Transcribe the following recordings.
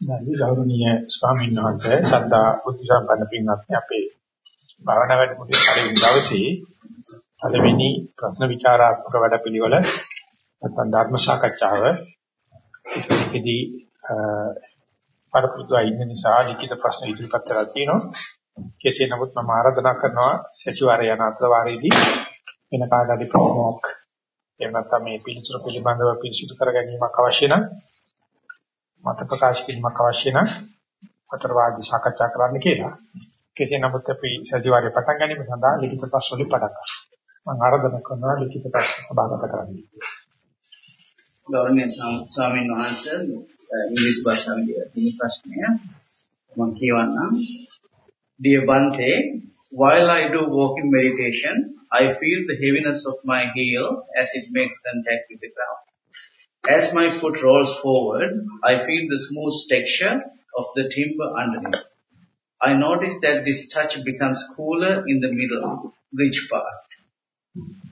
නැති ගෞරවනීය ස්වාමීන් වහන්සේ සද්ධා බුද්ධ සම්පන්න පින්වත්නි අපේ භාවනා වැඩමුළුවේ පළවෙනි දවසේ පළවෙනි ප්‍රශ්න විචාරාත්මක වැඩපිළිවෙල නැත්නම් ධර්ම සාකච්ඡාව ඉතිදී පරපුරුදු ඉන්න නිසා ලිඛිත ප්‍රශ්න ඉදිරිපත් කරලා තියෙනවා. කෙසේ නමුත් මම ආරාධනා කරනවා සතිವಾರය යන අත්වාරයේදී වෙන කාටද ප්‍රශ්නයක් එහෙම නැත්නම් මේ පිළිතුරු පිළිබඳව පිළිසිදු කර ගැනීමක් අවශ්‍ය නම් මත ප්‍රකාශ කිරීමක් අවශ්‍ය නම් අතර වාදී සාකච්ඡා කරන්න කියලා. කෙසේ නමුත් අපි සතිವಾರයේ පටන් ගැනීම සඳහා ලිඛිත ප්‍රශ්න වලින් පටන් ගන්නවා. මම ආරාධනා කරනවා ලිඛිත ප්‍රශ්න සභාගත කරන්න. ගෞරවනීය ස්වාමීන් වහන්සේ ඉංග්‍රීසි භාෂාවෙන් තියෙන ප්‍රශ්නය මම කියවන්නම්. Dear Bante, while I do walking meditation, I feel the heaviness of my heel as it makes contact with the ground. As my foot rolls forward, I feel the smooth texture of the timber underneath. I notice that this touch becomes cooler in the middle, ridge part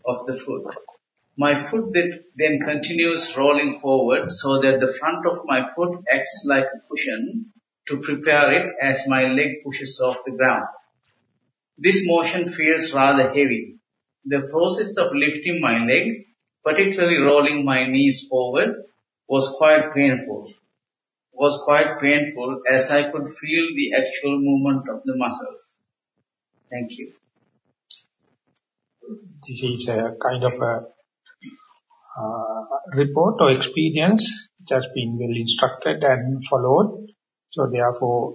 of the foot. My foot then continues rolling forward so that the front of my foot acts like a cushion to prepare it as my leg pushes off the ground. This motion feels rather heavy. The process of lifting my leg particularly rolling my knees forward, was quite painful. Was quite painful as I could feel the actual movement of the muscles. Thank you. This is a kind of a uh, report or experience which has been well instructed and followed. So therefore,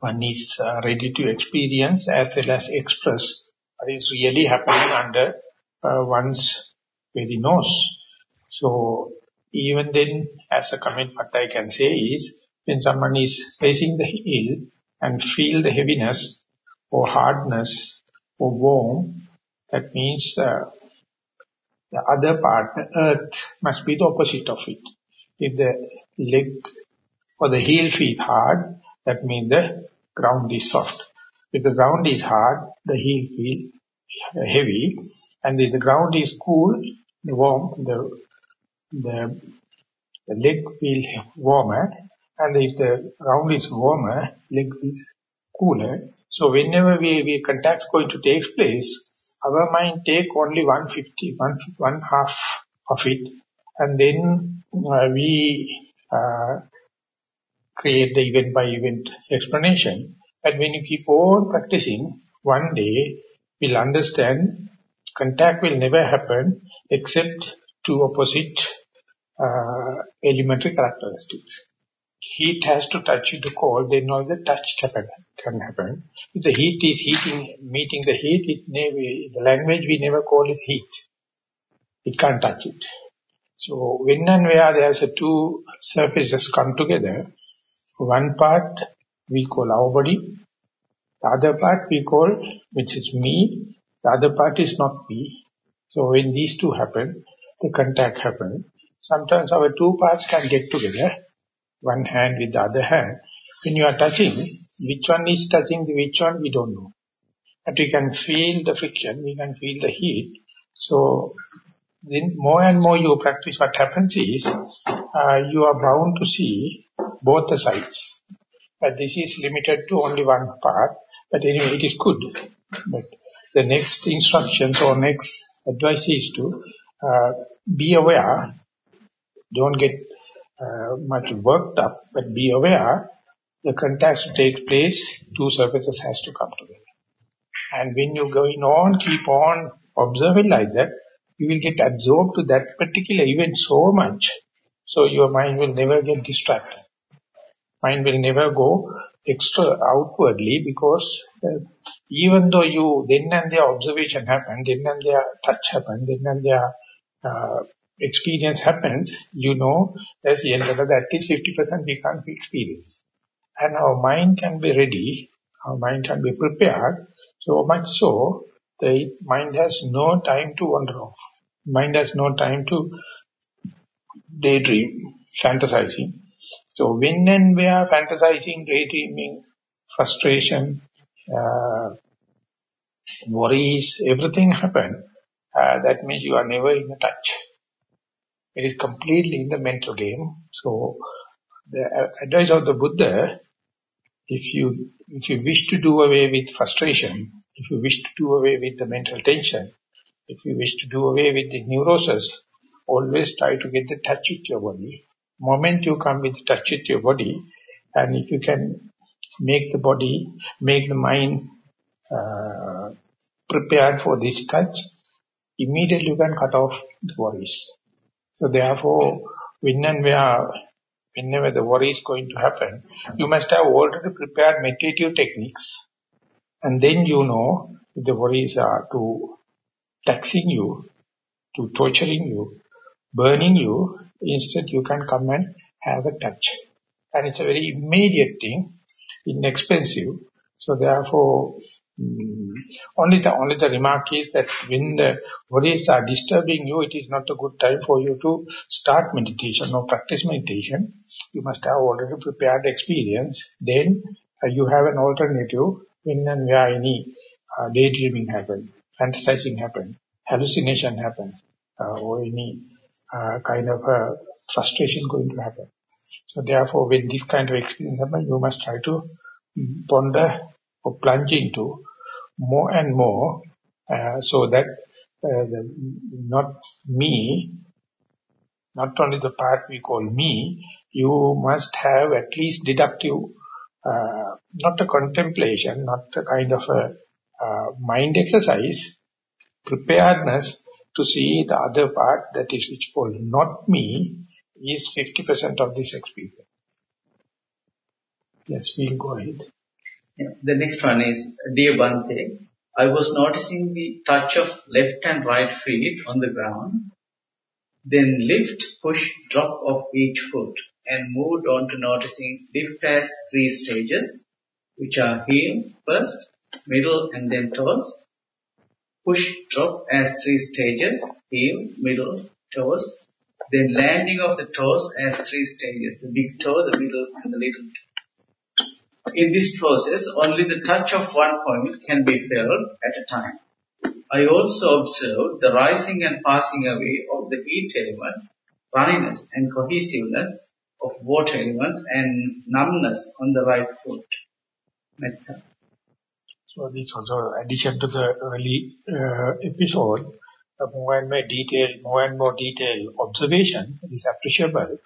one is uh, ready to experience as well as express what is really happening under uh, one's very nose. So even then, as a comment, what I can say is, when someone is facing the heel and feel the heaviness or hardness or warm, that means uh, the other part, the earth, must be the opposite of it. If the leg or the heel feel hard, that means the ground is soft. If the ground is hard, the heel feel heavy. And if the ground is cool, the warm, the, the, the leg feels warmer, and if the ground is warmer, leg is cooler. So whenever we, we contact going to take place, our mind take only 150, one, one half of it, and then uh, we uh, create the event by event explanation. And when you keep on practicing, one day we'll understand contact will never happen except two opposite uh, elementary characteristics. Heat has to touch to cold, then all the touch can happen. Can happen. If the heat is heating, meeting the heat, it never, the language we never call is heat. It can't touch it. So when and where there's a two surfaces come together, one part we call our body, the other part we call, which is me, the other part is not me. So when these two happen, the contact happen. Sometimes our two parts can get together, one hand with the other hand. When you are touching, which one is touching which one, we don't know. But we can feel the friction, we can feel the heat. So then more and more you practice, what happens is, uh, you are bound to see both the sides. But this is limited to only one part. But anyway, it is good. But the next instructions or next advice is to uh, be aware, don't get uh, much worked up, but be aware the contact takes place, two surfaces has to come together. And when you're going on, keep on observing like that, you will get absorbed to that particular event so much, so your mind will never get distracted. Mind will never go extra outwardly because uh, even though you, then and their observation happen, then and their touch happen, then and their uh, experience happens, you know there's the end of that at least 50% we can't experience. And our mind can be ready, our mind can be prepared, so much so, the mind has no time to wander off. Mind has no time to daydream, fantasizing. So when and where fantasizing, daydreaming, frustration, uh, worries, everything happen, uh, that means you are never in a touch. It is completely in the mental game. So the advice of the Buddha, if you, if you wish to do away with frustration, if you wish to do away with the mental tension, if you wish to do away with the neurosis, always try to get the touch with your body. Moment you come with touch with your body, and if you can make the body, make the mind uh, prepared for this touch, immediately you can cut off the worries. So therefore, when and where, whenever the worry is going to happen, you must have already prepared meditative techniques. And then you know the worries are too taxing you, to torturing you, burning you, instead you can come and have a touch. And it's a very immediate thing, inexpensive. So therefore, Mm. Only the only the remark is that when the worries are disturbing you, it is not a good time for you to start meditation or practice meditation. You must have already prepared experience. Then uh, you have an alternative when and where any uh, daydreaming happen, fantasizing happen, hallucination happen, uh, or any uh, kind of a frustration going to happen. So therefore, when this kind of experience happen, you must try to ponder or plunge into more and more uh, so that uh, the, not me, not only the part we call me, you must have at least deductive, uh, not a contemplation, not a kind of a uh, mind exercise, preparedness to see the other part that is which called not me is 50% of this experience. Yes, we'll go ahead. The next one is, Dear Bante, I was noticing the touch of left and right feet on the ground, then lift, push, drop of each foot and moved on to noticing lift as three stages, which are heel first, middle and then toes, push, drop as three stages, heel, middle, toes, then landing of the toes as three stages, the big toe, the middle and the little toe. In this process, only the touch of one point can be felt at a time. I also observed the rising and passing away of the heat element, runniness and cohesiveness of water element and numbness on the right foot. Metta. So this also addition to the early uh, episode, uh, more and more detail, more and more detail observation is appreciable.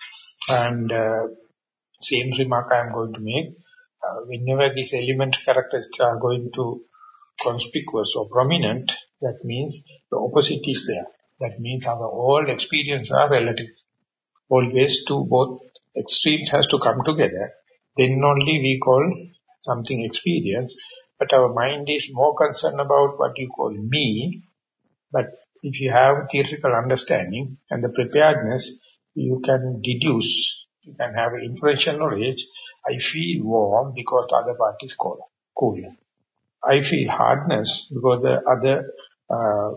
And uh, same remark I am going to make uh, whenever these element characteristics are going to conspicuous or prominent, that means the opposite is there. That means our all experience are relative. Always two both extremes has to come together. Then only we call something experience. But our mind is more concerned about what you call me. But if you have theoretical understanding and the preparedness, you can deduce, you can have inferential knowledge I feel warm because the other part is cold. cool. I feel hardness because the other uh,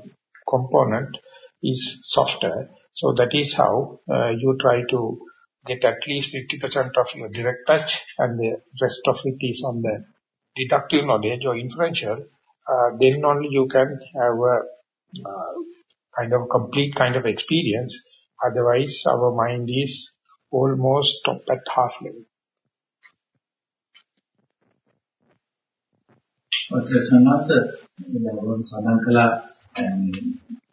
component is softer. So that is how uh, you try to get at least 50% of your direct touch and the rest of it is on the deductive knowledge or inferential, uh, then only you can have a uh, kind of complete kind of experience. Otherwise, our mind is almost stopped at half level. සඳහන් කළා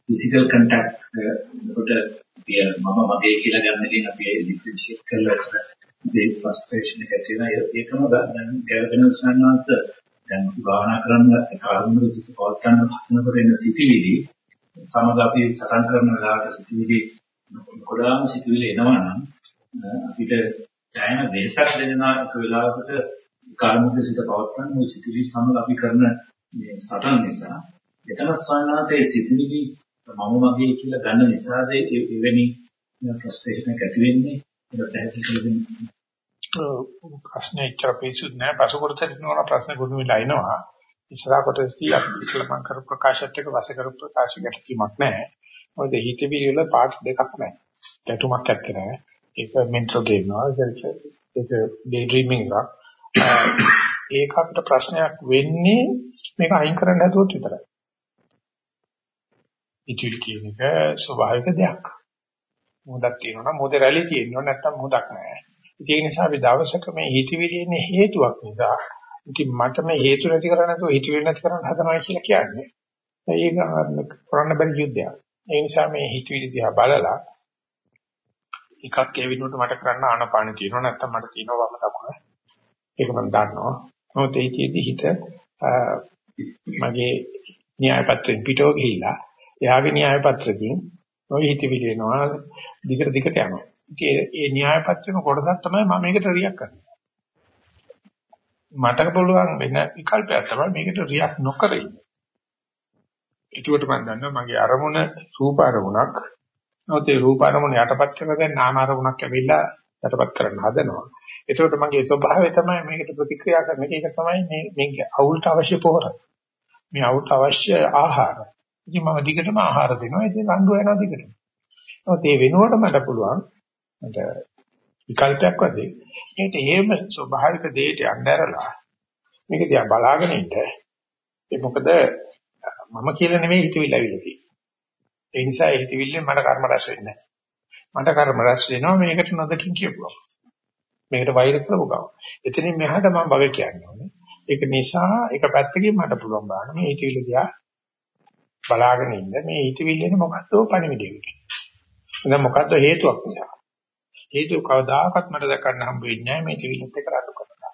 physical contact එතකොට අපි මම මගේ කියලා ගන්න කියන අපි differentiate කරලා මේ ෆ්‍රස්ට්‍රේෂන් එක තියෙනවා ඒකම දැන් ගැලපෙන සම්මත දැන් භාවනා කරන කාර්මුල සිත පවත්වන්න හදනකොට එන සිටිවිලි සමග අපි සටන් කරන වෙලාවට සිටිවිලි ගොඩාක් සිටිවිලි එනවා නම් අපිට දැනෙන දේශක් දෙන එක වෙලාවකට කාර්මික සිත පවත්වන්න ওই සිතිවිලි සමග අපි කරන මේ සටන් නිසා. එතන ස්වයංනාසේ සිතිවිලි මම මගේ කියලා ගන්න නිසාද එවැනි ෆ්‍රස්ට්‍රේෂන් එක ඇති වෙන්නේ? ඒක පැහැදිලි කරගන්න ප්‍රශ්නේ ඉච්චර පිසුත් නෑ. පසුකොටත් නෝන ප්‍රශ්න ගොනු වෙලා එනවා ඉස්සරහ කොටසදී අපි ඉස්සලා මම කරපු ප්‍රකාශයත් එක්ක වශ කරපු ප්‍රකාශයකට කීමක් නෑ. මොකද හිතවිලි වල පාර්ට් දෙකක් නෑ. ගැටුමක් ඇත්තේ නෑ. ඒක මෙන්ටල් ගේම් නවා ඒක ඩේ ඩ්‍රීමින් එකක්. ඒක අපිට ප්‍රශ්නයක් වෙන්නේ මේක අයින් කරන්න හදුවොත් විතරයි. ඉතිරි කියන එක ස්වභාවික දෙයක්. මොහොතක් තියෙනවා නම් මොහොතේ රැලි තියෙනවා නැත්නම් මොහොතක් නැහැ. ඒ නිසා අපි දවසක මේ හිතවිලි එන්නේ හේතුවක් නිසා. ඉතින් මට මේ හේතු නැති කරන්නේ නැතුව හිතවිලි නැති කරන්න හදනවා කියලා කියන්නේ. ඒක කරන්න බැරි යුද්ධයක්. ඒ නිසා මේ හිතවිලි දිහා බලලා එකක් ඒ විනෝඩ මට කරන්න ආනපාන තියෙනවා නැත්නම් මට තියෙනවා වම දකුණ. ඒක මම දන්නවා. මොකද ඒකෙදි හිත මගේ න්‍යාය පත්‍රෙන් පිටව ගිහිලා එයාගේ න්‍යාය පත්‍රකින් ඔය හිතවිලි එනවා දිගට දිගට යනවා. ඉතින් ඒ න්‍යාය පත්‍රෙම කොටසක් තමයි මම මේකට රියැක්ට් කරන්නේ. මට පුළුවන් වෙන විකල්පයක් තමයි මේකට රියැක්ට් නොකර ඉන්න. ඒකට මම දන්නවා මගේ අරමුණ රූප අරමුණක්. නමුත් ඒ රූප අරමුණ යටපත් කරලා දැන් නාම අරමුණක් ඇවිල්ලා යටපත් කරන්න හදනවා. ඒකට මගේ ස්වභාවය තමයි මේකට ප්‍රතික්‍රියා කරන එක. ඒක තමයි මේ මේ අවුල්ට අවශ්‍ය පොහොර. මේ අවුල්ට අවශ්‍ය ආහාර. ඉතින් මම දිගටම ආහාර දෙනවා. ඉතින් රණ්ඩු වෙනවා දිගටම. නමුත් ඒ වෙනුවට මට පුළුවන් මට විකල්පයක් වශයෙන් මේකට හේම ස්වභාවික දෙයට යnderලා මේක දිහා බලාගෙන ඉන්න. ඒ මොකද මම කියලා නෙමෙයි හිතවිල්ල ඇවිල්ලා තියෙන්නේ. ඒ නිසා හිතවිල්ලෙන් මට කර්ම රැස් වෙන්නේ නැහැ. මට කර්ම රැස් වෙනවා මේකට නොදකින් කියපුවා. මේකට වෛර කරපුවා. එතනින් මෙහාට මම බග කියන්නේ ඕනේ. ඒක නිසා එක පැත්තකින් මට පුළුවන් බලන්න මේ හිතවිල්ල දිහා බලාගෙන ඉන්න මේ හිතවිල්ලේ මොකද්ද පණිවිඩයකට. දැන් මොකද්ද හේතුවක් නිසා. හේතුව කවදාකවත් මට දක්වන්න හම්බ වෙන්නේ නැහැ මේ හිතවිල්ලත් එක්ක රණ්ඩු කරනවා.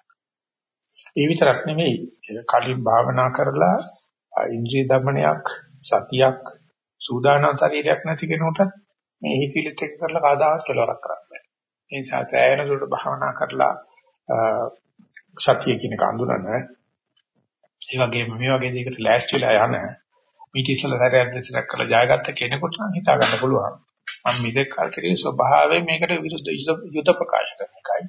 ඒ විතරක් නෙමෙයි කලින් භාවනා කරලා ඉන්ද්‍රිය දමනයක් සතියක් සූදානම් ශරීරයක් නැති කෙනෙකුට මේ හිතවිලිත් එක්ක කරලා කවදාවත් කෙලවරක් කරන්න බෑ. ඒ නිසා තෑයෙන දුරට භාවනා කරලා සතිය කියන එක අඳුනන ඒ වගේම මේ වගේ දෙයකට ලෑස්තිලා යන මීට ඉස්සලා හැරයක් දෙසරක් කරලා ජයගත්ත කෙනෙකුට නම් හිතා ගන්න පුළුවන්. මම මෙතෙක් කල් කරේ ස්වභාවයෙන් මේකට විරුද්ධ යුද ප්‍රකාශ කරන එකයි.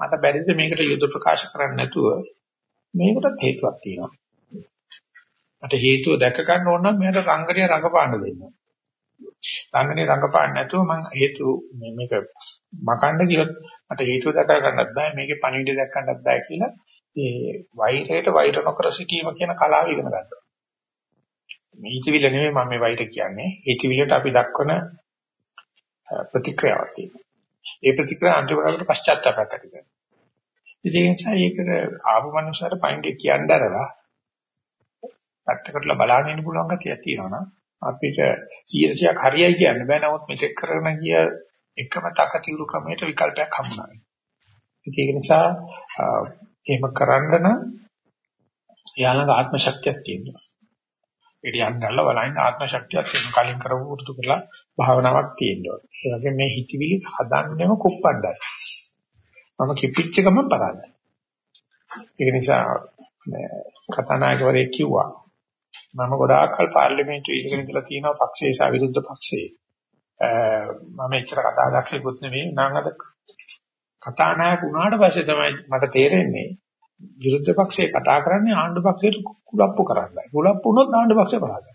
මට බැරිද මේකට යුද ප්‍රකාශ කරන්න නැතුව මේකටත් හේතුවක් තියෙනවා. මට හේතුව දැක ගන්න ඕන නම් මට රංගනය රඟපාන්න දෙන්න. රංගනය රඟපාන්න නැතුව මම හේතු මේක මකන්න කියොත් මට හේතුව දැක ගන්නත් බෑ මේකේ පණිවිඩය දැක ගන්නත් බෑ කියලා ඒ වෛරයට වෛර නොකර සිටීම කියන කලාව ඉගෙන ගන්නවා. මේ හිතවිල්ල නෙමෙයි මම මේ වෛර කියන්නේ. හිතවිල්ලට අපි දක්වන ප්‍රතික්‍රියාවක් තියෙනවා. ඒ ප්‍රතික්‍රියාව අන්තිමට පශ්චාත්තාපයක් ඇති කරනවා. ඒ නිසා ඒකට ආපු මනුස්සයර පයින්ට් කියන්න ඇරලා පැත්තකටලා බලන්න ඉන්න පුළුවන් ගතියක් තියෙනවා අපිට 100ක් හරියයි කියන්න බෑ නමුත් මෙතෙක් කරගෙන ගිය එකම තකතිරු ක්‍රමයට විකල්පයක් හම්බුනා. ඒක නිසා එහෙම කරන්න නම් යාළඟ ආත්ම ශක්තියක් තියෙනවා. ඒක යන්නදල්ලා බලන්න ආත්ම ශක්තියක් තියෙන කලින් කරපු වෘතු කරලා භාවනාවක් තියෙනවා. ඒ වගේ මේ හිතවිලි හදන්නෙම කුප්පණ්ඩයි. මම කිපිච්ච ගමන් පරාදයි. ඒක නිසා කතානායකවරයෙක් කිව්වා මම ගොඩාක් කල් පාර්ලිමේන්තුවේ ඉඳගෙන ඉඳලා තියෙනවා පක්ෂේ සහ විරුද්ධ පක්ෂේ. මම එච්චර කතා දක්ෂෙකුත් නෙවෙයි නාංගද කතා නායක වුණාට පස්සේ තමයි මට තේරෙන්නේ විරුද්ධ පක්ෂේ කතා කරන්නේ ආණ්ඩු පක්ෂයට කුලප්පු කරන්නයි. කුලප්පු වුණොත් ආණ්ඩු පක්ෂේ පරාසයි.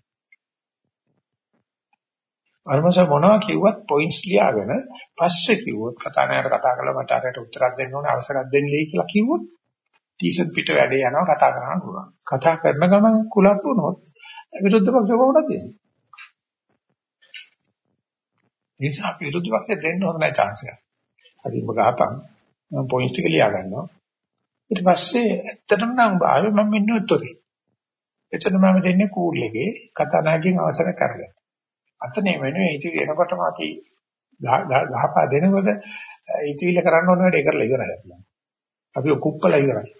අරමස මොනවා කිව්වත් පොයින්ට්ස් ලියාගෙන පස්සේ කිව්වොත් කතා නායකට කතා කරලා මට අරයට උත්තරයක් දෙන්න ඕනේ අවසරයක් දෙන්න ලී කියලා කිව්වොත් ටීෂර්ට් පිට වැඩේ යනවා කතා කරන්න පුළුවන්. කතා කරන ගමන් කුලප් වුණොත් විරුද්ධ පක්ෂ කොහොමද දෙන්නේ? ඒ නිසා අපි විරුද්ධ පක්ෂෙ දෙන්න ඕන නැහැ chance එක. හරි ඔබ ගහපන්. මම පොයින්ට් එක ලියා ගන්නවා. ඊට පස්සේ ඇත්තටම නම් ආවේ මම මෙන්න උත්තරේ. එතන මම දෙන්නේ කූල් එකේ කතානායකගෙන් අවසර කරගෙන. අතනේ වෙනුවේ ඉති එනකොටම අපි ගහපා දෙනකොට ඉතිවිල කරන්න ඕන වැඩේ කරලා ඉවරයි. අපි කුප්පලා ඉවරයි.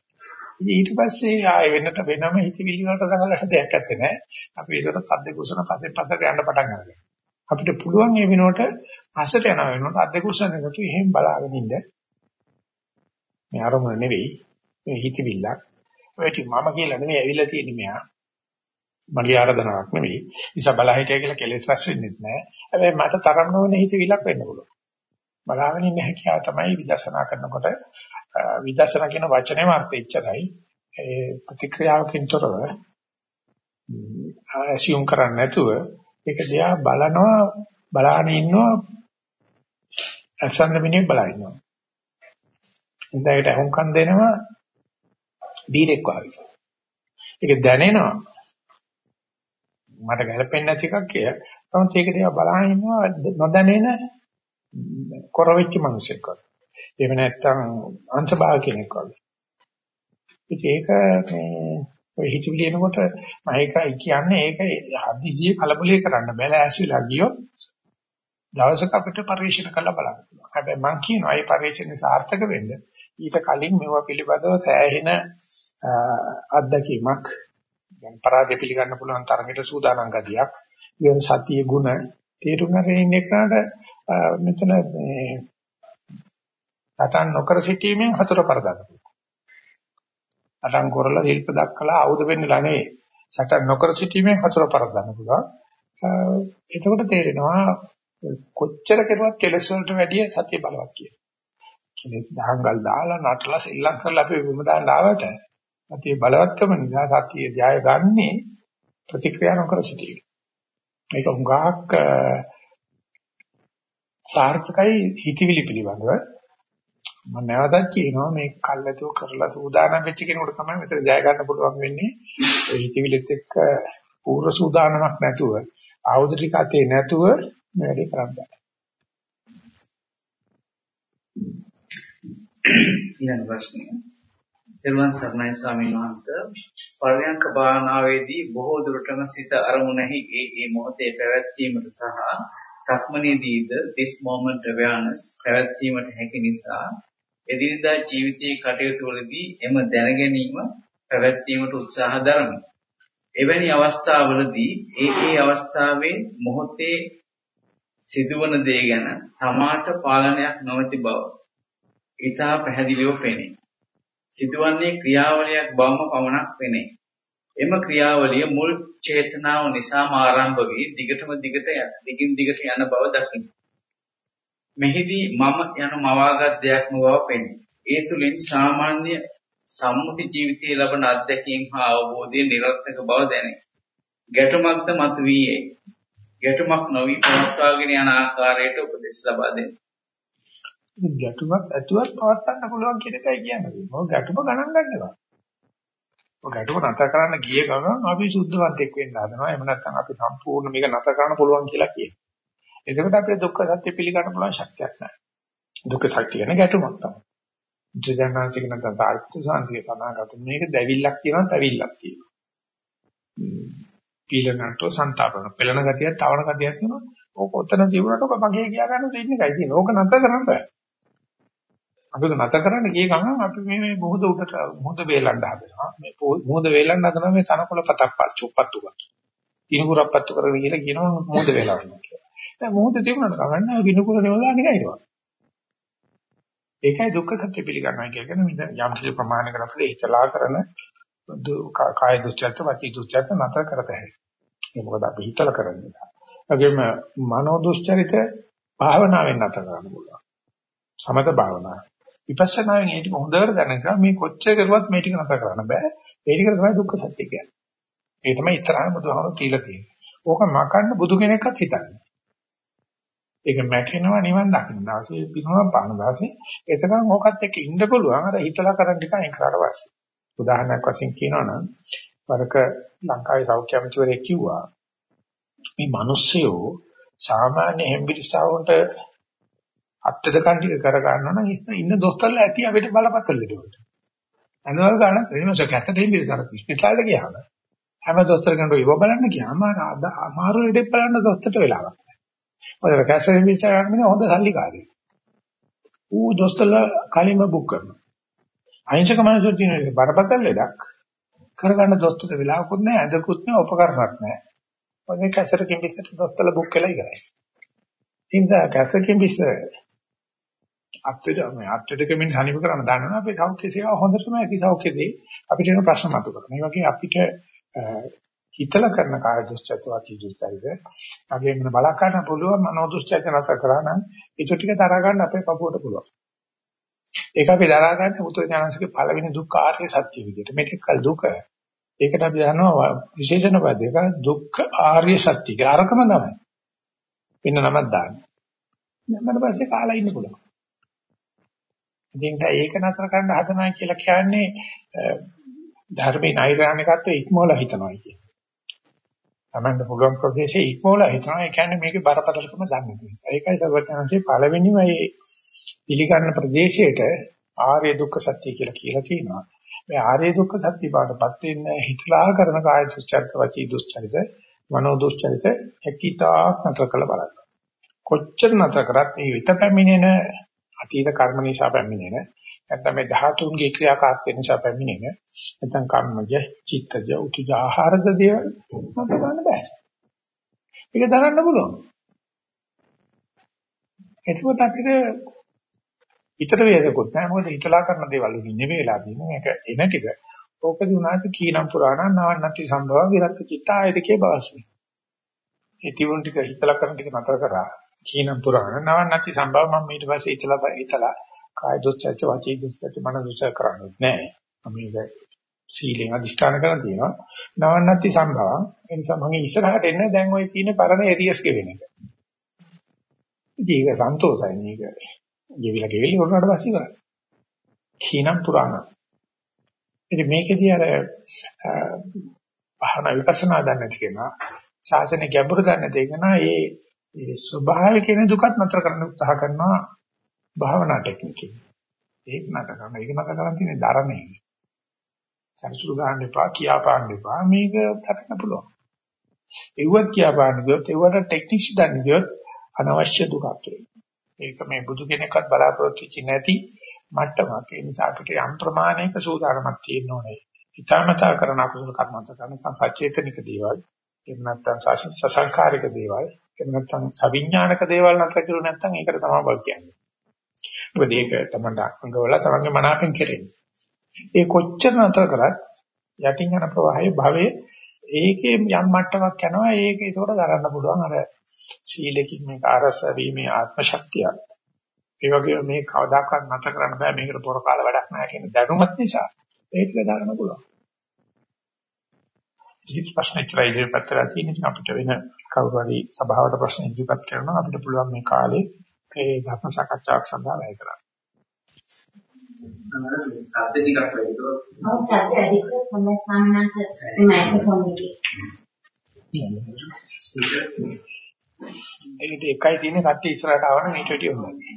ඊට පස්සේ ආයෙ වෙනට වෙනම හිතවිලි වලට දඟලන්න දෙයක් නැත්තේ නෑ. අපි ඒකට පද්ද කුසන පද්ද පද්දට යන්න පටන් ගන්නවා. අපිට පුළුවන් මේ වෙනකොට අසට යන වෙනකොට අද්ද කුසන එකට එහෙම බලාගෙන ඉන්න. මේ අරමුණ නෙවෙයි මේ හිතවිල්ලක්. ඔයටි මම කියලා නෙවෙයි ඇවිල්ලා තියෙන්නේ මෙහා. මගේ ආරාධනාවක් නෙවෙයි. නිසා බලා හිටිය කියලා කෙලෙස් රැස් වෙන්නේ නැහැ. හැබැයි මට තරම් නොවන හිතවිල්ලක් වෙන්න පුළුවන්. බලාගෙන ඉන්න හැකියාව තමයි විදර්ශනා කරනකොට විදර්ශනා කියන වචනේම අර්ථය ඉච්චරයි. ඒ ප්‍රතික්‍රියාවකින් තොරව assume කරන්නේ නැතුව ඒක දිහා බලනවා බලාගෙන ඉන්නවා අසන්න මිනිහ බලා ඉන්නවා. ඉඳයිට අහුම්කම් දෙනවා බීරෙක් වගේ. ඒක දැනෙනවා. මට ගැලපෙන්නේ නැති එකක් කිය. නමුත් ඒක දිහා බලාගෙන ඉන්නවා නොදැනෙන කොරවෙච්ච මිනිසෙක් වගේ. එහෙම නැත්නම් අංශභාග කෙනෙක් වගේ. ඉතින් ඒක මේ ඔය හිතවිලි එනකොට මම ඒකයි කියන්නේ ඒක හදිසියෙ කලබලේ කරන්න බෑ ඇස්විලා ගියොත් දවසක අපිට පරිශීලන කරලා බලන්න පුළුවන්. හැබැයි මම කියනවා මේ පරිශීලනේ සාර්ථක වෙන්න ඊට කලින් මේවා පිළිබඳව සෑහෙන අත්දැකීමක් දැන් පරාජය පිළිගන්න පුළුවන් තරමට සූදානම් ගතියක් ඊයන් සතිය ගුණ තේරුම් ගන්න ඉන්න එකට මෙතන මේ අතන් නොකර සිටීමෙන් හතර පරදන්න පුළුවන්. අතන් කරලා ශිල්ප දක්කලා ආයුධ වෙන්නලා නෙවෙයි. සටන් නොකර සිටීමෙන් හතර පරදන්න පුළුවන්. එතකොට තේරෙනවා කොච්චර කෙරුවත් කෙලස් වලට වැඩිය සතිය බලවත් කියලා. කෙනෙක් දහංගල් දාලා නටලා සෙල්ලම් කරලා අපි විම දාන්න ආවට සතිය බලවත්කම නිසා සතිය ජය ගන්නේ ප්‍රතික්‍රියා නොකර සිටීම. ඒක උඟාක් සාර්ථකයි හිතවිලි පිළිබඳව. මම නැවතත් කියනවා මේ කල්ලාතු කරලා සූදානම් වෙච්ච කෙනෙකුට තමයි මෙතන ජය ගන්න පුළුවන් වෙන්නේ. ඒ හිතවිලිත් එක්ක පූර්ව සූදානමක් නැතුව ආයුධ ටික අතේ නැතුව මේ වැඩේ කරන්න බෑ. ඊළඟ ප්‍රශ්නය සර්වන් සර්ණයි ස්වාමීන් වහන්සේ පරයන්ක භාවනාවේදී බොහෝ දුරටම සිත අරමුණෙහි ඒ ඒ මොහොතේ පැවැත්වීමට සහ සක්මනේදීද this moment awareness පැවැත්වීමට හැකි නිසා එදිනදා ජීවිතයේ කටයුතු වලදී එම දැනගැනීම පැවැත්වීමට උත්සාහ දරමු. එවැනි අවස්ථාවලදී ඒ ඒ අවස්ථාවේ මොහොතේ සිදුවන දේ ගැන තමාට පාලනයක් නොමැති බව ඉතා පැහැදිලිව පෙනේ. සිදුවන්නේ ක්‍රියාවලියක් බවම පමණක් පෙනේ. එම ක්‍රියාවලිය මුල් චේතනාව නිසාම ආරම්භ වී දිගටම දිගට දිගින් දිගට යන බව දකින්න. මෙහිදී මම යන මවාගත් දෙයක් නොව පෙනේ. ඒ තුලින් සාමාන්‍ය සම්මුති ජීවිතයේ ලබන අත්දැකීම් හා අවබෝධයේ නිරර්ථක බව දැනේ. ගැටමක්ද මතුවීයේ. ගැටමක් නොවි පවත්වාගෙන යන ආකාරයට උපදෙස් ලබා දෙන්න. ගැටුමක් ඇතුවත් පවත්වන්න පුළුවන් කියන එකයි කියන්නේ. මොකද ගැටුම ගණන් ගන්නවා. ඔය ගැටුම නැතර කරන්න ගිය ගමන් අපි සුද්ධවන්තෙක් වෙන්න හදනවා. එහෙම නැත්නම් අපි සම්පූර්ණ මේක නැතර කරන්න පුළුවන් කියලා කියනවා. එතකොට අපේ දුක්ඛ සත්‍ය පිළිගන්න පුළුවන් ශක්තියක් නැහැ. දුක්ඛ සත්‍ය කියන්නේ ගැටුමක් තමයි. ජනනාංශික නැත්නම් තාර්කික සංසිය තනාගත මේක දැවිල්ලක් කියනවා තැවිල්ලක් කියනවා. පීලනටෝ සන්තාපන පෙළන ගතියක් තවන ගතියක් කියනවා. ඕක ඔතන ජීවනට ඔක මගේ කියා ගන්න දෙන්නේ එකයි තියෙන්නේ. ඕක නැතර කරන්න බෑ. අපි නැතර කරන්න ගිය ගමන් අපි මේ මේ මොහොත උඩට මොහොත වේලන්න හදනවා. මේ මොහොත වේලන්න හදනවා මේ තනකොළ පතක් පච්චුප්පත්තු කරනවා. කිනුකුරක් පත්තු කරගෙන කියලා කියනවා මොහොත වේලන්න කියලා. දැන් මොහොත තිබුණාට කවන්න කිනුකුර නෙවලා නිකයිනවා. ඒකයි දුක්ඛ සත්‍ය පිළිගන්නවා කියන්නේ යම් කිසි ප්‍රමාණයකට අපිට හිතලා කරන කාය දුස්චර්ත වාචික දුස්චර්ත නැතර කරතයි. ඒක මොකද අපි හිතලා කරන්නේ. ඒගොම මනෝ දුස්චරිත භාවනාවෙන් නැතර කරන්න පුළුවන්. සමත භාවනාව. විපස්සනාවෙන් ඒ ටික හොඳට දැනගන්න මේ කොච්චර කරුවත් මේ ටික නැතර කරන්න බෑ. ඒ ටික තමයි දුක්ඛ සත්‍ය කියන්නේ. ඒ තමයි ඉතරහම බුදුහාම කියලා තියෙන්නේ. ඕක මකන්න බුදු කෙනෙක්වත් හිතන්නේ. ඒක මැකෙනවා නිවන් දකින්න දවසේ පිනවා පාන දවසේ එතකන් ඕකත් එක්ක ඉන්න පුළුවන් අර හිතලා කරන් ටික අයින් කරලා පස්සේ. උදාහරණයක් වශයෙන් කියනවා නම් වරක ලංකාවේ සෞඛ්‍ය අමාත්‍යවරයෙක් කිව්වා මේ මිනිස්සුયો සාමාන්‍ය හෙම්බිරිසාවන්ට අත්දකන් ටික කර ගන්නවා නම් ඉන්න දොස්තරලා ඇති අපිට බලපතල දෙන්න. අනවල් ගන්න වෙනස කැතට හෙම්බිරිසාර ස්පිටාලෙට ගියාම හැම දොස්තර කෙනෙකුට ඉව බලන්න ගියාම අමාරු දෙයක් බලන්න දොස්තරට වෙලාවක් නැහැ. මොකද කැසර් හෙම්බිරිසාර ගන්න හොඳ සල්ලිකාරයෙක්. ඌ දොස්තරලා කලින්ම බුක් කරනවා. අහිංසක මනසක් තියෙන බරපතල ලෙඩක් කරගන්න දොස්තරට වෙලාවකුත් නැහැ, අදකුත් නැහැ, උපකරණක් නැහැ. ඔය කැසරකින් පිටට දොස්තරලා බුක් කළා ඉවරයි. ඉතින් කැසරකින් පිටට අත්විද මේ අත්විදකමින් සනීප කරන්න දන්නවා අපේ සෞඛ්‍ය සේවාව හොඳටම ඇති සෞඛ්‍යදී අපිට එන ප්‍රශ්න මතුවෙනවා. මේ වගේ අපිට හිතලා කරන කාය දුස්චරිතවාදී දුස්චරිත අගේ මන බලා ගන්න පුළුවන් මනෝ දුස්චරිත නැත කරා නම් ඒක ටික තරහ ගන්න අපේ පපුවට පුළුවන්. ඒක අපි දරා ගන්න උත්තර ඥානසික පළවෙනි දුක්ඛ ආර්ය සත්‍ය විදිහට මේක කල් දුක. ඒකට අපි දන්නවා විශේෂණ පදයක දුක්ඛ ආර්ය සත්‍ය කියලා අරකම තමයි. වෙන නමක් දාන්න. මම පස්සේ කාලා ඉන්න පුළුවන්. ඉතින් ඒක නතර කරන්න හදනවා කියලා කියන්නේ ධර්මේ නෛර්යානිකත්වයේ ඉක්මවල හිතනවා කියන්නේ. තමන්ට පුළුවන් ප්‍රදේශයේ ඉක්මවල හිතනවා ඒ කියන්නේ මේකේ බරපතලකම දන්නේ නැහැ. ඒකයි සර්වඥාන්සේ පළවෙනිම මේ පිළිගන්න ප්‍රදේශයට ආර්ය දුක්ඛ සත්‍ය කියලා කියලා තියෙනවා. මේ ආර්ය දුක්ඛ සත්‍ය බාටපත් වෙන්නේ හිතලා කරන කාය දුස්චරිත වචී දුස්චරිත මනෝ දුස්චරිත හැකිතාක් නතර කළ බලන්න. කොච්චර නතර කරත් මේ විත පැමිණෙන අතීත කර්ම නිසා පැමිණෙන නැත්නම් මේ ධාතුන්ගේ ක්‍රියාකාරීත්වය නිසා පැමිණෙන නැත්නම් කර්මජ චිත්තජ උතුජ ආහාරද දේවල් නතර කරන්න බෑ. ඒක දරන්න පුළුවන්. එතකොට අපිට හිතට වේදකුත් නැහැ මොකද හිතලා කරන දේවල් වලින් නෙවෙයි වෙලා තියෙන්නේ මේක එන ටික ඕකදී උනාට කීනම් පුරාණ නවන්නති සම්භව විරත් චිත්ත ආයතකේ බවස්මි ඒ තිබුණ ටික හිතලා කරන ටික නතර කරා. කීනම් පුරාණ නවන්නති සම්භව මම ඊට පස්සේ හිතලා හිතලා කාය දුස්චර්ච වාචික දුස්චර්ච මන දුස්චර්ච කරන්නේ නැහැ. මම මේක සීලෙන් අදිෂ්ඨාන කරන් තියෙනවා. නවන්නති සම්භව ඒ නිසා මම ඉස්සරහට එන්න දැන් ওই තියෙන පරණ එරියස් ගෙවෙන එක. ජීව සන්තෝෂයි මේක. ගෙවිලා ගෙවිලි වුණාට පස්සේ ඉවරයි. කීනම් පුරාණ. ඉතින් මේකෙදී අර පහන විපස්සනා දන්නේ කියනවා ශාසනය ගැඹුරු දන්නේ දෙකනා ඒ ඒ ස්වභාවික කෙන දුකත් නතර කරන්න උත්සාහ කරනවා භාවනා ටෙක්නිකෙන්. ඒක නතර කරන ඒක නතර කරන් තියෙන ධර්මයේ. චරිචුරු ගන්න එපා කියා පාන්න එපා මේක කරන්න පුළුවන්. ඒවත් කියා පාන්න ගියොත් ඒවට ටෙක්නික්ස් දන්නේ ගියොත් අනවශ්‍ය දුකක් එනවා. ඒක මේ බුදු කෙනෙක්වත් බලාපොරොත්තු වෙච්ච නැති මට්ටමක්. ඒ නිසා අපිට යම් ප්‍රමාණයක සූදානමක් තියෙන්න ඕනේ. හිතාමතා කරන අකුසල කර්මන්ත කරන සචේතනික දේවල්, එහෙම නැත්නම් සසංකාරික දේවල්, එහෙම නැත්නම් සවිඥානික දේවල් නැතර කිරු නැත්නම් ඒකට තමයි බල කියන්නේ. මොකද ඒක තමයි අංගවල තමන්ගේ මනාපෙන් කෙරෙන්නේ. ඒ කොච්චර නතර කරත් යටින් යන ප්‍රවාහයේ භවයේ ඒකේ යම් මට්ටමක් යනවා ඒක ඒකට ගන්න පුළුවන් අර සීලකින් මේක අරස වීමේ ආත්ම ශක්තිය. ඒ වගේම මේ කවදාකවත් නැත කරන්න බෑ මේකට පොර කාල වැඩක් නැහැ කියන දැනුමත් නිසා ඒක දාගන්න පුළුවන්. ඉතින් ප්‍රශ්න ඉතරයි ඉදිරිපත් කරලා තියෙන ඉතින් අපිට වෙන කවුරු හරි සභාවට ප්‍රශ්න ඉදිරිපත් කරනවා. අපිට පුළුවන් මේ කාලේ ඒ ධර්ම සාකච්ඡාවක් සඳහා වැය කරන්න. ඒකට එකයි තියෙන කට්ටිය ඉස්සරහට ආවම ඊට වැඩිය හොඳයි.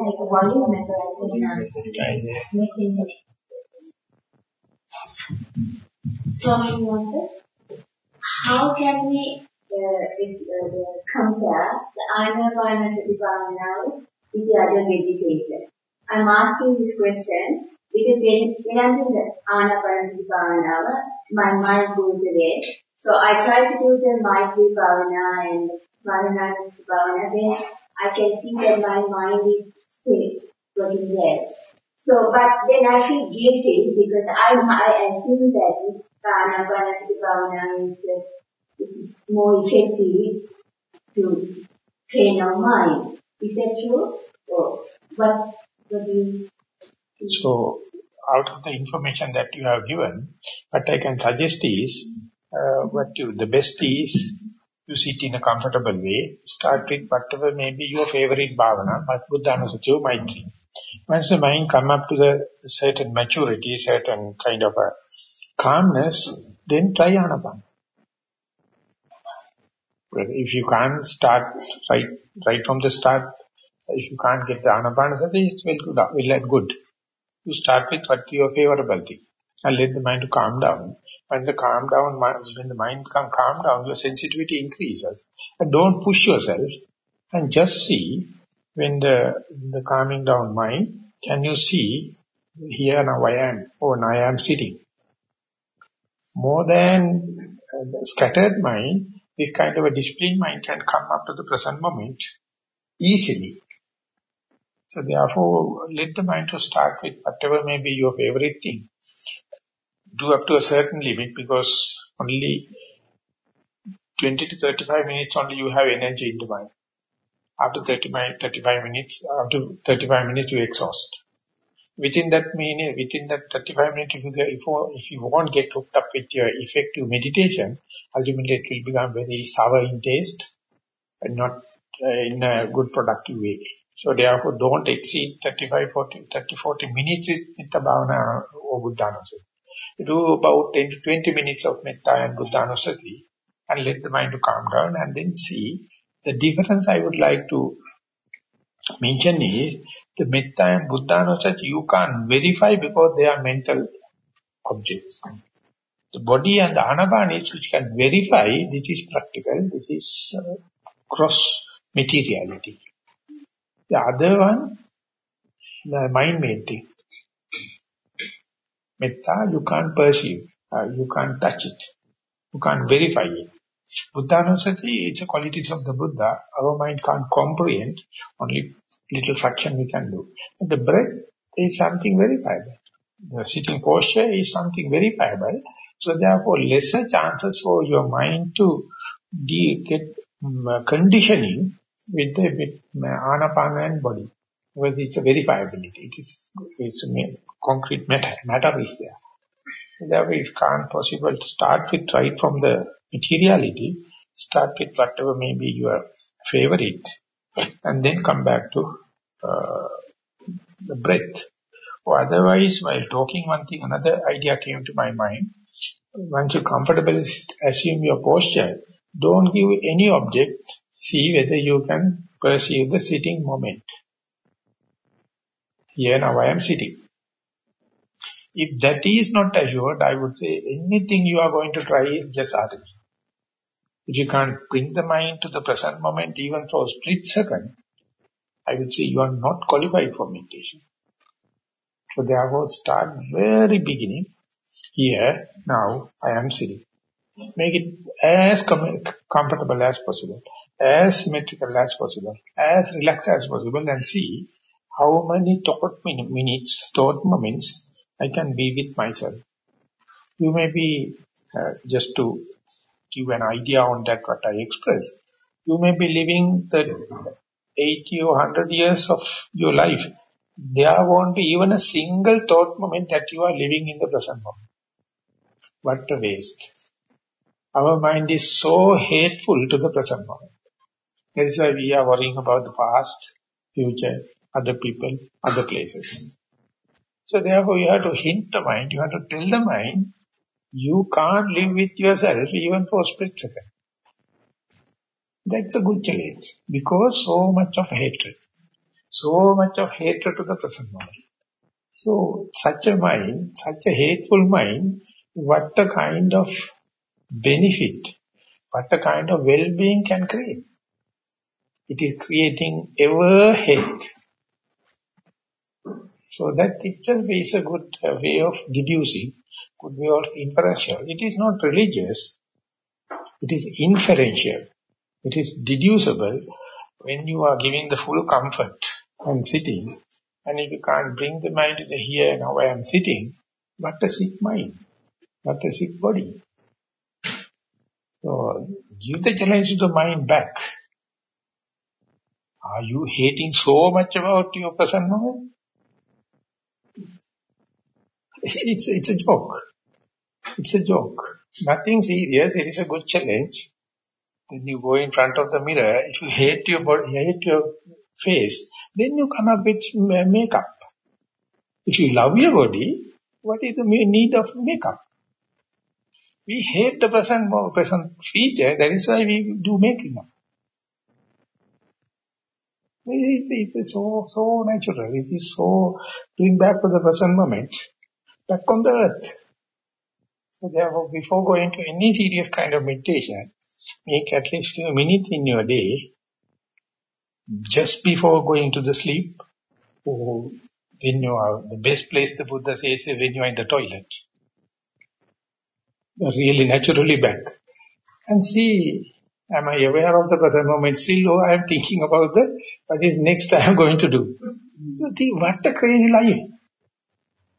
ඒක වොලියුම් එක Swami wonder, how can we uh, uh, compare the Anapanasati Bhavana with the other meditation? I'm asking this question because when, when I'm doing the Anapanasati Bhavana, my mind goes away So I try to do the Maitri Bhavana and Maranatha Bhavana, then I can see that my mind is still working there. So, but then I feel guilty because I, I assume that Anapanasati Bhavana is, is more effective to train our mind. Is that true? Or what, what do you So, out of the information that you have given, what I can suggest is, uh, what you, the best is you sit in a comfortable way, start with whatever may be your favorite bhavana, but Buddha Anusatyo Maitri. Once the mind come up to the certain maturity, certain kind of a calmness, then try Anapana. If you can't start right, right from the start, if you can't get the Anapanasati, it's well good, well good. You start with what your favorable thing and let the mind to calm down. When the calm down, when the mind can calm down, your sensitivity increases. And don't push yourself and just see when the, the calming down mind, can you see here now I am or now I am sitting. More than uh, scattered mind, this kind of a disciplined mind can come up to the present moment easily. So therefore, let the mind to start with whatever may be your favorite thing do up to a certain limit because only 20 to 35 minutes only you have energy in the mind. After 30, 35 minutes, after 35 minutes you exhaust. Within that minute, within that 35 minutes, if you, if, you, if you won't get hooked up with your effective meditation, ultimately it will become very sour in taste and not uh, in a good productive way. So therefore don't exceed 35, 40, 30, 40 minutes with the bhavana or buddhanasati do about 10 to 20 minutes of metta and buddhanusati and let the mind to calm down and then see the difference I would like to mention is the metta and Buddha Buddhanussati you can't verify because they are mental objects. The body and the anapanis which can verify this is practical, this is uh, cross materiality. The other one, the mind-made. Metta, you can't perceive, uh, you can't touch it, you can't verify it. Buddhanusati is a qualities of the Buddha. Our mind can't comprehend, only little fraction we can do. But the breath is something verifiable. The sitting posture is something verifiable. So therefore, lesser chances for your mind to get um, conditioning with the with anapana and body. Because it's a verifiability. It is it's a concrete matter. Matter is there. Therefore, it can't possible start with right from the materiality. Start with whatever may be your favorite and then come back to uh, the breath. Or otherwise, while talking one thing, another idea came to my mind. Once you're comfortable, assume your posture. Don't give any object. See whether you can perceive the sitting moment. Here now I am sitting. If that is not assured, I would say anything you are going to try is just artificial. If you can't bring the mind to the present moment even for a split second, I would say you are not qualified for meditation. So therefore start very beginning. Here, now, I am sitting. Make it as com comfortable as possible, as symmetrical as possible, as relaxed as possible and see how many thought minutes, thought moments I can be with myself. You may be, uh, just to give an idea on that what I express, you may be living the 80 or 100 years of your life, there won't be even a single thought moment that you are living in the present moment. What a waste. Our mind is so hateful to the present moment. That is why we are worrying about the past, future, other people, other places. So therefore you have to hint the mind, you have to tell the mind, you can't live with yourself even for a split second. That's a good challenge because so much of hatred, so much of hatred to the present moment. So such a mind, such a hateful mind, what a kind of benefit, what a kind of well-being can create. It is creating ever hate. So that itself is a good uh, way of deducing, good be of inferential. It is not religious, it is inferential. It is deducible when you are giving the full comfort and sitting. And if you can't bring the mind to the here and now I am sitting, what a sick mind, what a sick body. So give the challenge to the mind back. Are you hating so much about your present moment? It's, it's a joke. It's a joke. Nothing serious. It is a good challenge. Then you go in front of the mirror, if you hate your body, hate your face, then you come up with makeup. If you love your body, what is the need of makeup? We hate the present, present feature, that is why we do makeup. It's, it's so, so natural, it is so doing back to the present moment, back on the earth. So therefore, before going to any serious kind of meditation, Make at least few minutes in your day, just before going to the sleep, or when you are, the best place the Buddha says is when you are in the toilet. Really naturally back. And see, am I aware of the present moment still or I am thinking about the, what is next I am going to do. So think, what a crazy life.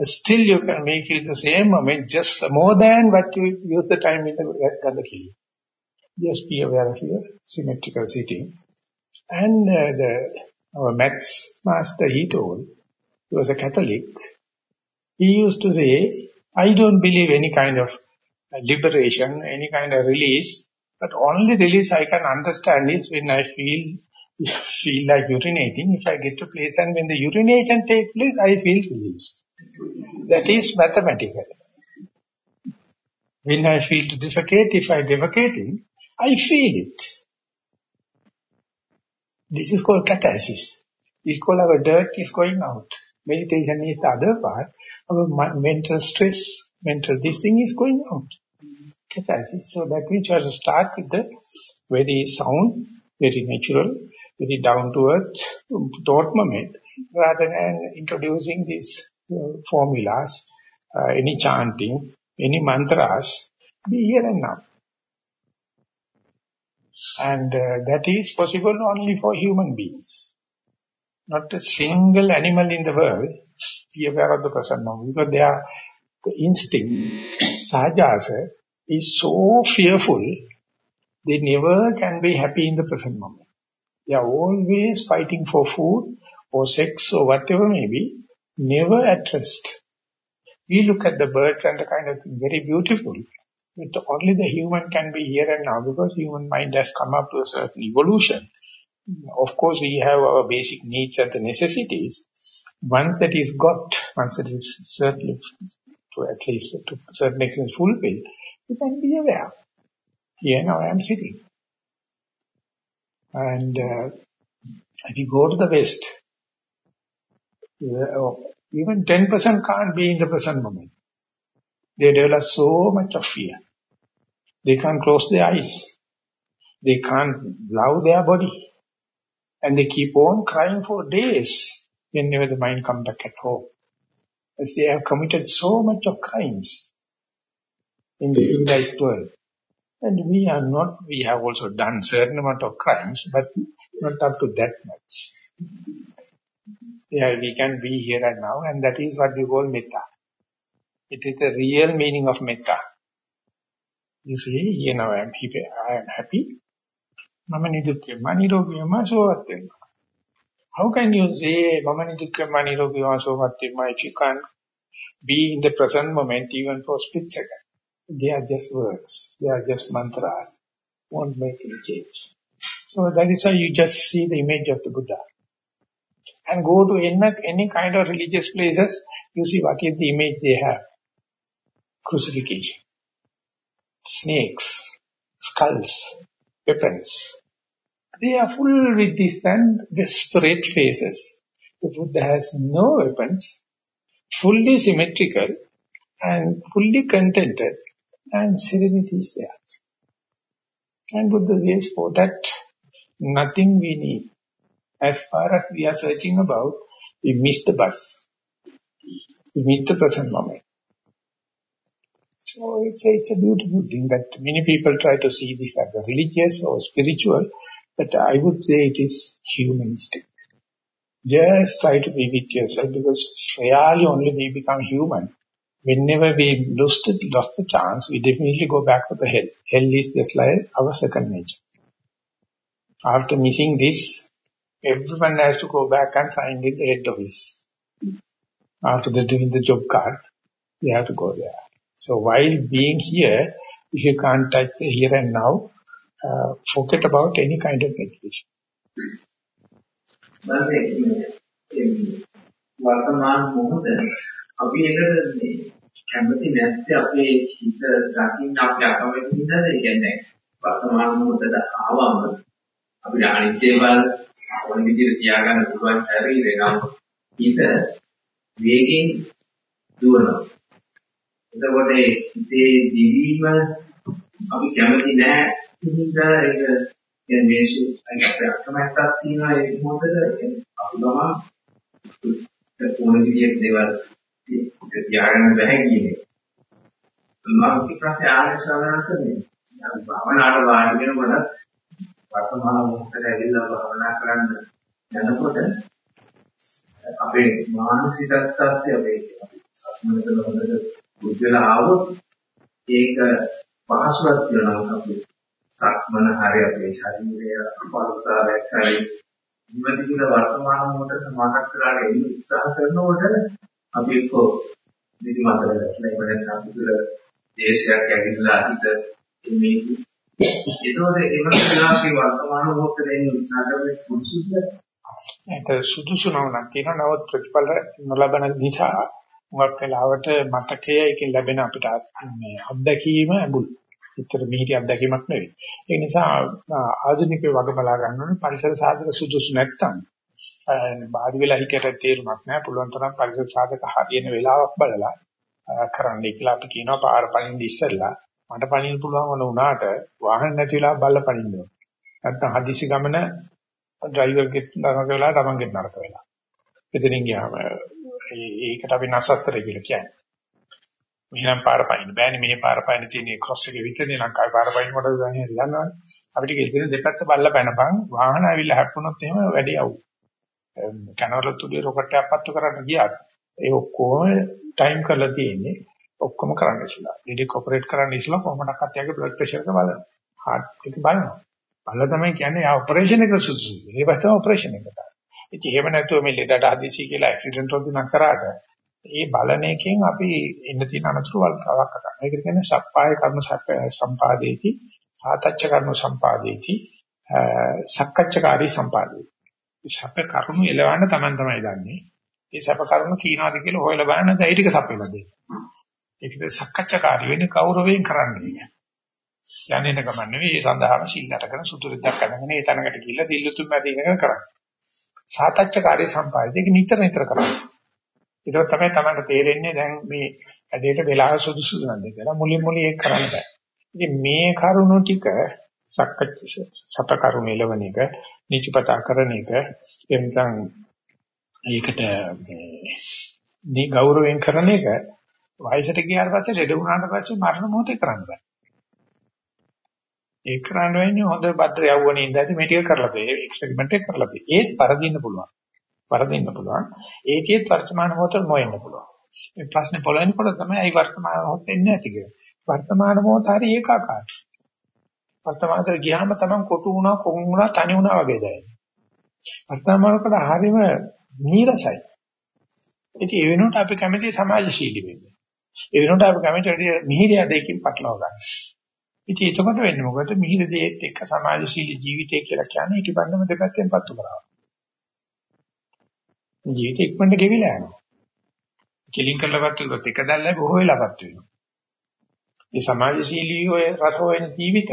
still you can make it the same I mean, just more than what you use the time in the Gandakiliya. Just be aware of your symmetrical sitting. And uh, the our maths master, he told, he was a Catholic, he used to say, I don't believe any kind of liberation, any kind of release, but only release I can understand is when I feel feel like urinating. If I get to place and when the urination takes place, I feel released. That is mathematical. When I feel to defecate, if I defecating, I feel it. This is called catharsis. This is called our dirt is going out. Meditation is the other part. Our mental stress, mental this thing is going out. Catharsis. So that we just start with the very sound, very natural, very down to earth thought moment rather than introducing uh, formulas, uh, any chanting, any mantras, be here and now. And uh, that is possible only for human beings. Not a single animal in the world be aware of the present moment because their the instinct, sahajasa, is so fearful, they never can be happy in the present moment. They are always fighting for food or sex or whatever may be, never at rest. We look at the birds and the kind of thing, very beautiful. But only the human can be here and now because human mind has come up to a certain evolution. Of course, we have our basic needs and the necessities. Once that is got, once it is certainly, to at least to certain extent fulfilled, you can be aware. Here now I am sitting. And uh, if you go to the West, even 10% can't be in the present moment. They develop so much of fear. They can't close their eyes. They can't love their body. And they keep on crying for days whenever the mind comes back at home. As they have committed so much of crimes in the civilized world. And we are not, we have also done certain amount of crimes, but not up to that much. Yeah, we can be here and now, and that is what we call metta. It is the real meaning of metta. You see, you know, I am happy. I am happy. Mama nidukkema nirogiyama sovattenma. How can you say mama nidukkema nirogiyama sovattenma if you can't be in the present moment even for split second? They are just words. They are just mantras. Won't make any change. So that is why you just see the image of the Buddha. And go to any, any kind of religious places, you see what is the image they have. Crucifixion. Snakes. Skulls. Weapons. They are full with these and desperate faces. The Buddha has no weapons, fully symmetrical and fully contented and serenity is there. And Buddha says for that nothing we need. As far as we are searching about, we miss the bus. We miss the present moment. So it's a, it's a beautiful thing that many people try to see this as a religious or spiritual, but I would say it is humanistic. Just try to be with yourself because really only we become human whenever we lost, lost the chance, we definitely go back to the hell. Hell is just like our second nature. After missing this, everyone has to go back and sign in the head office. After the, doing the job card, they have to go there. So while being here, if you can't touch the here and now, uh, forget about any kind of meditation. වර්තමාන මොහොත අපි ඒකට මේ කැමති නැත්te අපේ හිත දකින්න අපි අකමැති හින්දාද ඒ කියන්නේ වර්තමාන මොහොතට ආවම අපිට අනිත්‍ය බල ඕන විදිහට තියාගන්න පුළුවන් ශරීරේ නම් හිත වේගෙන් දුවනවා. එතකොට හිතේ දිවීම අපි කැමති නැහැ හින්දා ඒක කියන්නේ මේසු අපේ අකමැත්තක් තියෙනවා ඒ මොහොතේ අපි ගම ඕන විදිහට දේවල් තියාගන්න බැහැ කියන්නේ. මම පිටපස්සේ ආයෙ සාධාරණසනේ. දැන් භාවනාවට වාඩි වෙනකොට වර්තමාන මොහොතේ ඇවිල්ලා භාවනා කරන්න යනකොට අපේ මානසික තත්ත්වය අපේ සම්මතන හොඳට බුද්ධ වෙලා ආවොත් ඒක පහසුවක් වෙනවා අපේ සක්මන හරි අපේ ශරීරය අපලතාවයක් හරි ඉවති කියලා වර්තමාන මොහොතේ සමානක් කරලා එන්න උත්සාහ කරනකොට අපි එක්ක නිදිමතට වැටලා ඉවර නැත්නම් අපිට දේශයක් ඇවිල්ලා හිත මේ ඒකෝද එවන වෙලාවේ වර්තමාන මොහොතේ එන්න උත්සාහ කරන්නේ සුදුසුද ඒක සුදුසු නවනක් තියෙනවා නවත් ප්‍රතිඵල නොලබන නිසා මුලක් වෙලාවට මතකයේ එකෙන් ලැබෙන අපිට මේ අත්දැකීම අඹුල්. විතර මිහිරි අත්දැකීමක් නෙවෙයි. ඒ නිසා ආධුනිකයෝ වග බලා ගන්න ඕනේ පරිසර සාධක සුදුසු නැත්තම් බාහිර වෙලා හිකට තේරුමක් නැහැ. පුළුවන් තරම් පරිසර සාධක හරියන වෙලාවක් බලලා කරන්න කියලා අපි කියනවා පාර පනින්න ඉස්සෙල්ලා මට පනින්න පුළුවන් වුණ උනාට වාහන නැති වෙලා බල්ල පනින්න ඕනේ. නැත්තම් හදිසි ගමන ඩ්‍රයිවර්ගෙත් නරක වෙලා තමන්ගෙත් නරක වෙලා. එතනින් ගියාම ඒකට අපි නසස්තරය කියලා කියන්නේ. මෙහෙනම් පාර පයින් බෑනේ මේ පාර පයින් තියෙන ක්‍රොස් එකේ විතරනේ ලංකාවේ පාර පයින් කොට ගන්නේ දන්නවනේ. අපිට කියන දෙපැත්ත බල්ල පැනපන් වාහන ඇවිල්ලා හැප්පුණොත් එහෙම වැඩේ આવු. කනවල තුඩේ රොකට් එකක් පත්තු කරන්න ගියාට ඒ ඔක්කොම ටයිම් කරලා තියෙන්නේ ඔක්කොම කරන්න ඉස්සලා. ඩිඩික් ඔපරේට් කරන්න ඉස්සලා කොහොමඩක්වත් යාගේ බ්ලඩ් ප්‍රෙෂර් එක බලනවා. හાર્ට් එක බලනවා. බලලා තමයි කියන්නේ ආ ඔපරේෂන් එක සුසුසු. ඒ පස්සේ ඔපරේෂන් එකට. ඉතින් එහෙම නැතුව මේ ලෙඩට හදිසි කියලා ඇක්සිඩන්ට් වලදී නම් කරාට ඒ බලන එකෙන් අපි එන්න තියෙන අනතුරු වලතාවක් කරනවා. ඒකට කියන්නේ සප්පාය කර්ම සම්පාදේති, සාතච්ච කර්ම සම්පාදේති, සක්කච්ඡකාරී සම්පාදේති. සප්ප කර්ම එලවන්න Taman තමයි දන්නේ. ඒ සප්ප කර්ම තියනවාද කියලා හොයලා බලන්න දැන් ඒ ටික සප්පෙලා දෙන්න. ඒකද සක්කච්ඡකාරී වෙන්නේ කෞරවයෙන් කරන්නේ. යන්නේ ගමන් නෙවෙයි ඒ සඳහාම සිල්ලට කරන සුදුරිද්දක් අරගෙන ඒ තැනකට ගිහිල්ලා සිල්ලුතුන් මැද ඉඳගෙන කරන්නේ. සාතච්ඡකාරී සම්පාදනය ඒක නිතර නිතර කරන්නේ. ඒක තමයි තමයි තේරෙන්නේ දැන් මේ ඇදේට වෙලාව සුදුසු නැද්ද කියලා මුලින් මුලින් ඒක කරන්න බෑ. ඉතින් මේ කරුණු ටික සක්කච්ඡ සත කරුණ එළවණ එක නිචපතා කරන එක එම්තන් ඒකට මේ ගෞරවයෙන් කරන එක වයසට ගියාට පස්සේ ලෙඩ වුණාට පස්සේ මරණ මොහොතේ කරන්න බෑ. ඒ කරන්න වෙන්නේ හොඳ භද්‍ර යවුවනේ ඉඳලා මේ ටික කරලා බෑ. එක්ස්පෙරිමන්ට් එක කරලා බෑ. ඒත් පරදින්න පුළුවන්. පරදින්න පුළුවන්. ඒකේත් වර්තමාන මොහොත නොවෙන්න පුළුවන්. මේ ප්‍රශ්නේ පොළවෙනකොට තමයි අයි වර්තමාන මොහොත එන්නේ නැති කියන්නේ. වර්තමාන මොහොත හරි ඒකාකාරයි. වර්තමානට ගියාම තමන් කොටු වුණා, කොන් වුණා, තනි වුණා වගේ දැනෙනවා. වර්තමානකට හරීම නීරසයි. ඉතින් ඒ වෙනුවට අපි කැමති සමාජශීලී වෙන්න. ඒ වෙනුවට අපි කැමති මිහිරිය දෙකකින් පටලවා ගන්න. ඉතින් එතකොට වෙන්නේ මොකද මිහිර දේත් එක්ක සමාජශීලී ජීවිතය කියලා කියන්නේ ඊට බඳම දෙපැත්තෙන් පත්තු කරනවා. ජීවිතේ ඉක්මනට ගෙවිලා යනවා. කෙලින් කරලාපත් උනොත් එක දැල්ලයි බොහෝ වෙලාපත් වෙනවා. මේ සමාජශීලී ඔය රස හොයන ජීවිත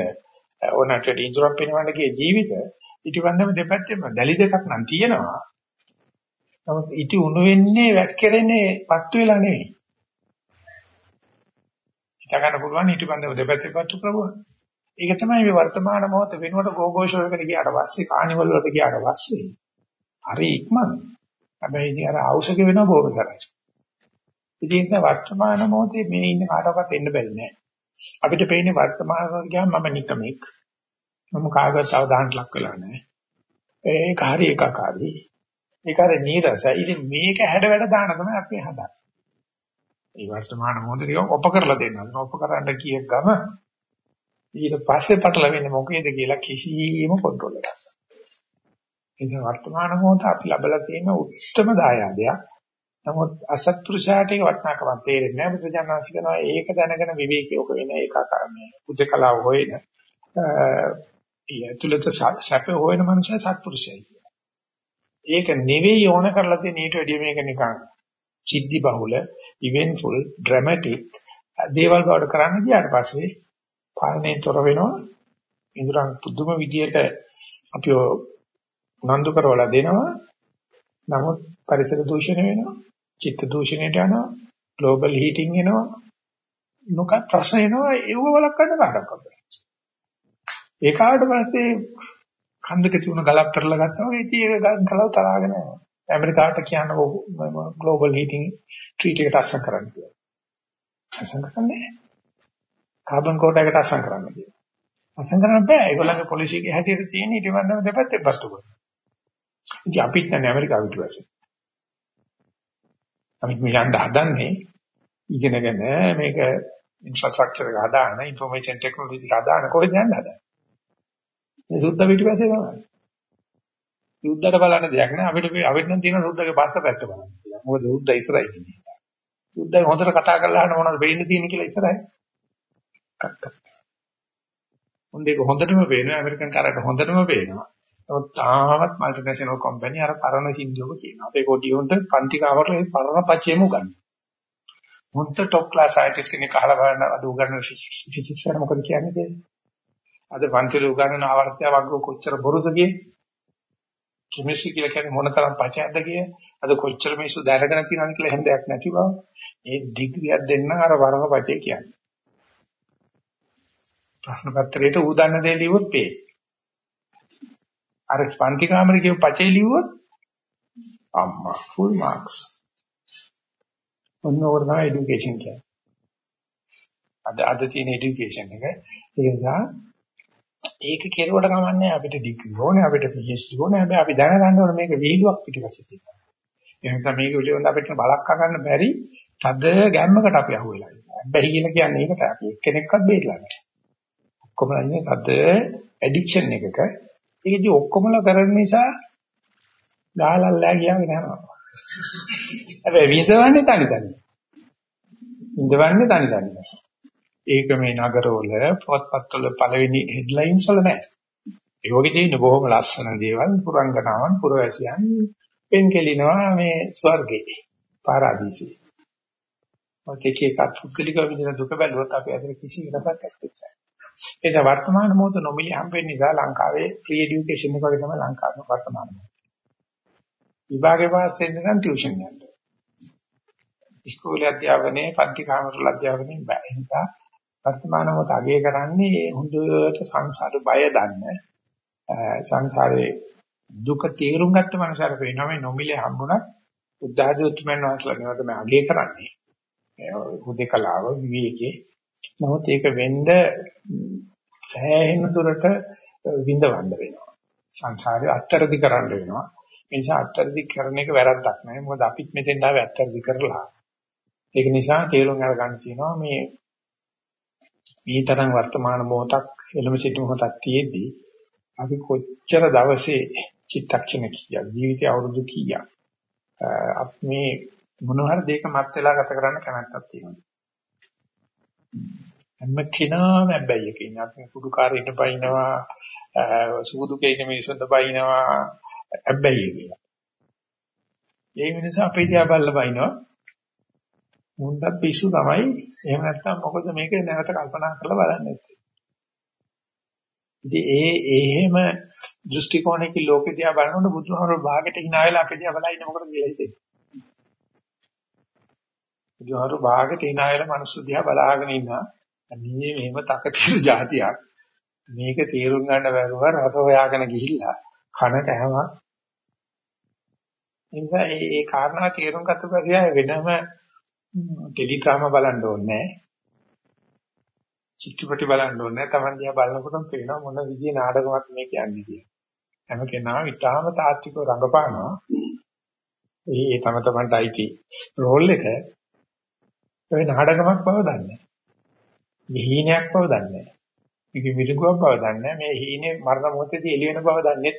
ඕනකට ඉන්ද්‍රම් පිනවන්න ගිය ජීවිත ඊට බඳම දෙපැත්තෙන් දැලි දෙකක් නම් තියෙනවා. නමුත් ඊට උණු වෙන්නේ වැක්කෙරෙන්නේ පත්තු වෙලා නෙවෙයි. හිතා ගන්න පුළුවන් ඊට බඳව දෙපැත්තේ පත්තු කරගන්න. ඒක තමයි මේ වර්තමාන මොහොත වෙනුවට ගෝඝෝෂෝ එකට ගියාට පස්සේ කානිවල් වලට ගියාට පස්සේ හරි ඉක්මන. හැබැයි ඉතින් අර අවශ්‍යක වෙන බෝර කරයි. ඉතින් ඒ වර්තමාන මොහොතේ මේ ඉන්න කාටවත් එන්න බැරි නෑ. අපිට පේන්නේ වර්තමාන මොහොත ගියාම මම නිකමෙක්. මම කාගවත් අවධානයට ලක් වෙලා නෑ. ඒක හරි එකකාරී. ඒක හරි නීරසයි. ඉතින් මේක හැඩ වැඩ දාන තමයි අපි හදන්නේ. ඒ වර්තමාන මොහොතේ ඔප කරලා දෙන්නවා. ඔප කරන්න කිය ගම ඊට පස්සේ පටලවෙන්නේ මොකේද කියලා කිසිම කන්ට්‍රෝල් එකක්. ඒ වර්තමාන මොහොත අපි ලබලා තියෙන උත්තරම දායාදයක්. නමුත් අසත්පුරුෂයාට ඒ වටිනාකමක් තේරෙන්නේ නැහැ. බුදුජානනාංශ කරනවා ඒක දැනගෙන විවේකීව වෙන ඒකාකාරමයි. උදකලාව හොයන ඊතුලත සැප හොයන මනුස්සය සත්පුරුෂයයි. ඒක නෙවෙයි ඕන කරලා තියෙන ඊට වැඩිය මේක නිකන් සිද්ධි බහුල eventful dramatic දේවල් බවට කරන්න ගියාට පස්සේ පාලනයෙන් තොර වෙනවා. ඉඳුරන් පුදුම විදියට අපි උනන්දු කරවලා දෙනවා. නමුත් පරිසර දූෂණය වෙනවා චිත්ත දූෂණයට යනවා ග්ලෝබල් හීටින් එනවා. මොකක් ප්‍රශ්න එනවා ඒව වළක්වන්න කාටවත් ඒක ආවට පස්සේ කන්දක තිබුණ ගලක් කරලා ගත්තා වගේ ඉතින් ඒක ගලව තරහගෙන යනවා. ඇමරිකාවට කියන ග්ලෝබල් හීටින් ට්‍රීට් එකට අස්සම් කරන්න කියලා. අස්සම් කරන්නේ කාබන් කෝට් එකට අස්සම් කරන්න කියලා. අස්සම් කරන්න බෑ. ඒගොල්ලන්ගේ පොලිසි එකේ හැටියට තියෙන ඊට වඩා දෙපැත්තේ බස්තු කරනවා. ඉතින් අපිත් නැන්නේ ඇමරිකාව පිටුපස්සේ. අපිත් මේ යන්න හදන්නේ ඉගෙනගෙන මේක ඉන්ෆ්‍රාස්ට්‍රක්චර් එක හදාන ඉන්ෆර්මේෂන් ටෙක්නොලොජි එක හදාන කොහෙද යන්න හදන්නේ? මේ සුද්ධ පිටුපස්සේ තමයි. යුද්ධයට බලන්න දෙයක් නෑ අපිට අපිට නම් තියෙන සුද්දගේ පස්ස පැත්ත බලන්න. මොකද සුද්ද ඉස්සරයි ඉන්නේ. සුද්දයි හොඳට කතා කරලා අහන්න මොනවද වෙන්නේ තියෙන්නේ කියලා ඉස්සරයි. හොඳේක හොඳටම පේනවා ඇමරිකන් කරට හොඳටම පේනවා. නමුත් තාමත් මල්ටිනේෂනල් කම්පැනි අර පරණ සින්දුවක කියනවා. අපේ කොටියොන්ට පන්ති කාමරේ මේ පරණ පච්චේම උගන්වනවා. මුන්ට টොප් ක්ලාස් සයන්ටිස්ට් කෙනෙක් අහලා බලන්න අද උගන්වන ෆිසික්ස් වල මොකද කියන්නේ අද පන්තිල උගන්වන ආවර්තය වගේ කොච්චර බොරුද කියේ කිමිස්ට්‍රි කියලා කියන්නේ මොන තරම් පචයක්ද කිය. අද කොච්චර මිනිස්සු දැනගෙන තියෙනවද කියලා එහෙම දෙයක් නැති බව. ඒ ඩිග්‍රියක් දෙන්න අර වරම පචය කියන්නේ. ප්‍රශ්න පත්‍රයට ඌ දන්න දේ ලියුවොත් පේ. අර පන්ති කාමරේ කියව පචේ ලියුවොත් අම්මා ෆුල් මාක්ස්. ඔන්න ඕක තමයි এডুকেෂන් කියන්නේ. අද අද තියෙන এডুকেෂන් එක. ඒ නිසා ඒක කෙරුවට කමන්නේ අපිට ඩිග්‍රී ඕනේ අපිට PhD ඕනේ හැබැයි අපි දැනගන්න ඕනේ මේක විහිළුවක් පිටිපස්සේ තියෙනවා. ඒ නිසා මේක පිළිබඳ අපිට බලක් ගන්න බැරි තද ගැම්මකට අපි අහුවෙලා ඉන්නවා. හැබැයි කියලා කියන්නේ ඒකට අපි එක්කෙනෙක්වත් බේරලා නැහැ. ඔක්කොම ඉන්නේ තද ඇඩික්ෂන් එකක. ඒකදී ඔක්කොමලා කරන නිසා ගාලල්ලා ගියාගෙන යනවා. හැබැයි විඳවන්නේ තනි තනි. විඳවන්නේ තනි තනි. ඒක මේ නගරවල පොත්පත්වල පළවෙනි හෙඩ්ලයින්ස් වල නැහැ. ඒ වගේ තියෙන බොහොම ලස්සන දේවල් පුරංගනාවන් පුරවැසියන් පෙන්කෙලිනවා මේ ස්වර්ගේ පාරාදීසෙ. ඔතේක එකක් පුද්ගලික විදිහට දුක බැලුවොත් අපි අතර කිසි වෙනසක් නැහැ. ඒක වර්තමාන මොහොත නොමිලි හම්බෙන්න නිසා ලංකාවේ ෆ්‍රී এডুকেෂන් එක වගේ තමයි ලංකාවේ වර්තමාන මොහොත. විභාගේ පාස් වෙන්න නම් ටියුෂන් යන්න. ඉස්කෝලේ අධ්‍යාපනයේ පන්ති කාමරවල අධ්‍යාපනයේ බෑ. ඒ නිසා වර්තමාන මොහොත අගය කරන්නේ හොඳට සංසාර බය දන්න සංසාරේ දුක තේරුම් ගත්ත මනසට වෙනවා මේ නොමිලේ හම්බුණත් උද්ධාදී උත්මයන් වහන්සේලා මේවා තමයි අගය කරන්නේ. හුදේකලාව විවේකේ. නමුත් ඒක වෙන්න සෑහෙන දුරට විඳවන්න වෙනවා. සංසාරේ අත්තරදි කරන්න වෙනවා. ඒ නිසා අත්තරදි කරන එක වැරද්දක් නෑ. මොකද අපිත් මෙතෙන් ආවේ අත්තරදි කරලා. ඒක නිසා තේරුම් අරගන්න තියෙනවා මේ මේ තරම් වර්තමාන මොහොතක් එළම සිටු මොහොතක් තියෙද්දී අපි කොච්චර දවසේ චිත්තක්ෂණ කීයක් ජීවිතය අවුරුදු කීයක් අපි මේ මොන හරි දෙයක මත් වෙලා ගත කරන්න කැමැත්තක් තියෙනවා. හැම කෙනාම හැබැයි එක ඉන්න අපි කුඩු කාරේ ඉන්න බයිනවා සුදු කේන මිනිස්සුන්ට බයිනවා හැබැයි කියලා. ඒ නිසා අපේ දිහා බලලා බයිනවා මුන්ට පිස්සු තමයි එහෙම නැත්නම් මොකද මේක නැවත කල්පනා කරලා බලන්නේ ඉතින් ඒ එහෙම දෘෂ්ටි කෝණයකින් ලෝකෙ දිහා බලනකොට බුදුහාමර භාගයට hina වෙලා අපේ දිහා බලලා ඉන්න මොකද කියලා හිතෙන්නේ? බුදුහාමර භාගයට hina වෙලා මිනිස්සු දිහා බලාගෙන ඉන්නා අනේ මෙහෙම තකතිරු જાතියක්. මේක තේරුම් ගන්න බැරුව රස හොයාගෙන ගිහිල්ලා කනට හැම ඒ නිසා මේ ඒ කාරණා තේරුම් ගත්ත පස්සේ වෙනම ටෙලිග්‍රාම බලන්න ඕනේ චිත්‍රපටි බලන්න ඕනේ තමන් දිහා බලනකොටම පේනවා මොන විදිහේ නාටකමක් මේ කියන්නේ කියලා. හැම කෙනාම ඊටාම තාත්විකව රඟපානවා. ඒ තම තමන්ට අයිති රෝල් එක ඒ නාටකමක් බව දන්නේ. විහීනයක් බව දන්නේ. මේක විරුගුවක් බව දන්නේ. මේ හීනේ මරණ මොහොතේදී එළි වෙන බව දන්නේ.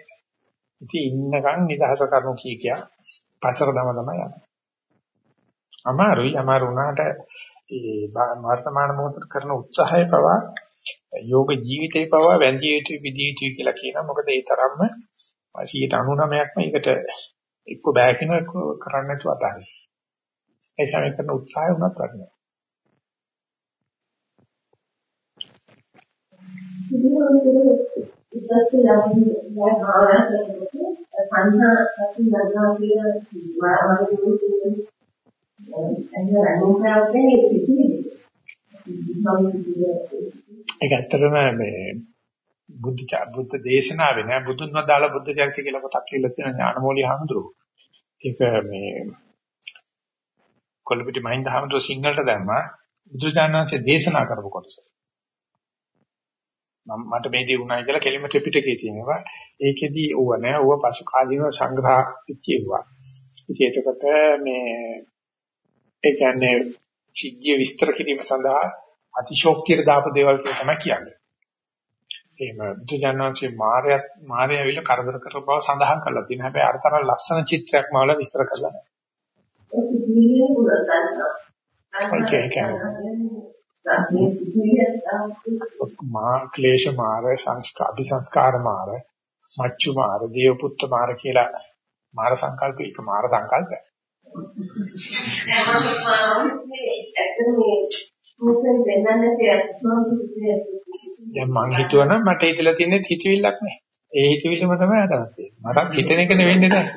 ඉතින් ඉන්නකන් නිදහස කරනු කී කියා පසර දම තමයි යන්නේ. අමාරුයි අමාරු වුණාට ඒ වර්තමාන මොහොතට කරන උත්සාහය පවා යෝග ජීවිතේ පවා වැන්දිය යුතු විදිය යුතු කියලා කියනවා. මොකද ඒ තරම්ම 99%ක්ම ඒකට එක්ක බෑ කියන එක කරන්න නැතුව අතාරින්. ඒ සමේ කරන උත්සාහය උනත් වටිනවා. ඉතින් ඒක ඇත්තටම මේ බුද්ධ බුද්ධ දේශනාවේ නෑ බුදුන් වදාළ බුද්ධ චරිතය කියලා පොතක් කියලා තියෙන ඥානමෝලි හඳුරෝ. ඒක මේ කොළඹිටි මහින්ද හඳුරෝ සිංහලට දැම්මා බුදුජානනාංශයේ දේශනා කරපු කොටස. මම මට මේ දේ උනායි කියලා කෙලිම ත්‍රිපිටකයේ තියෙනවා. ඒකෙදි ඌව නෑ ඌව පසු කාලීනව සංග්‍රහ පිටියුවා. ඉතින් එතකොට මේ ඒ කියන්නේ සිද්ධිය විස්තර කිරීම සඳහා අතිශෝක්තියට දාපු දේවල් කියලා තමයි කියන්නේ. එහෙම බුදුජානනාංශයේ මායя මායя විල කරදර කරන බව සඳහන් කරලා තියෙනවා. හැබැයි අර තරම් ලස්සන චිත්‍රයක්ම වල විස්තර කරලා නැහැ. මා ක්ලේශ මාර සංස්කාර අபிසංස්කාර මාර මච්චු මාර දේව පුත්ත මාර කියලා මාර සංකල්ප එක මාර සංකල්පයක්. දැන් මං හිතුවනම් මට හිතලා තියෙන්නේ හිතවිල්ලක් නේ. ඒ හිතවිල්ලම තමයි තියෙන්නේ. මට හිතන එක නෙවෙන්නේ දැන්.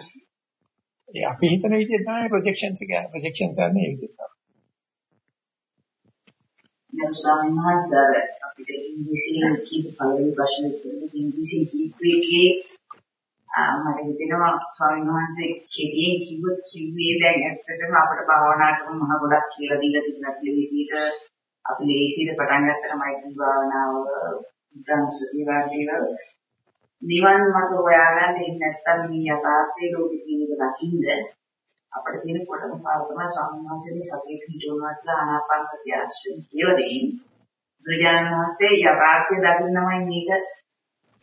ඒ අපි හිතන විදිහ තමයි ප්‍රොජෙක්ෂන්ස් එක ප්‍රොජෙක්ෂන්ස් යන්නේ ඒ විදිහට. දැන් වහන්සේ අපිට ඉංග්‍රීසියෙන් කියපු පළවෙනි ප්‍රශ්නේ තියෙන්නේ ඉංග්‍රීසියෙන් කියපේකේ මට හිතෙනවා ස්වාමීන් වහන්සේ කෙටියෙන් කිව්වොත් කිව්වේ දැන් ඇත්තටම අපිට භාවනා කරන මහ ගොඩක් කියලා දීලා තිබුණා ලේසියට අපි ලේසියට පටන් ගත්තට මෛත්‍රී භාවනාව උදාහරණ වශයෙන් නිවන් මඟ හොයාගන්න ඉන්නේ නැත්තම් මේ යථාර්ථයේ ලෝකෙ කියන දකින්ද අපිට තියෙන කොටම පාර තමයි ස්වාමීන් වහන්සේගේ සතිය පිටුවනට ආනාපාන සතිය ආශ්‍රයෙන් කියලා දෙන්නේ. බුදුජානක මහත්තේ යථාර්ථය දකින්නමයි මේක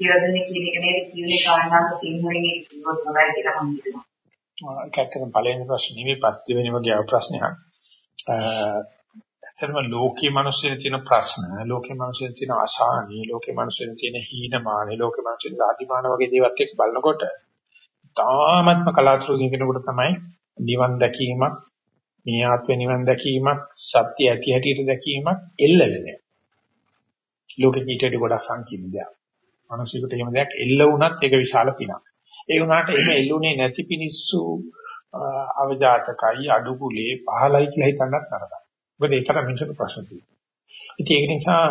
කියලා දෙන්නේ කියන එක නේද කියන්නේ ස්වාමීන් වහන්සේ සිංහලෙන් ඒක කිව්වොත් හොඳයි කියලා මම හිතනවා. කැක්කම පළවෙනි ප්‍රශ්නේ නෙවෙයි පස් දෙවෙනි වගේ ප්‍රශ්නයක්. ඇත්තටම ලෝකීය මිනිස්සුන් තියෙන ප්‍රශ්න, ලෝකීය මිනිස්සුන් තියෙන අසහනී, ලෝකීය මිනිස්සුන් තියෙන හීනමානී, ලෝකීය මිනිස්සුන් ආදිමාන වගේ දේවල් එක්ක බලනකොට තාමත්ම කලාතුරකින් කෙනෙකුට තමයි නිවන් දැකීමක් මේ ආත්ම නිවන් දැකීමක් සත්‍ය ඇති හැටියට දැකීමක් එල්ල වෙන්නේ. ලෝකෙ කීටට ගොඩක් සංකීර්ණ දෙයක්. මිනිසෙකුට එහෙම දෙයක් එල්ල වුණත් ඒක විශාල පිනක්. ඒ වුණාට එහෙම එල්ලුනේ නැති පිනිස්සු අවජාතකයි අඩුකුලේ පහලයි කියලා හිතන්නත් නරකයි. මොකද ඒතර මිනිසුන්ට ප්‍රශ්න තියෙනවා. ඉතින් ඒක නිසා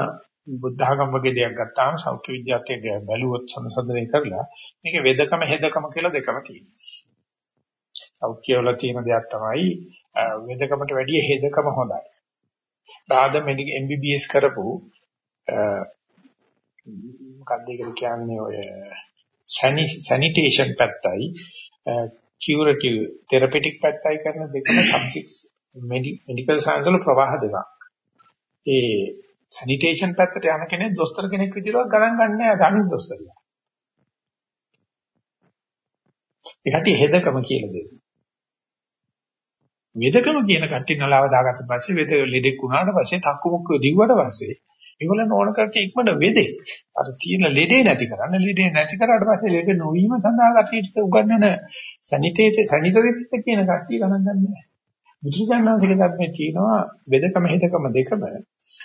බුද්ධ ආගම වගේ දෙයක් ගත්තාම සෞඛ්‍ය විද්‍යාවේ බැලුවොත් සම්සන්දනය කරලා මේක වෙදකම හෙදකම කියලා දෙකම තියෙනවා. සෞඛ්‍ය වල තියෙන දෙයක් තමයි වෙදකමට වැඩිය හෙදකම හොඳයි. රාද මෙඩික MBBS කරපු මොකක්ද ඒකට කියන්නේ ඔය සැනිටේෂන් පැත්තයි කියුරටිව් තෙරපිටික් පැත්තයි කරන දෙකම සබ්ජෙක්ට්ස් මෙඩිකල් සයන්ස් වල ප්‍රවාහ දෙකක්. ඒ සැනිටේෂන් පැත්තට යන කෙනෙක් දොස්තර කෙනෙක් විදිහට ගණන් ගන්න නෑ අනිත් දොස්තරලා. ඒකට හෙදකම කියලා දෙනවා. වෙදකම කියන කට්ටිය නලාව දාගත්ත පස්සේ වෙද ලෙඩෙක් වුණාට පස්සේ තක්කු මුක්ක දිව්වට පස්සේ ඒගොල්ලන් ඕන කට්ටිය ඉක්මනට වෙදේ. අර තියෙන ලෙඩේ නැති කරන්න ලෙඩේ නැති කරාට පස්සේ ලෙඩ නොවීම සඳහා කට්ටියට උගන්වන සැනිටේටර් සැනිටරිස්ට් කියන කට්ටිය ගණන් ගන්නෑ. බුදුසසුනාගේ ධර්මයේ තියෙනවා වෙදකම හෙදකම දෙකම.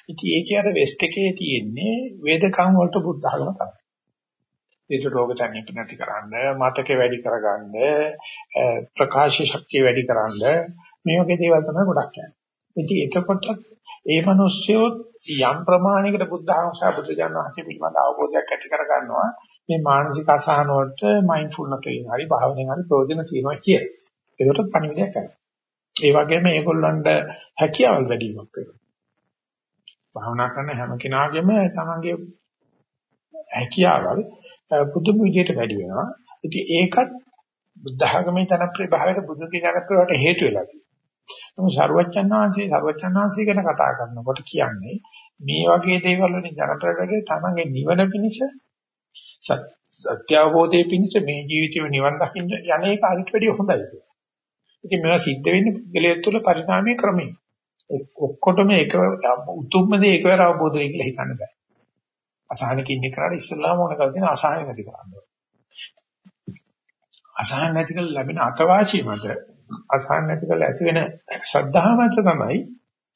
ඉතින් ඒකේ අර වෙස්ට් එකේ තියෙන්නේ වේදකම් වලට බුද්ධ ආගම තමයි. ඒක රෝග සනීප නැති කරන්න, මතක වැඩි කරගන්න, ප්‍රකාශ ශක්තිය වැඩි කරන්න මේ වගේ දේවල් තමයි ගොඩක් යන්නේ. ඉතින් එතකොට ඒ මිනිස්සුયો යම් ප්‍රමාණයකට බුද්ධ ආගමසා බුදුජානක වහන්සේ පිළිබඳ අවබෝධයක් ඇති කර ගන්නවා මේ මානසික අසහන වලට මයින්ඩ්ෆුල්නස් එකෙන් හරි භාවනෙන් හරි ප්‍රයෝජන තියෙනවා කිය. ඒකට පණිවිඩයක් කරනවා. ඒ වගේම ඒගොල්ලන්ට හැකියාවල් වැඩි වීමක් වෙනවා. භාවනා කරන හැම කෙනාගේම තමන්ගේ හැකියාවල් පුදුම විදිහට වැඩි වෙනවා. ඉතින් ඒකත් බුද්ධ ධර්මයේ තන ප්‍රභාවයට බුදුගේ ජනප්‍රියට හේතු වෙලා තියෙනවා. නමුත් සර්වඥාන් වහන්සේ සර්වඥාන් වහන්සේ ගැන කතා කරනකොට කියන්නේ මේ වගේ දේවල් වලින් ජනප්‍රියකගේ තමන්ගේ නිවන පිණිස සත්‍ය අවබෝධයේ පිණිස මේ ජීවිතේ නිවන් දකින්න යන එක අරිට වැඩිය හොඳයි කියලා. ඉතින් මේවා සිද්ධ වෙන්නේ පුද්ගලයෙක් තුළ පරිණාමයේ ක්‍රමයි. ඔක්කොටම එක උතුම්ම දේ එකවර අවබෝධ වෙයි කියලා හිතන්න බෑ. අසහනක ඉන්න කරාට ඉස්සල්ලාම ඕන කරලා තියෙන අසහන නැති කරන්න. අසහන නැති කරලා ලැබෙන අතවාසිය මත අසහන නැති කරලා ඇති වෙන ශ්‍රද්ධාව මත තමයි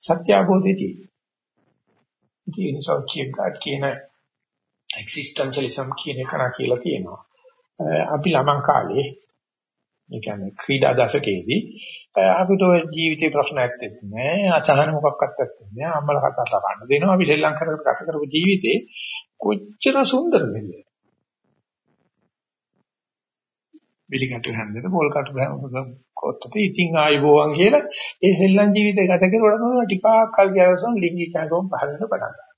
සත්‍ය අවබෝධය තියෙන්නේ. ඉතින් ඒ නිසා කියන එක්සිස්ටෙන්ෂලිසම් කියන එක නා කියලා තියෙනවා. අපි ළමං කාලේ ඒ කියන්නේ ක්‍රීඩා දශකයේදී අපිට ජීවිතේ ප්‍රශ්න ඇත්තේ නෑ අචහන මොකක්වත් ඇත්තේ නෑ අම්මලා කතා කරන්න දෙනවා අපි ශ්‍රී ලංකාවේ ගත කරපු ජීවිතේ කොච්චර සුන්දරද බිලිකට හැන්දට පොල් කටු ගහන කොත්තට ඉතින් ආයුබෝවන් කියලා ඒ සෙල්ලම් ජීවිතය ගත කරනකොට ටිකක් කල් ගියවසන් ලිංගිකකම් පහළට පටන් ගන්නවා.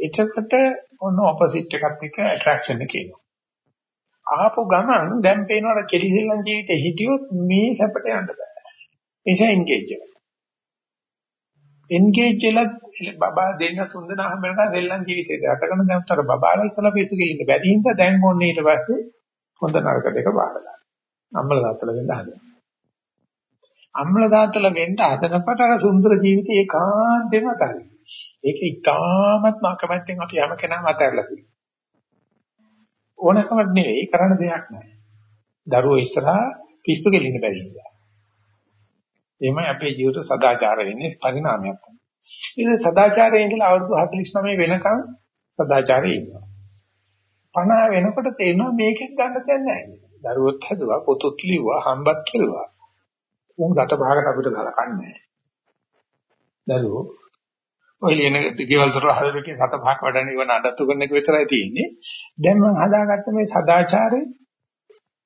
එතකොට ඔන්න ඔපොසිට් එකත් එක්ක ඇට්‍රැක්ෂන් එක එනවා. ආපු ගමන් දැන් පේනවා කෙටි සෙල්ලම් ජීවිතේ හිටියොත් මේ සැපට යන්න බෑ. එනිසා එන්ගේජ් වෙනවා. එන්ගේජ් වෙලා බබා දෙන්න තුන් දෙනා හැම වෙනකන් දෙල්ලන් ජීවිතේ ගත කරන දැන්තර බබාලා ඉස්සලා පිටු ගෙලින්න බැරි හින්දා දැන් මොන්නේ ඊට පස්සේ හොඳ නරක දෙක බාරලා. අම්මල දාතල වෙන්න හදනවා. අම්මල දාතල වෙන්න හදනකොට අර සුන්දර ජීවිතේ ඒකාන්තෙම අතරින්. ඒක ඉතාමත් මාකමැත්තෙන් අපි හැම කෙනාම අතහැරලා තියෙනවා. ඕනකමක් නෙවෙයි කරන්න දෙයක් නැහැ. දරුවෝ ඉස්සරහා පිස්සු ගෙලින්න බැරි නිසා. එහෙමයි අපේ ජීවිත සදාචාර වෙන්නේ පරිණාමයක්. ඉතින් සදාචාරයේ ඉඳලා අවුරුදු 49 වෙනකන් සදාචාරයේ ඉන්නවා. 50 වෙනකොට තේරෙනවා මේකෙන් ගන්න දෙයක් නැහැ. දරුවොත් හැදුවා, පොතුත් ලිව්වා, හම්බත් කෙරුවා. උන් ගත භාගට අපිට ගලකන්නේ නැහැ. දරුවෝ ඔය ලියන ගෙවල් දොර හදලකේ සත පහක් වඩන ඉවන අඩත්තු කරන එක විතරයි තියෙන්නේ. දැන් මම හදාගත්ත මේ සදාචාරය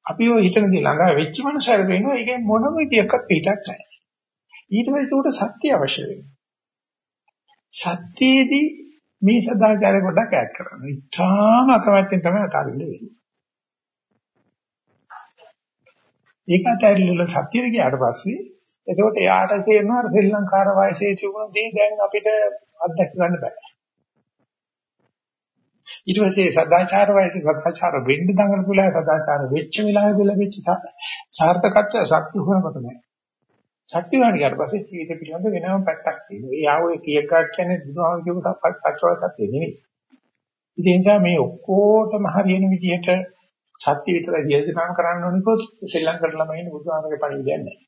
අපි ඔය හිතන දේ ළඟා වෙච්ච මනුස්සයර වෙනවා ඒකේ මොනම විදියක්වත් පිටක් නැහැ. ඊට පස්සේ උට සත්‍ය අවශ්‍ය වෙනවා. සත්‍යයේදී මේ සදාචාරය පොඩ්ඩක් ඈඩ් කරන්න. ඉතාලම අකමැත්තෙන් තමයි අතාරින්න වෙන්නේ. ඒක අතහැරිලා සත්‍යෙට ගියාට පස්සේ එතකොට එයාට තේරෙනවා ශ්‍රී ලංකාර වයසේ තිබුණ දේ දැන් අපිට අත්දැක ගන්න බෑ. ඊට පස්සේ සදාචාර වයසේ සදාචාර වෙන්න දඟල පුළා සදාචාර වෙච්ච වෙලාවෙ කියලා වෙච්ච සාර්ථකත්වය සත්‍ය හොරකට නෑ. සත්‍ය වහන ඊට පස්සේ ජීවිත පිළිබඳ වෙනම පැත්තක් තියෙනවා. ඒ ආවේ කීයක්වත් කියන්නේ බුදුහාම කියපු පච්චවල සත්‍ය නෙවෙයි. ඒ නිසා මේ ඔක්කොටම හරියන විදිහට සත්‍ය විතරයි දේශනා කරන්න ඕනේ කොත් ශ්‍රී ලංකාවේ ළමයින් බුදුහාමගේ පණිවිඩයක් නැහැ.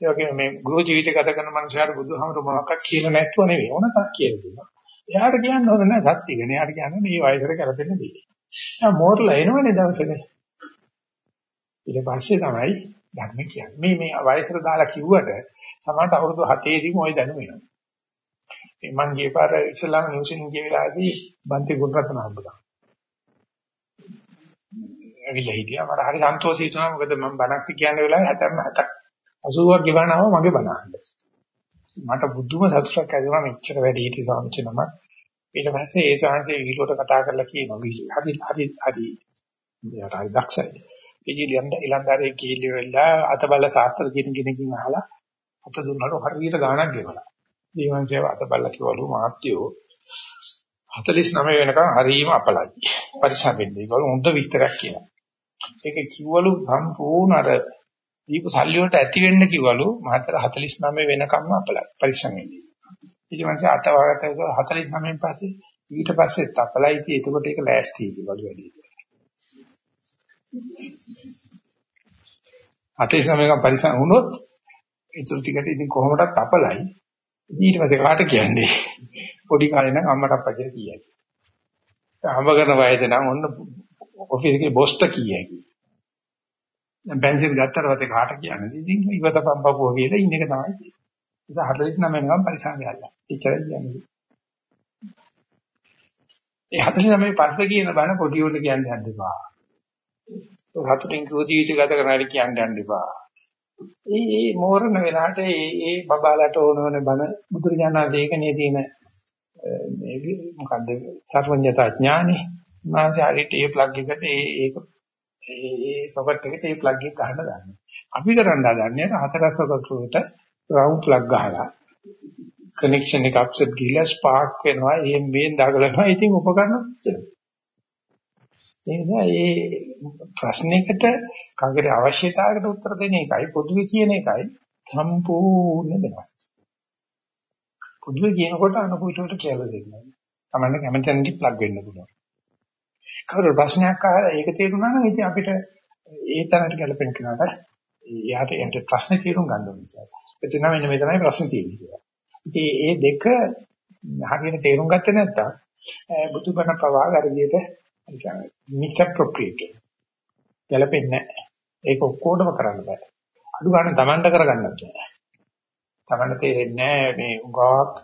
ඒ වගේම මේ ගෘහ ජීවිත ගත කරන මනුස්සයාට බුදුහාමර මොනවක්වත් කියලා නැත්තුව නෙවෙයි ඕනකක් කියලා දෙනවා. එයාට කියන්න හොඳ නැහැ සත්‍ය ගැන. එයාට කියන්නේ මේ වයසට කරපෙන්න දෙයක්. දැන් මෝරලා එනවනේ දවසක. ඊට පස්සේ තමයි ධර්ම කියන්නේ. මේ මේ වයසට දාලා කිව්වට සමහරට අවුරුදු 7 දීම ওই දැනුම එනවා. මේ මං ගිය පාර ඉස්ලාම නිව්සීලන්ත ගිය වෙලාවේදී බන්ති ගුණරත්න හම්බුණා. ඇවිල්ලා හිටියා. මට හරි සන්තෝෂයි තුනා මොකද මම බණක් කියන වෙලාවේ 77ක් 80ක් ගෙවනවා මගේ බණ අහන්න. මට බුදුම සතුටක් ඇති වුණා මෙච්චර වැඩි හිටි සාමිච්ච නම. ඊට පස්සේ ඒ සාංශේ විහිළුවට කතා කරලා කියනවා හරි හරි හරි හරි දක්ෂයි. ඉජිලියන්ද ඉලන්දාරේ කීලි වෙලා අතබල සාස්ත්‍ර කියන කෙනකින් අහලා අත දුන්නලු හරියට ගාණක් ගෙවලා. දීවංශය අතබල කිවලු මාත්‍යෝ 49 වෙනකන් හරීම අපලයි. පරිස්සම් වෙන්න. ඒක හොඳ විස්තරයක් කියනවා. ඒක කිව්වලු සම්පූර්ණ අර දීප සල්ලි වලට ඇති වෙන්න කිව්වලු මහතර 49 වෙනකම්ම අපලයි. පරිස්සම් වෙන්න. ඊට පස්සේ අතවකට 49 පස්සේ ඊට පස්සේ තපලයි ඉතින් එතකොට ඒක ලෑස්ති කිව්වලු වැඩි. අතේ සමයක පරිසම් වුණොත් ඒ ටිකට ඉතින් කොහොමදත් අපලයි. ඊට පස්සේ කාට කියන්නේ? පොඩි කාලේ නම් අම්මට අප්පට කියයි. අම්ම කරන වයසේ නම් ඔන්න ඔෆිස් එකේ බොස්ට කියයි. දැන් බෙන්සින් ගත්තට පස්සේ කාට කියන්නේ? ඉතින් ඉවත පම්පපුව කියලා ඉන්න එක තමයි. ඒක 49 වෙනකම් පරිසම් ගහලා. එච්චරයි කියන්නේ. ඒ 49 පස්සේ කියන බණ පොඩි උන්ට කියන්නේ හද්දපා. හතුටින් කිව්ව ජීවිත ගත කරනාට කියන්න යන්න එපා. ඒ ඒ මෝරණ වෙලාවට ඒ ඒ බබාලට ඕන ඕන බණ බුදුරජාණන් දේකනේ තියෙන මේ මොකද්ද සර්වඥතා ඥානෙ මාසාරිට ඒ ප්ලග් එකට ඒ ඒක ඒ ඒ පොකට් එකට ඒ ප්ලග් එක ගහන්න දාන්න. අපි කරන්න හදන්නේ හතරස් වකටුවට රවුන්ඩ් ප්ලග් ගහලා කනෙක්ෂන් එක අප්සෙට් ගිහලා ස්පාර්ක් වෙනවා එහෙම මේෙන් දාගලනවා ඉතින් උපකරණ ඒ නිසා මේ ප්‍රශ්නෙකට කගරේ අවශ්‍යතාවයකට උත්තර දෙන එකයි පොදුවේ කියන එකයි සම්පූර්ණ වෙනස්. පොදුවේ කියනකොට අනුකූලවට කියලා දෙන්නේ. තමන්න කැමතින්දි ප්ලග් වෙන්න පුළුවන්. කවුරු ප්‍රශ්නයක් අහලා ඒක තේරුණා නම් ඉතින් අපිට ඒ තැනට ගැලපෙන කෙනාට එයාට එයාට ප්‍රශ්නේ තේරුම් ගන්න ඕන නිසා. එතන මෙන්න මේ තමයි ප්‍රශ්නේ තියෙන්නේ කියලා. ඉතින් මේ දෙක හරියට තේරුම් ගත්තේ නැත්නම් බුදුබණ පවා වැඩියට ඒ කියන්නේ misappropriate. ගැලපෙන්නේ නැහැ. ඒක ඔක්කොටම කරන්න බෑ. අඩු ගන්න තමන්ට කරගන්නත් බෑ. තමන්ට තේරෙන්නේ නැහැ මේ උගාවක්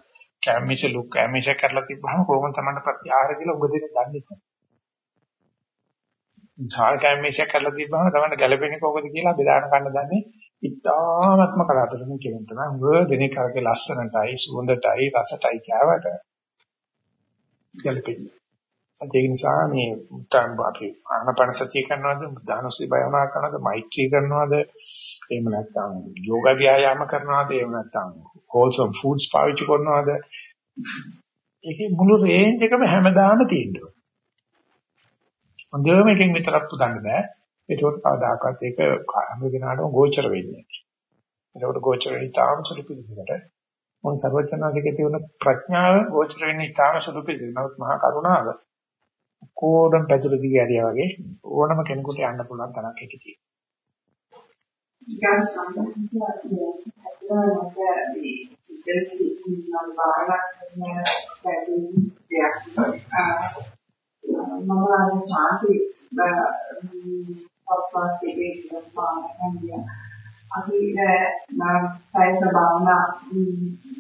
කැමිෂ ලුක් කැමිෂ කරලා තිබ්බහම කොහොමද තමන්ට ප්‍රතිආහාර කියලා උග දෙන්න දන්නේ නැහැ. ඡාල් කැමිෂ කරලා තිබ්බහම තමන්ට ගැලපෙන්නේ කොහොමද කියලා බෙදාන ගන්න දන්නේ ඉතාමත්ම කලාතුරකින් කියන තමයි උග දෙනේ කරගේ ලස්සනටයි සුවඳටයි රසටයි කෑවට ගැලපෙන්නේ. ඒක නිසා මේ අපි ආනපන සතිය කරනවද දානසී භයනා කරනවද මෛත්‍රී කරනවද එහෙම නැත්නම් යෝග ව්‍යායාම කරනවද එහෙම නැත්නම් wholesome foods පාවිච්චි කරනවද? ඒකේ මුළු රේන්ජ් එකම හැමදාම තියෙනවා. හොඳම එකෙන් විතරක් පුදන්න බෑ. ඒකට කවදාකවත් ඒක හැම දිනාටම ගෝචර වෙන්නේ නැහැ. ඒකට ගෝචර වෙන්නේ තාම සුළු පිළිසකට. මොන් සර්වඥාධිකේ තියෙන ප්‍රඥාව ගෝචර වෙන්නේ තාම සුළු පිළිසකට. නමුත් මහා කරුණාව කොඩම් පැතුරු දිගේ ඇරියා වගේ ඕනම කෙනෙකුට යන්න පුළුවන් තරක් එකේ තියෙනවා. ගම් සම්බන්ධව මම අර ශාන්ති පොත්පත් එකේ ඉස්සරහා අපි මම සයිස භාවනා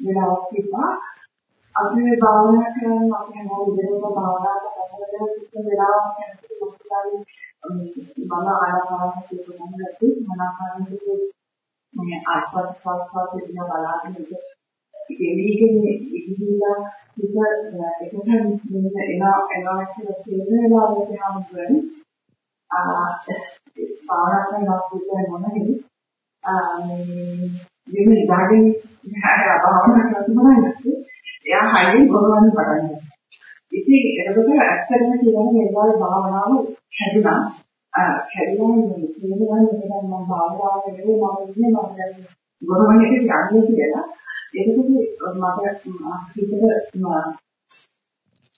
වෙලාවක් තිබ්බා අපි මේ භාවනා කරන අපි හැමෝම ඉඳලා භාවනා කරනකොට කිසිම වෙලාවක මම ආනාපානසතිය කරනකොට ආනාපානසතිය මේ ආස්වාද ප්‍රාස්වාද කියන බලාගෙන ඉත එළිගෙන ඉඳිලා ඉත එකකට මෙන්න එනවා එනවා කියලා කියන වෙලාවට හම්බුනේ ආ භාවනා කරනකොට මොනවද ආ මේ මේ ඉඳාගෙන භාවනා කරනකොට එයා හයියෙන් ගොඩවන්න පටන් ගන්නවා. ඉතින් එතකොට ඇත්තටම කියන්නේ ඒ වගේ භාවනාව හැදුනා. ආ හැදුනා කියනවා නේද මම භාවනාව කරේ මම ඉන්නේ මම දැන් ගොඩවන්න එක යන්නේ කියලා. ඒකත් මට හිතට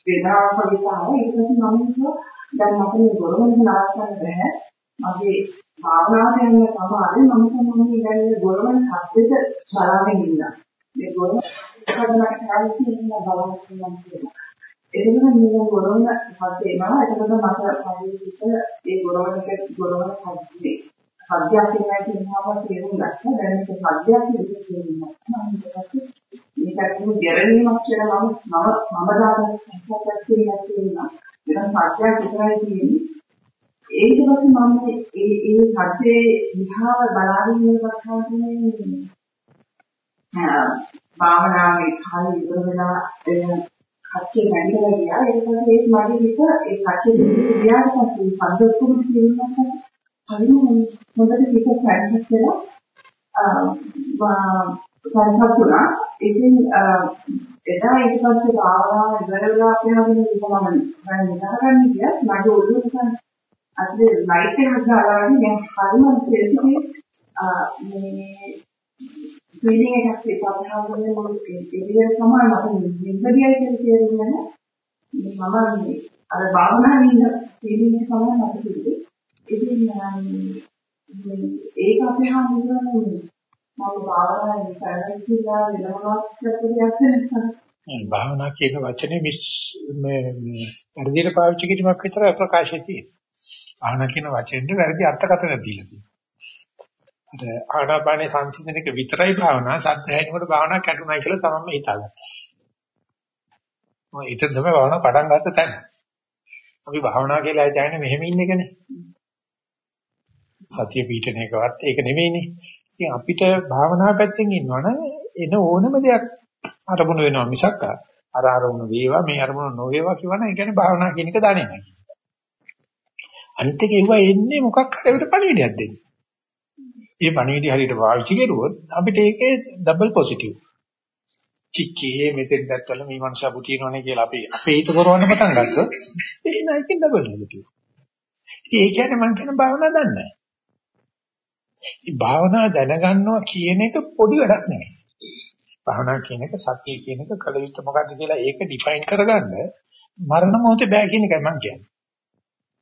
වේදනාවක් වගේ තමයි. ඒකත් මම හිතුවා දැන් මට මේ ගොඩවන්න නවත්තන්න බෑ. මගේ භාවනාවට යන්න තමයි මම තමයි ඉන්නේ ගොඩවන්න හද්දෙට බලාගෙන ඉන්නවා. මේ ගොඩ එකකට කරන්නේ ඉන්න බලන්න පුළුවන් කියලා. එතකොට මේ ගොරවන හදේනවා. එතකොට මට පරිවිත ඒ ගොරවනක ගොරවන හදේ. සද්දයක් වෙනවා කියනවා තේරුම් ගත්තා. දැන් මේක සද්දයක් විදිහට තේරුම් ගත්තා. මම මේකත් මේකට ගැරණීමක් කියලා මම මම මම දාන සංකල්පයක් කියලා කියනවා. එතන සද්දයක් විතරයි තියෙන්නේ. ඒක පස්සේ මම ඒ ඒ සද්දේ විහාර බලාගෙන ඉන්නකොට තමයි භාවනාවේ කාලය ඉවර වෙලා කච්චේ නැගිටලා ගියා. ඒක පස්සේ ඒක මගේ හිත ඒ කච්චේ ගියාට පස්සේ පද ඔක්කොම කියනකොට හරිම හොඳට හිත සැලසෙත් වෙලා සාරපතුනා ඉතින් එදා ඊට පස්සේ භාවනාව ඉවර වෙලා අපේවගෙන ඉතමම මම නිදාගන්න ගියා. මගේ ඔළුව නිකන් අද ලයිට් එකක් දාලා වගේ දැන් හරිම සෙල්සියේ මේ ෆීලිං එකක් තිබ්බා තමයි මොකද ඒකේ තමයි මට නිබ්බදියයි කියලා තේරුන්නේ නැහැ මම අර භාවනාවේ ඉන්න ෆීලිං එක තමයි මට තිබුණේ ඉතින් ඒක අපේ හාමුදුරුවෝ මම භාවනාවේ කරන්නේ කියලා වෙනමවත් කියන්නේ භාවනා කියන වචනේ මිස් මේ වැඩිදිර පාවිච්චි කිරීමක් විතර ප්‍රකාශය තියෙනවා. භාවනා කියන වචෙන්ට වැරදි අර්ථකථන දීලා තියෙනවා. අර ආනාපානේ සංසිඳනක විතරයි භාවනා සත්‍ය හැිනකොට භාවනා කැඩුනයි කියලා තමයි හිතාගත්තා. මම ඉතින් තමයි භාවනා පටන් ගත්ත තැන. අපි භාවනා කියලා හිතන්නේ මෙහෙම ඉන්න එකනේ. සතිය පිටන එකවත් ඒක නෙවෙයිනේ. ඉතින් අපිට භාවනා පැත්තෙන් ඉන්නවනම් එන ඕනම දෙයක් අරමුණු වෙනවා මිසක් අර අරමුණු වේවා මේ අරමුණු නොවේවා කියවන ඒ කියන්නේ භාවනා කියන එක දන්නේ නැහැ. අනිත් එක ඒවා එන්නේ මොකක් හරි අපිට පණිවිඩයක් දෙන්නේ. ඒ පණිවිඩය හරියට පාවිච්චි කරුවොත් අපිට ඒකේ ඩබල් පොසිටිව්. චික්කේ මෙතෙන් දැක්කල මේ මනුෂයා පුතිනවනේ කියලා අපි අපේ හිත කරවන්න පටන් ගත්තොත් ඒ නයිකෙන් ඩබල් නෙගටිව්. ඉතින් ඒ කියන්නේ මම කියන භාවනාව දන්නේ නැහැ. ඉතින් භාවනාව දැනගන්නවා කියන එක පොඩි වැඩක් නෙමෙයි. භාවනා කියන එක සතිය කියන එක කල යුත්තේ මොකද්ද කියලා ඒක ඩිෆයින් කරගන්න මරණ මොහොතේ බෑ කියන එකයි මම කියන්නේ.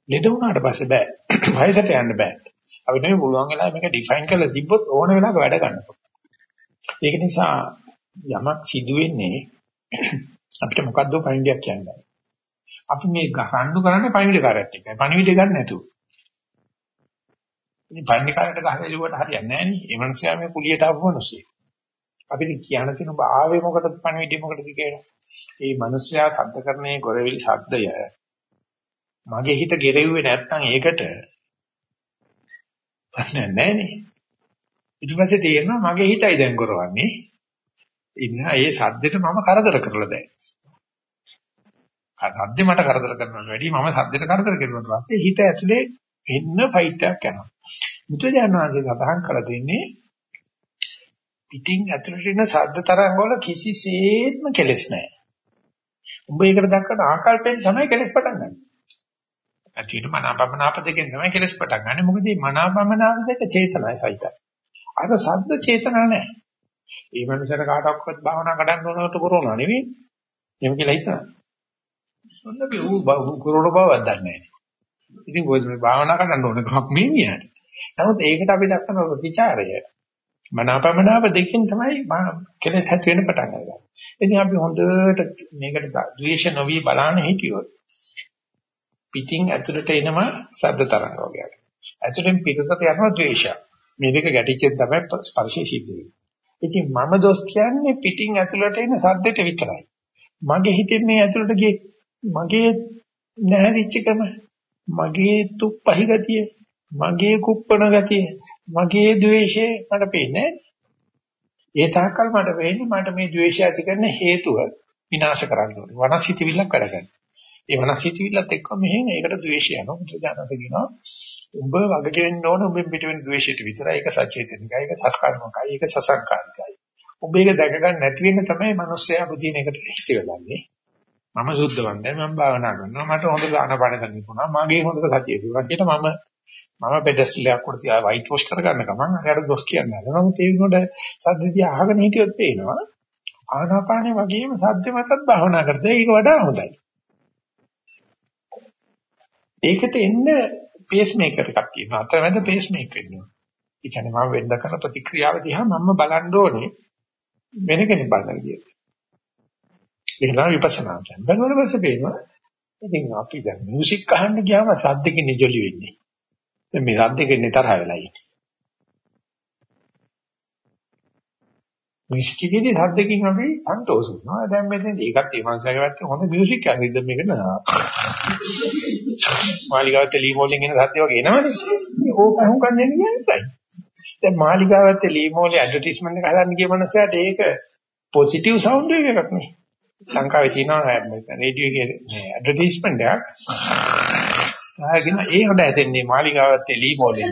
ලෙඩ වුණාට පස්සේ බෑ. වයසට යන්න බෑ. අපිට මේ පුළුවන් වෙලාව මේක ඩිෆයින් කරලා තිබ්බොත් ඕන වෙලාවක වැඩ ගන්නවා. ඒක නිසා යමක් සිදු වෙන්නේ අපිට මොකද්ද පණිවිඩයක් කියන්නේ. අපි මේ ගහන්නු කරන්නේ පණිවිඩ කාර්යයක් එකයි. පණිවිඩ ගන්න නැතුව. ඉතින් පණිවිඩ කාර්යයට ගහලා ඉලුවට හරියන්නේ නැහැ නේ. ඒ මනුස්සයා මේ කුලියට ආපු මිනිස්සෙක්. අපිට කියන්න තියෙන ඔබ ආවේ මොකටද පණිවිඩය මොකටද කියලා. මේ මනුස්සයා ශබ්ද කරන්නේ ගොරවිලි ශබ්දය. මගේ හිත ගෙරෙව්වේ නැත්නම් ඒකට ප්‍රශ්නයක් නැහැ නේ. ඊට පස්සේ තේරෙනවා මගේ හිතයි දැන් කරවන්නේ. ඒ නිසා ඒ සද්දෙට මම කරදර කරලා දැන්. සද්දේ මට කරදර කරනවට වැඩිය මම සද්දෙට කරදර කරනවට පස්සේ හිත ඇතුලේ වෙන්න ෆයිට් එකක් යනවා. බුදුජානක වහන්සේ සඳහන් කරලා තින්නේ පිටින් ඇතුලට එන ශබ්ද තරංග වල කිසිසේත්ම කෙලෙස් නැහැ. උඹ ඒකට දක්වන ආකල්පයෙන් තමයි කෙලෙස් පටන් ගන්න. ඇතිට මනාපමනාප දෙකෙන් තමයි කෙලෙස් පටන් ගන්න. මොකද මේ මනාපමනාප දෙක චේතනයි සහිතයි. අර ශබ්ද චේතනා නැහැ. ඒ මනුස්සර කාටවත් භාවනා කඩන්න ඕනකට කරනවා නෙවෙයි. එහෙම කියලා හිතනවා. මොන්නේ ඌ කරන බවක් දන්නේ නැහැ. ඉතින් කොහෙද මේ භාවනා කරන්න ඕන කමක් මේ මියාට. නමුත් ඒකට අපි දක්වන විචාරය මනාපමනාප දෙකෙන් තමයි කෙලෙස් ඇති වෙන්න පටන් ගන්නේ. ඉතින් අපි හොඳට මේකට ද්වේෂ නොවි බලන්න හිටියොත් පිටින් ඇතුළට එනවා සද්ද තරංග වගේ. ඇතුළෙන් පිටතට යනවා ද්වේෂය. මේ දෙක ගැටිච්චෙන් තමයි ස්පර්ශය සිද්ධ වෙන්නේ. ඉතින් මම දොස් කියන්නේ පිටින් ඇතුළට එන සද්දෙට විතරයි. මගේ හිතේ මේ ඇතුළට ගියේ මගේ නැහැදිච්චකම මගේ තුප්පහි ගතිය මගේ කුප්පණ ගතිය මගේ ද්වේෂය මට පේන්නේ ඒ තාක්කල් මට වෙන්නේ මට මේ ද්වේෂය ඇති කරන හේතුව විනාශ කරන්න ඕනේ වනසිතවිල්ලක් වැඩ ගන්න. ඒ වනසිතවිල්ලත් එක්ක මෙහෙම ඒකට ද්වේෂය යනවා. මුද්‍රජානස කියනවා උඹ වගට වෙන්න ඕන උඹෙන් පිට වෙන ද්වේෂයට විතරයි. ඒක සචේතනිකයි, ඒක සස්කාරමකයි, ඒක සසංකාරිකයි. උඹ ඒක දැක ගන්න නැති වෙන්න තමයි මිනිස්සයා බුදින එකට හිතෙන්නේ. මම සුද්ධවන්තයි මම භාවනා කරනවා මට හොඳ ආනපාන ගන්න පුළුවන් මගේ හොඳ සතිය සිවා කියලා මම මම පෙඩස්ටලයක් උඩ තියා වයිට් වොෂ් කරගන්න ගමන් අරකට දොස් කියන්නේ නැහැ නමුත් ඒ විනෝඩ සද්දදී අහගෙන හිටියොත් පේනවා ආනාපානේ වගේම සද්ද මතත් භාවනා කරද්දී ඒක වඩා හොඳයි ඒකට එන්න පේස් මේකර් එකක් තියෙනවා අතරමැද පේස් මේක් වෙනවා ඒ කියන්නේ මම වෙන්න කරන ප්‍රතික්‍රියාව දිහා මම බලන්න ඕනේ වෙන කෙනෙක් බලන විදියට ඒක තමයි විපස්සනා කියන්නේ. බලනකොට පස්සේ පේනවා ඉතින් අපි දැන් මියුසික් අහන්න ගියාම සද්දකින් ජොලි වෙන්නේ. දැන් මේ සද්දකින් තරහ වෙලා ඉන්නේ. මියුසික් එකේදී සද්දකින් අපි සන්තෝෂ වෙනවා. දැන් මෙතන ඒකත් ඒ මනසගේ වැත්තේ හොඳ මියුසික් එකක් රිද්ම මේක නා. මාලිගාවත් ලී මොලින් එන සද්ද වගේ එනවනේ. ඕක අහුන් කන්නේ කියන්නේ. දැන් මාලිගාවත් ලී මොලේ ඇඩ්වර්ටයිස්මන්ට් එක හදන්න ගිය මනසට ඒක පොසිටිව් සවුන්ඩ් එකක් නේ. ලංකාවේ තියෙනවා රේඩියෝ එකේ ඇඩ්වර්ටයිස්මන්ට් එකක්. ආගෙන ඒ හොඳ ඇතෙන්නේ මාලිගාවත් ලී මොලේ.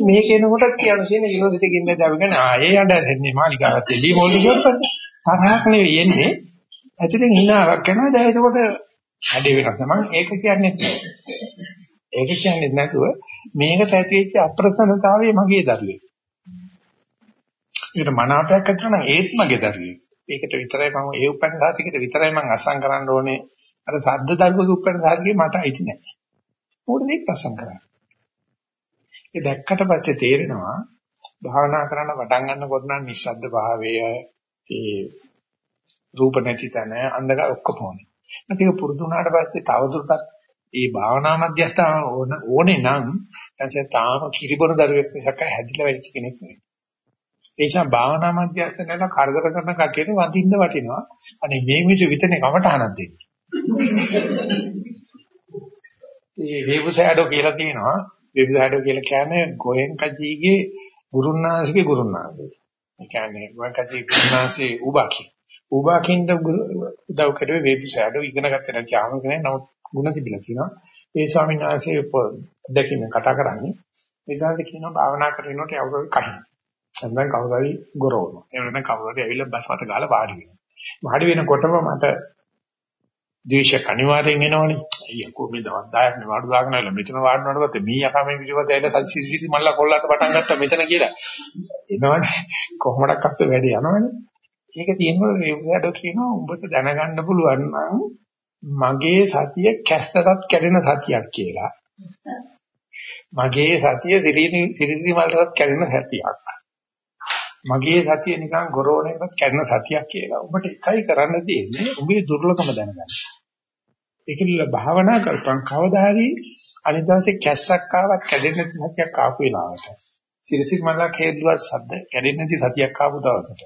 මේ කෙනෙකුට කියන තියෙන විරෝධිත කින්නේ දැවගෙන ආයේ යඩ ඇතෙන්නේ මාලිගාවත් ලී මොලේ කියනකොට තරහක් නෙවෙයි එන්නේ. ඇතුලෙන් hinaවක් කරනවා දැන් එතකොට හැඩේ වෙනස මම ඒක කියන්නේ ඒක කියන්නේ නැතුව මේකට ඇතිවෙච්ච අප්‍රසන්නතාවය මගේ දරුවේ. ඒකට මනාපයක් ඇති නම් ඒත් මගේ දරුවේ. ඒකට විතරයි මම ඒ උපැන්න සාසිකට විතරයි මම අසං කරන්න ඕනේ. අර සද්ද දරුවගේ උපැන්න සාසිකේ මට අයිති නැහැ. මොකද මේක අසං කරන්නේ. ඒ දැක්කට පස්සේ තේරෙනවා භාවනා කරන්න පටන් ගන්නකොට නම් නිස්සද්ද භාවය ඒ රූප නැති තැන අන්ධකාර ඔක්කොම ඕනේ. ඒක පුරුදු වුණාට පස්සේ තවදුරටත් ඒ භාවනා මධ්‍යස්ථාන ඕනේ නම් එතන තාම කිරිබොන දරුවෙක් මිසක් හැදිලා වෙච්ච කෙනෙක් නෙවෙයි. ඒ නිසා භාවනා මධ්‍යස්ථානල කරදර කරන කටියට වඳින්න වටිනවා. අනේ මේ මිසු විතනේ කමටහනක් දෙන්න. ඒ වේබුසෑඩෝ කියලා තියෙනවා. වේබුසෑඩෝ කියලා කියන්නේ ගෝයන්කජීගේ ගුරුන්නාංශගේ ගුරුන්නාංශය. ඒ කියන්නේ ගෝයන්කජී ගුරුන්නාංශේ උබාකි. උබාකින්ද උදව් කරුවේ වේබුසෑඩෝ ඉගෙන ගත්තේ නැති ආම කෙනෙක් නමුත් ಗುಣ තිබිලා තියෙනවා. ඒ ස්වාමීන් වහන්සේ දෙකින් කතා කරන්නේ. ඒ දාට කියනවා භාවනා කරනකොට යවුරු කහින්. නැත්නම් කවුරු හරි ගොරවනවා. එහෙම නැත්නම් කවුරු හරි ඇවිල්ලා බස් මත ගාලා වාඩි වෙනවා. වාඩි වෙනකොටම මට ද්වේෂ අනිවාර්යෙන් එනවනේ. අයියෝ මේ දවස් 10ක් නේ වාඩි දාගෙන ඉන්න මෙතන වාඩිනකොට පස්සේ මී යකා මේ පිටිපස්ස ඇවිල්ලා සිසිසි මල්ලා කොල්ලට පටන් ගත්තා මෙතන කියලා. එනවනේ කොහොමඩක් අත්ත වැඩි යනවනේ. ඒක තියෙනකොට වේව්සඩෝ කියනවා උඹට දැනගන්න පුළුවන් නම් මගේ සතිය කැස්සටත් කැඩෙන සතියක් කියලා. මගේ සතිය සිරිනි සිරිනි මල්ටත් කැඩෙන සතියක්. මගේ සතිය නිකන් ගොරෝණයකට කැඩෙන සතියක් කියලා. ඔබට එකයි කරන්න තියෙන්නේ ඔබේ දුර්ලභම දැනගන්න. ඒකilla භාවනා කරපන් කවදා හරි අනිත් දවසේ කැස්සක් ආවත් කැඩෙන්නේ නැති සතියක් ආපු වෙලාවට. සිරිසිරි මල්ලා හේදුවත් සද්ද කැඩෙන්නේ නැති සතියක් ආපු දවසට.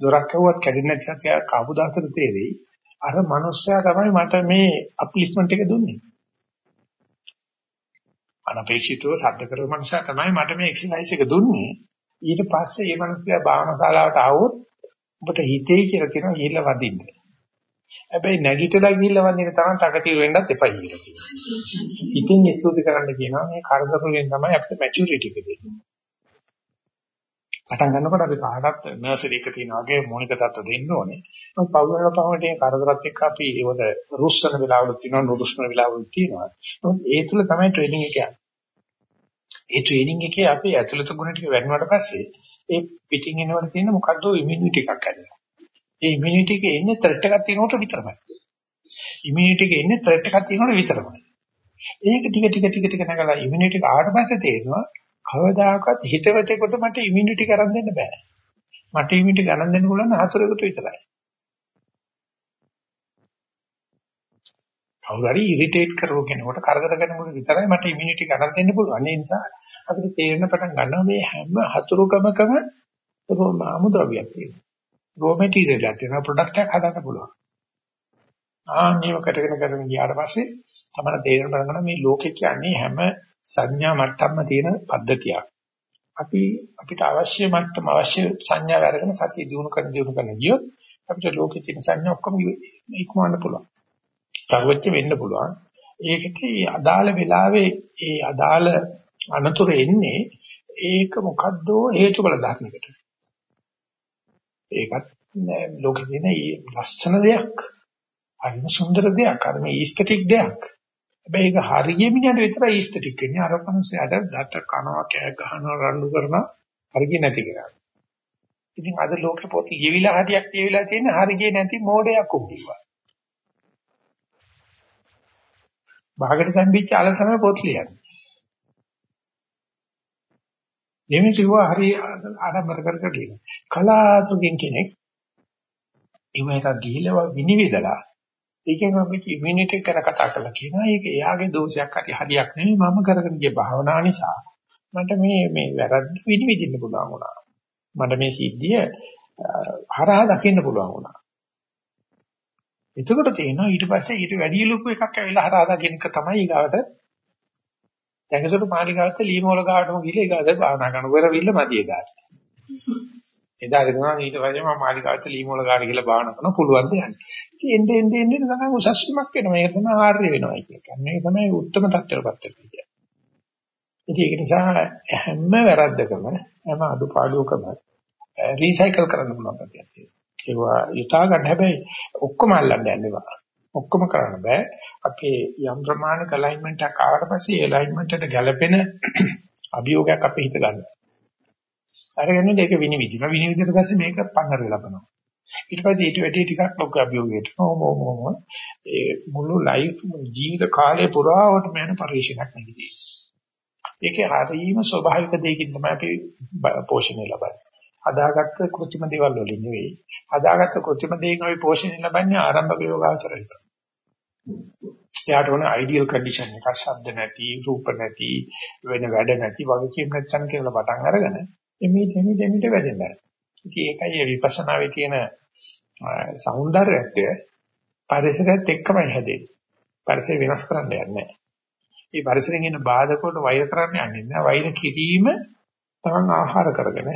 දොරක් ඇහුවත් කැඩෙන්නේ නැති සතියක් ආපු දවසට තේරෙයි. අර මනුස්සයා තමයි මට මේ අප්ලිස්මන්ට් එක දුන්නේ. අනපේක්ෂිතව සද්ද කරන මනුස්සයා තමයි මට මේ එක්සර්සයිස් එක දුන්නේ. ඊට පස්සේ මේ මිනිස්සයා භාවනා ශාලාවට ආවොත් ඔබට හිතේ කියලා කියනවා ගිහිල්ලා වදින්න. හැබැයි නැගිටලා ගිහිල්ලා වදින්න තරම් තකතිර වෙන්නත් එපා කියලා කියනවා. ඉතින් ස්තුති කරන්න කියනවා මේ කරදර වලින් තමයි අපිට මැචියුරිටි එක දෙන්නේ. පටන් ගන්නකොට අපි කාටත් නර්සරි එක තියෙන වගේ මූලික தত্ত্ব දෙන්න ඕනේ. මොකද පවුල වල පමණ මේ කරදරත් එක්ක අපි ඒවල රුස්සන වෙලාවලු තියෙනවා, නුරුස්සන වෙලාවලු තියෙනවා. ඒ තුල තමයි ට්‍රේනින් එක යන්නේ. ඒ ට්‍රේනින් එකේ අපි ඇතුළත ගුණ ටික වැඩනවට පස්සේ ඒ පිටින් එනවට තියෙන මොකද්ද ඉමුනිටි එකක් ඇදලා. ඒ ඉමුනිටි එක එන්නේ ත්‍රෙට් එකක් තියෙනකොට විතරමයි. ඉමුනිටි එක එන්නේ ත්‍රෙට් එකක් තියෙනකොට විතරමයි. ඒක ටික ටික ටික ටික නැගලා ඉමුනිටි එක ආවට පස්සේ තේරෙනවා කවදාකවත් හිතවතෙකුට මට ඉමුනිටි කරන් දෙන්න බෑ. මට ඉමුනිටි ගණන් දෙන්න පුළුවන් හතරකට විතරයි. කවුරු හරි ඉරිටේට් කරව කෙනෙකුට කරදර කරනකොට විතරයි මට ඉමුනිටි ගණන් දෙන්න පුළුවන්. ඒ නිසා අපිට තේරෙන පටන් ගන්නවා මේ හැම හතුරුකමකම අමුද්‍රව්‍යයක් තියෙනවා. රෝ මැටීරියල් එකක් තියෙනවා ප්‍රොඩක්ට් එකක් හදන්න පුළුවන්. ආන්නේව කටගෙන කරගෙන ගියාට පස්සේ තමයි තේරෙන පටන් ගන්න මේ ලෝකේ කියන්නේ හැම සංඥා මට්ටම්ම තියෙන පද්ධතියක්. අපි අපිට අවශ්‍ය මට්ටම අවශ්‍ය සංඥා අරගෙන සතිය දිනු කරන දිනු කරන ගියොත් අපිට ලෝකේ තියෙන සංඥා ඔක්කොම ඉක්මවන්න පුළුවන්. සර්වච්‍ය වෙන්න පුළුවන්. ඒකට අදාළ වෙලාවේ ඒ අදාළ අනතුර එන්නේ ඒක මොකද්ද හේතුඵල ධර්මයකට. ඒකත් ලෝකේ තියෙන ලස්සන දෙයක්. හරිම සුන්දර දෙයක්. අර මේ ඊස්තටික් දෙයක්. හැබැයි ඒක හරිය මිනිහට විතරයි ඊස්තටික් වෙන්නේ. අර කනසයට දත කනවා කෑ ගහනවා රණ්ඩු කරනවා හරිය නැති කරා. ඉතින් අද ලෝකේ පොත් ලියවිලා හරියක් ලියවිලා තියෙන හරිය නැති මෝඩයක් උඹිවා. භාගට සම්බිච්ච අල තමයි පොත් ලියන්නේ. එහෙම කිව්වා හරි ආරම්භ කර කර කියන. කලාතුරකින් කෙනෙක් ඉමේට ගිහිලව විනිවිදලා ඒකෙන් අපි ඉමුනිටි කර කතා කරලා කියනවා ඒක එයාගේ දෝෂයක් හරි හරියක් නෙමෙයි මම කරගෙන ගිය භාවනාව නිසා මට මේ මේ වැරද්ද විනිවිදින්න පුළුවන් වුණා. මට මේ සිද්ධිය හරහා දකින්න පුළුවන් වුණා. එතකොට තේනවා ඊට පස්සේ ඊට වැඩි ලොකු එකක් ඇවිල්ලා හරහා දකින්න එක තමයි ඊගාවට දැඟසොට මාලිගාවත් ලීමෝල ගාවටම ගිහලා ඒකද භාවනා කරනකොට වෙරවිල්ල මදි එදාට. එදා හිතනවා ඊට පස්සේ මම මාලිගාවත් ලීමෝල ගාවට ගිහලා භාවනා කරන්න පුළුවන් ද යන්නේ. ඉතින් එන්නේ එන්නේ එන්නේ තමයි උසස්මක් වෙනවා. ඒක තමයි ආර්ය වෙනවා කියන්නේ. මේක තමයි උත්තරම තත්ත්වයටපත් වෙන්නේ. ඉතින් ඒක නිසා හැම වැරද්දකම හැම අඩුපාඩුවකම රීසයිකල් කරන්න පුළුවන් කතියක් තියෙනවා. ඒවා යථා ගන්න හැබැයි ඔක්කොම අල්ලන්න යන්න එපා. ඔක්කොම කරන්න බෑ. අපේ යම් ප්‍රමාණික ඇලයින්මන්ට් එකක් ආවට පස්සේ ඒ ඇලයින්මන්ට් එකට ගැළපෙන අභියෝගයක් අපේ හිත ගන්නවා. අරගෙන ඒක විනිවිදින විනිවිදින පස්සේ මේක පන්නර ලබනවා. ඊට පස්සේ ඊට වැඩි ටිකක් ලොකු අභියෝගයකට ඕමෝමෝම ඒ මුළු ලයිෆ් ජීවිත කාලය පුරාවටම යන පරිශ්‍රණයක් නෙවෙයි. ඒකේ හරීම ස්වභාවික දෙයකින් තමයි අපි පෝෂණය ලබන්නේ. හදාගත්ත කෘත්‍රිම දේවල් වලින් නෙවෙයි. හදාගත්ත කෘත්‍රිම දේකින් අපි පෝෂණය ලබන්නේ ආරම්භක යෝගාචර විතරයි. එයාට ඕන අයිඩියල් කන්ඩිෂන් එකක් ශබ්ද නැති, රූප නැති, වෙන වැඩ නැති වගකීම් නැත්නම් කියලා පටන් අරගෙන එමේ දෙමි දෙමිට වැඩෙනවා. ඉතින් ඒකයි විපස්සනාවේ තියෙන సౌందර්යය පරිසරයත් එක්කමයි හැදෙන්නේ. පරිසරය වෙනස් කරන්න යන්නේ නැහැ. මේ පරිසරයෙන් එන බාධක වලට වෛර කරන්න යන්නේ නැහැ. වෛර කිරීම තමන් ආහාර කරගෙන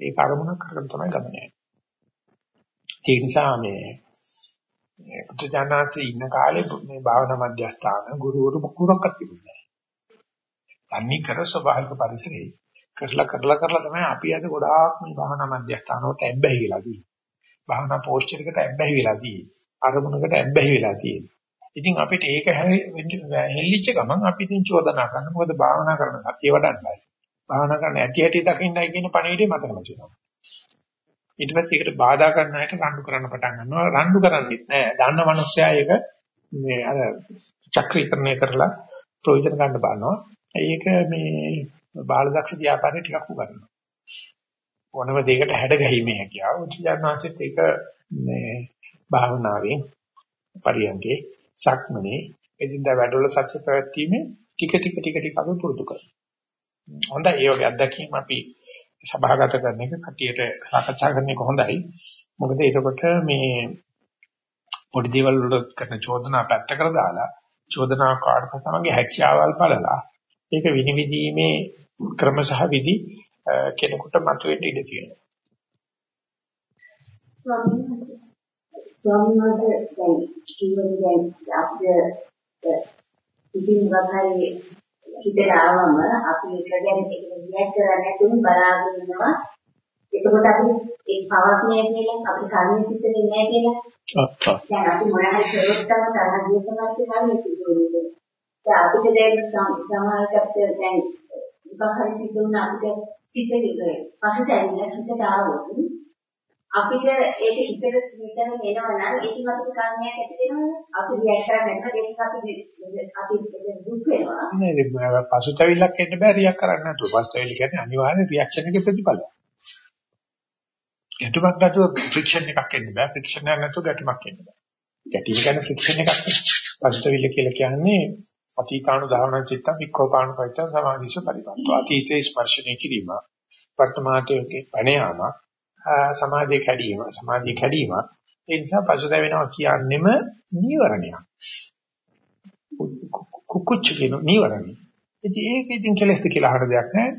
ඒක අරමුණක් කරගෙන තමයි ගමන යන්නේ. ඒ නිසා මේ පුත්‍රජානන්සේ ඉන්න කාලේ මේ භාවනා මධ්‍යස්ථාන ගුරුවරු මොකුරක්වත් තිබුණේ නැහැ. තන්නේ කර ස්වභාවික පරිසරේ කරලා කරලා කරලා තමයි අපි අද ගොඩාක් මේ භාවනා මධ්‍යස්ථාන වලට ඇබ්බැහි වෙලා තියෙන්නේ. භාවනා පෝස්චර් එකට ඇබ්බැහි වෙලා තියෙන්නේ. අරමුණකට ඇබ්බැහි වෙලා තියෙන්නේ. ඉතින් අපිට ඒක හෙල්ලිච්ච ගමන් අපි ඉතින් චෝදනා කරනවා. මොකද භාවනා කරන සතිය වඩන්නයි. භාවනා කරන ඇටි ඇටි දකින්නයි කියන පණිවිඩය මතකම තියෙනවා. ඊට පස්සේ ඒකට බාධා කරන අයට රණ්ඩු කරන්න පටන් ගන්නවා. රණ්ඩු කරන්නේත් නෑ. දන්න මනුස්සයා ඒක මේ අර චක්‍රීකරණය කරලා ප්‍රයෝජන ගන්න බලනවා. ඒක මේ බාලදක්ෂ ව්‍යාපාරේ ටිකක් උගන්වනවා. ඕනම දෙයකට හැඩ ගැහිමේ හැකියාව. උචිඥාන්සෙත් ඒක මේ භාවනාවෙන් පරියන්කේ සක්මනේ එදින්දා වැඩවල සත්‍ය ප්‍රවැත්ීමේ ටික ටික ටික ටික අපි පුරුදු කරනවා. හොඳයි ඒ වගේ අත්දැකීම් අපි සභාගත කරන එක කටියට සාකච්ඡා කරන එක හොඳයි. මොකද එතකොට මේ පොඩි දේවල් වල කරන චෝදනා පැත්තකට දාලා චෝදනා කාර්ක තමගේ හැකියාවල් බලලා ඒක විනිවිදීමේ ක්‍රම සහ විදි කෙනෙකුට මතුවෙන්න ඉඩ තියෙනවා. ස්වාමීන් වහන්සේ ස්වාමීන් වහන්සේ දැන් කිව්වනේ දැන් අපිට ඉතින් වගාරේ හිතට ආවම අපි ඒක ගැන ඒක රියැක්ට් කරන්නේ නැතුව බලාගෙන ඉන්නවා. එතකොට අපි ඒ පවස්නේ කියලා අපි සිද්ධ වෙන්නේ නැහැ කියලා. අත්තා. දැන් අපි මොන හරි කරොත් තමයි තරහ ගිය තමයි කර්මයේ සිද්ධ වෙන්නේ දැන් අපිට දැන් සමහරකට දැන් මොකක් හරි සිද්ධ වුණා අපිට සිද්ධ වෙන්නේ පසුතැවිලා හිතට ආවොත් අපිට ඒක හිතට හිතන වෙනවා නම් ඒකෙන් අපිට කර්මයක් ඇති වෙනවනේ අපි රියැක්ට් කරන්නේ නැත්නම් ඒකෙන් අපි අපි දුක් වෙනවා නෑ පසුතැවිල්ලක් එන්න බෑ රියැක්ට් කරන්න නැතුව. පසුතැවිල්ල කියන්නේ අනිවාර්ය රියැක්ෂන් එකේ ප්‍රතිඵලය. ගැටුමක් නැතුව ෆ්‍රික්ෂන් එකක් එන්න බෑ. ෆ්‍රික්ෂන් එකක් නැතුව ගැටුමක් එන්න බෑ. ගැටීම කියන්නේ ෆ්‍රික්ෂන් එකක් නේ. පසුතැවිල්ල කියලා කියන්නේ අතීතාණු ධාවන චිත්ත වික්ඛෝපාණු පයිත සමාධිස පරිපත්ත. අතීතේ ස්පර්ශණය කිරීම. වර්තමානයේ පැන යාම සමාධිය කැඩීම සමාධිය කැඩීම ඒ නිසා පසුතැවෙනවා කියන්නෙම නීවරණයක්. කුකුච්ච කියන නීවරණය. ඉතින් ඒක ඉතින් කෙලස්ද කියලා අහන දෙයක් නෑ.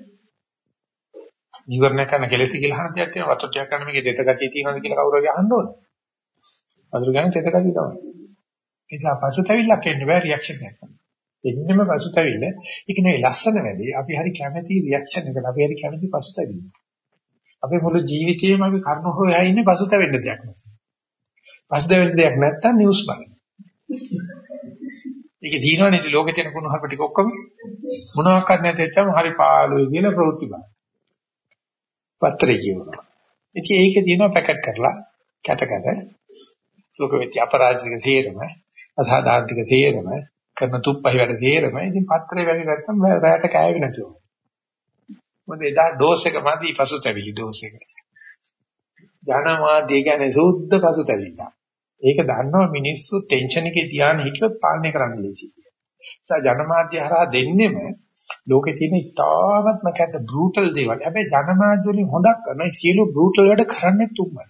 නීවරණ කරන කෙලස්ද කියලා අහන දෙයක් තියෙනවා. වතුට්ටියක් කරන මේකේ දෙත ගතිය තියෙනවද කියලා කවුරු හරි අහන්න ඕනේ. වතුර ගන්න දෙත ගතිය තමයි. ඒ නිසා පසුතැවිල්ලක් එන්න බෑ රියැක්ෂන් එකක්. එන්නෙම පසුතැවිල්ල. ඒක නෙවෙයි ලස්සන වැඩි. අපි හරි කැමති රියැක්ෂන් එකට. අපි හරි කැමති පසුතැවිල්ල. අපේ මුළු ජීවිතේම අපි කර්ම හොයා ඉන්නේ පසුතැවෙන්න දෙයක් නැති. පසුතැවෙන්න දෙයක් නැත්තම් නිවුස් බලන්න. ඒක දිනවනේ ඉතින් ලෝකේ තියෙන කුණු හරප ටික ඔක්කොම මොනවාක් කරන්න නැත්නම් හරි පාළුයි කියලා ප්‍රවෘත්ති බලන්න. පත්‍රේ කියනවා. ඉතින් ඒකේ තියෙනවා පැකට් කරලා කැටකට ලෝක වෙති අපරාජික සේරම අසාධාර්මික සේරම කරන තුප්පහි වැඩ සේරම ඉතින් පත්‍රේ වැඩි නැත්නම් රැයට කෑවේ නැතුව. මොකද එදා ඩෝස් එක මදි පසුතැවිලි ඩෝස් එක. ජනමාධ්‍ය කියන්නේ සුද්ධ පසුතැවිල්ල. ඒක දන්නවා මිනිස්සු ටෙන්ෂන් එකේ තියාන හිටියොත් පාලනය කරන්න ලේසියි. ඒ ජනමාධ්‍ය හරහා දෙන්නෙම ලෝකේ තියෙන ඉතාමත්ම කැත බෲටල් දේවල්. හැබැයි ජනමාධ්‍ය වලින් හොදක් කරන සියලු බෲටල් වැඩ කරන්නේ තුම්මයි.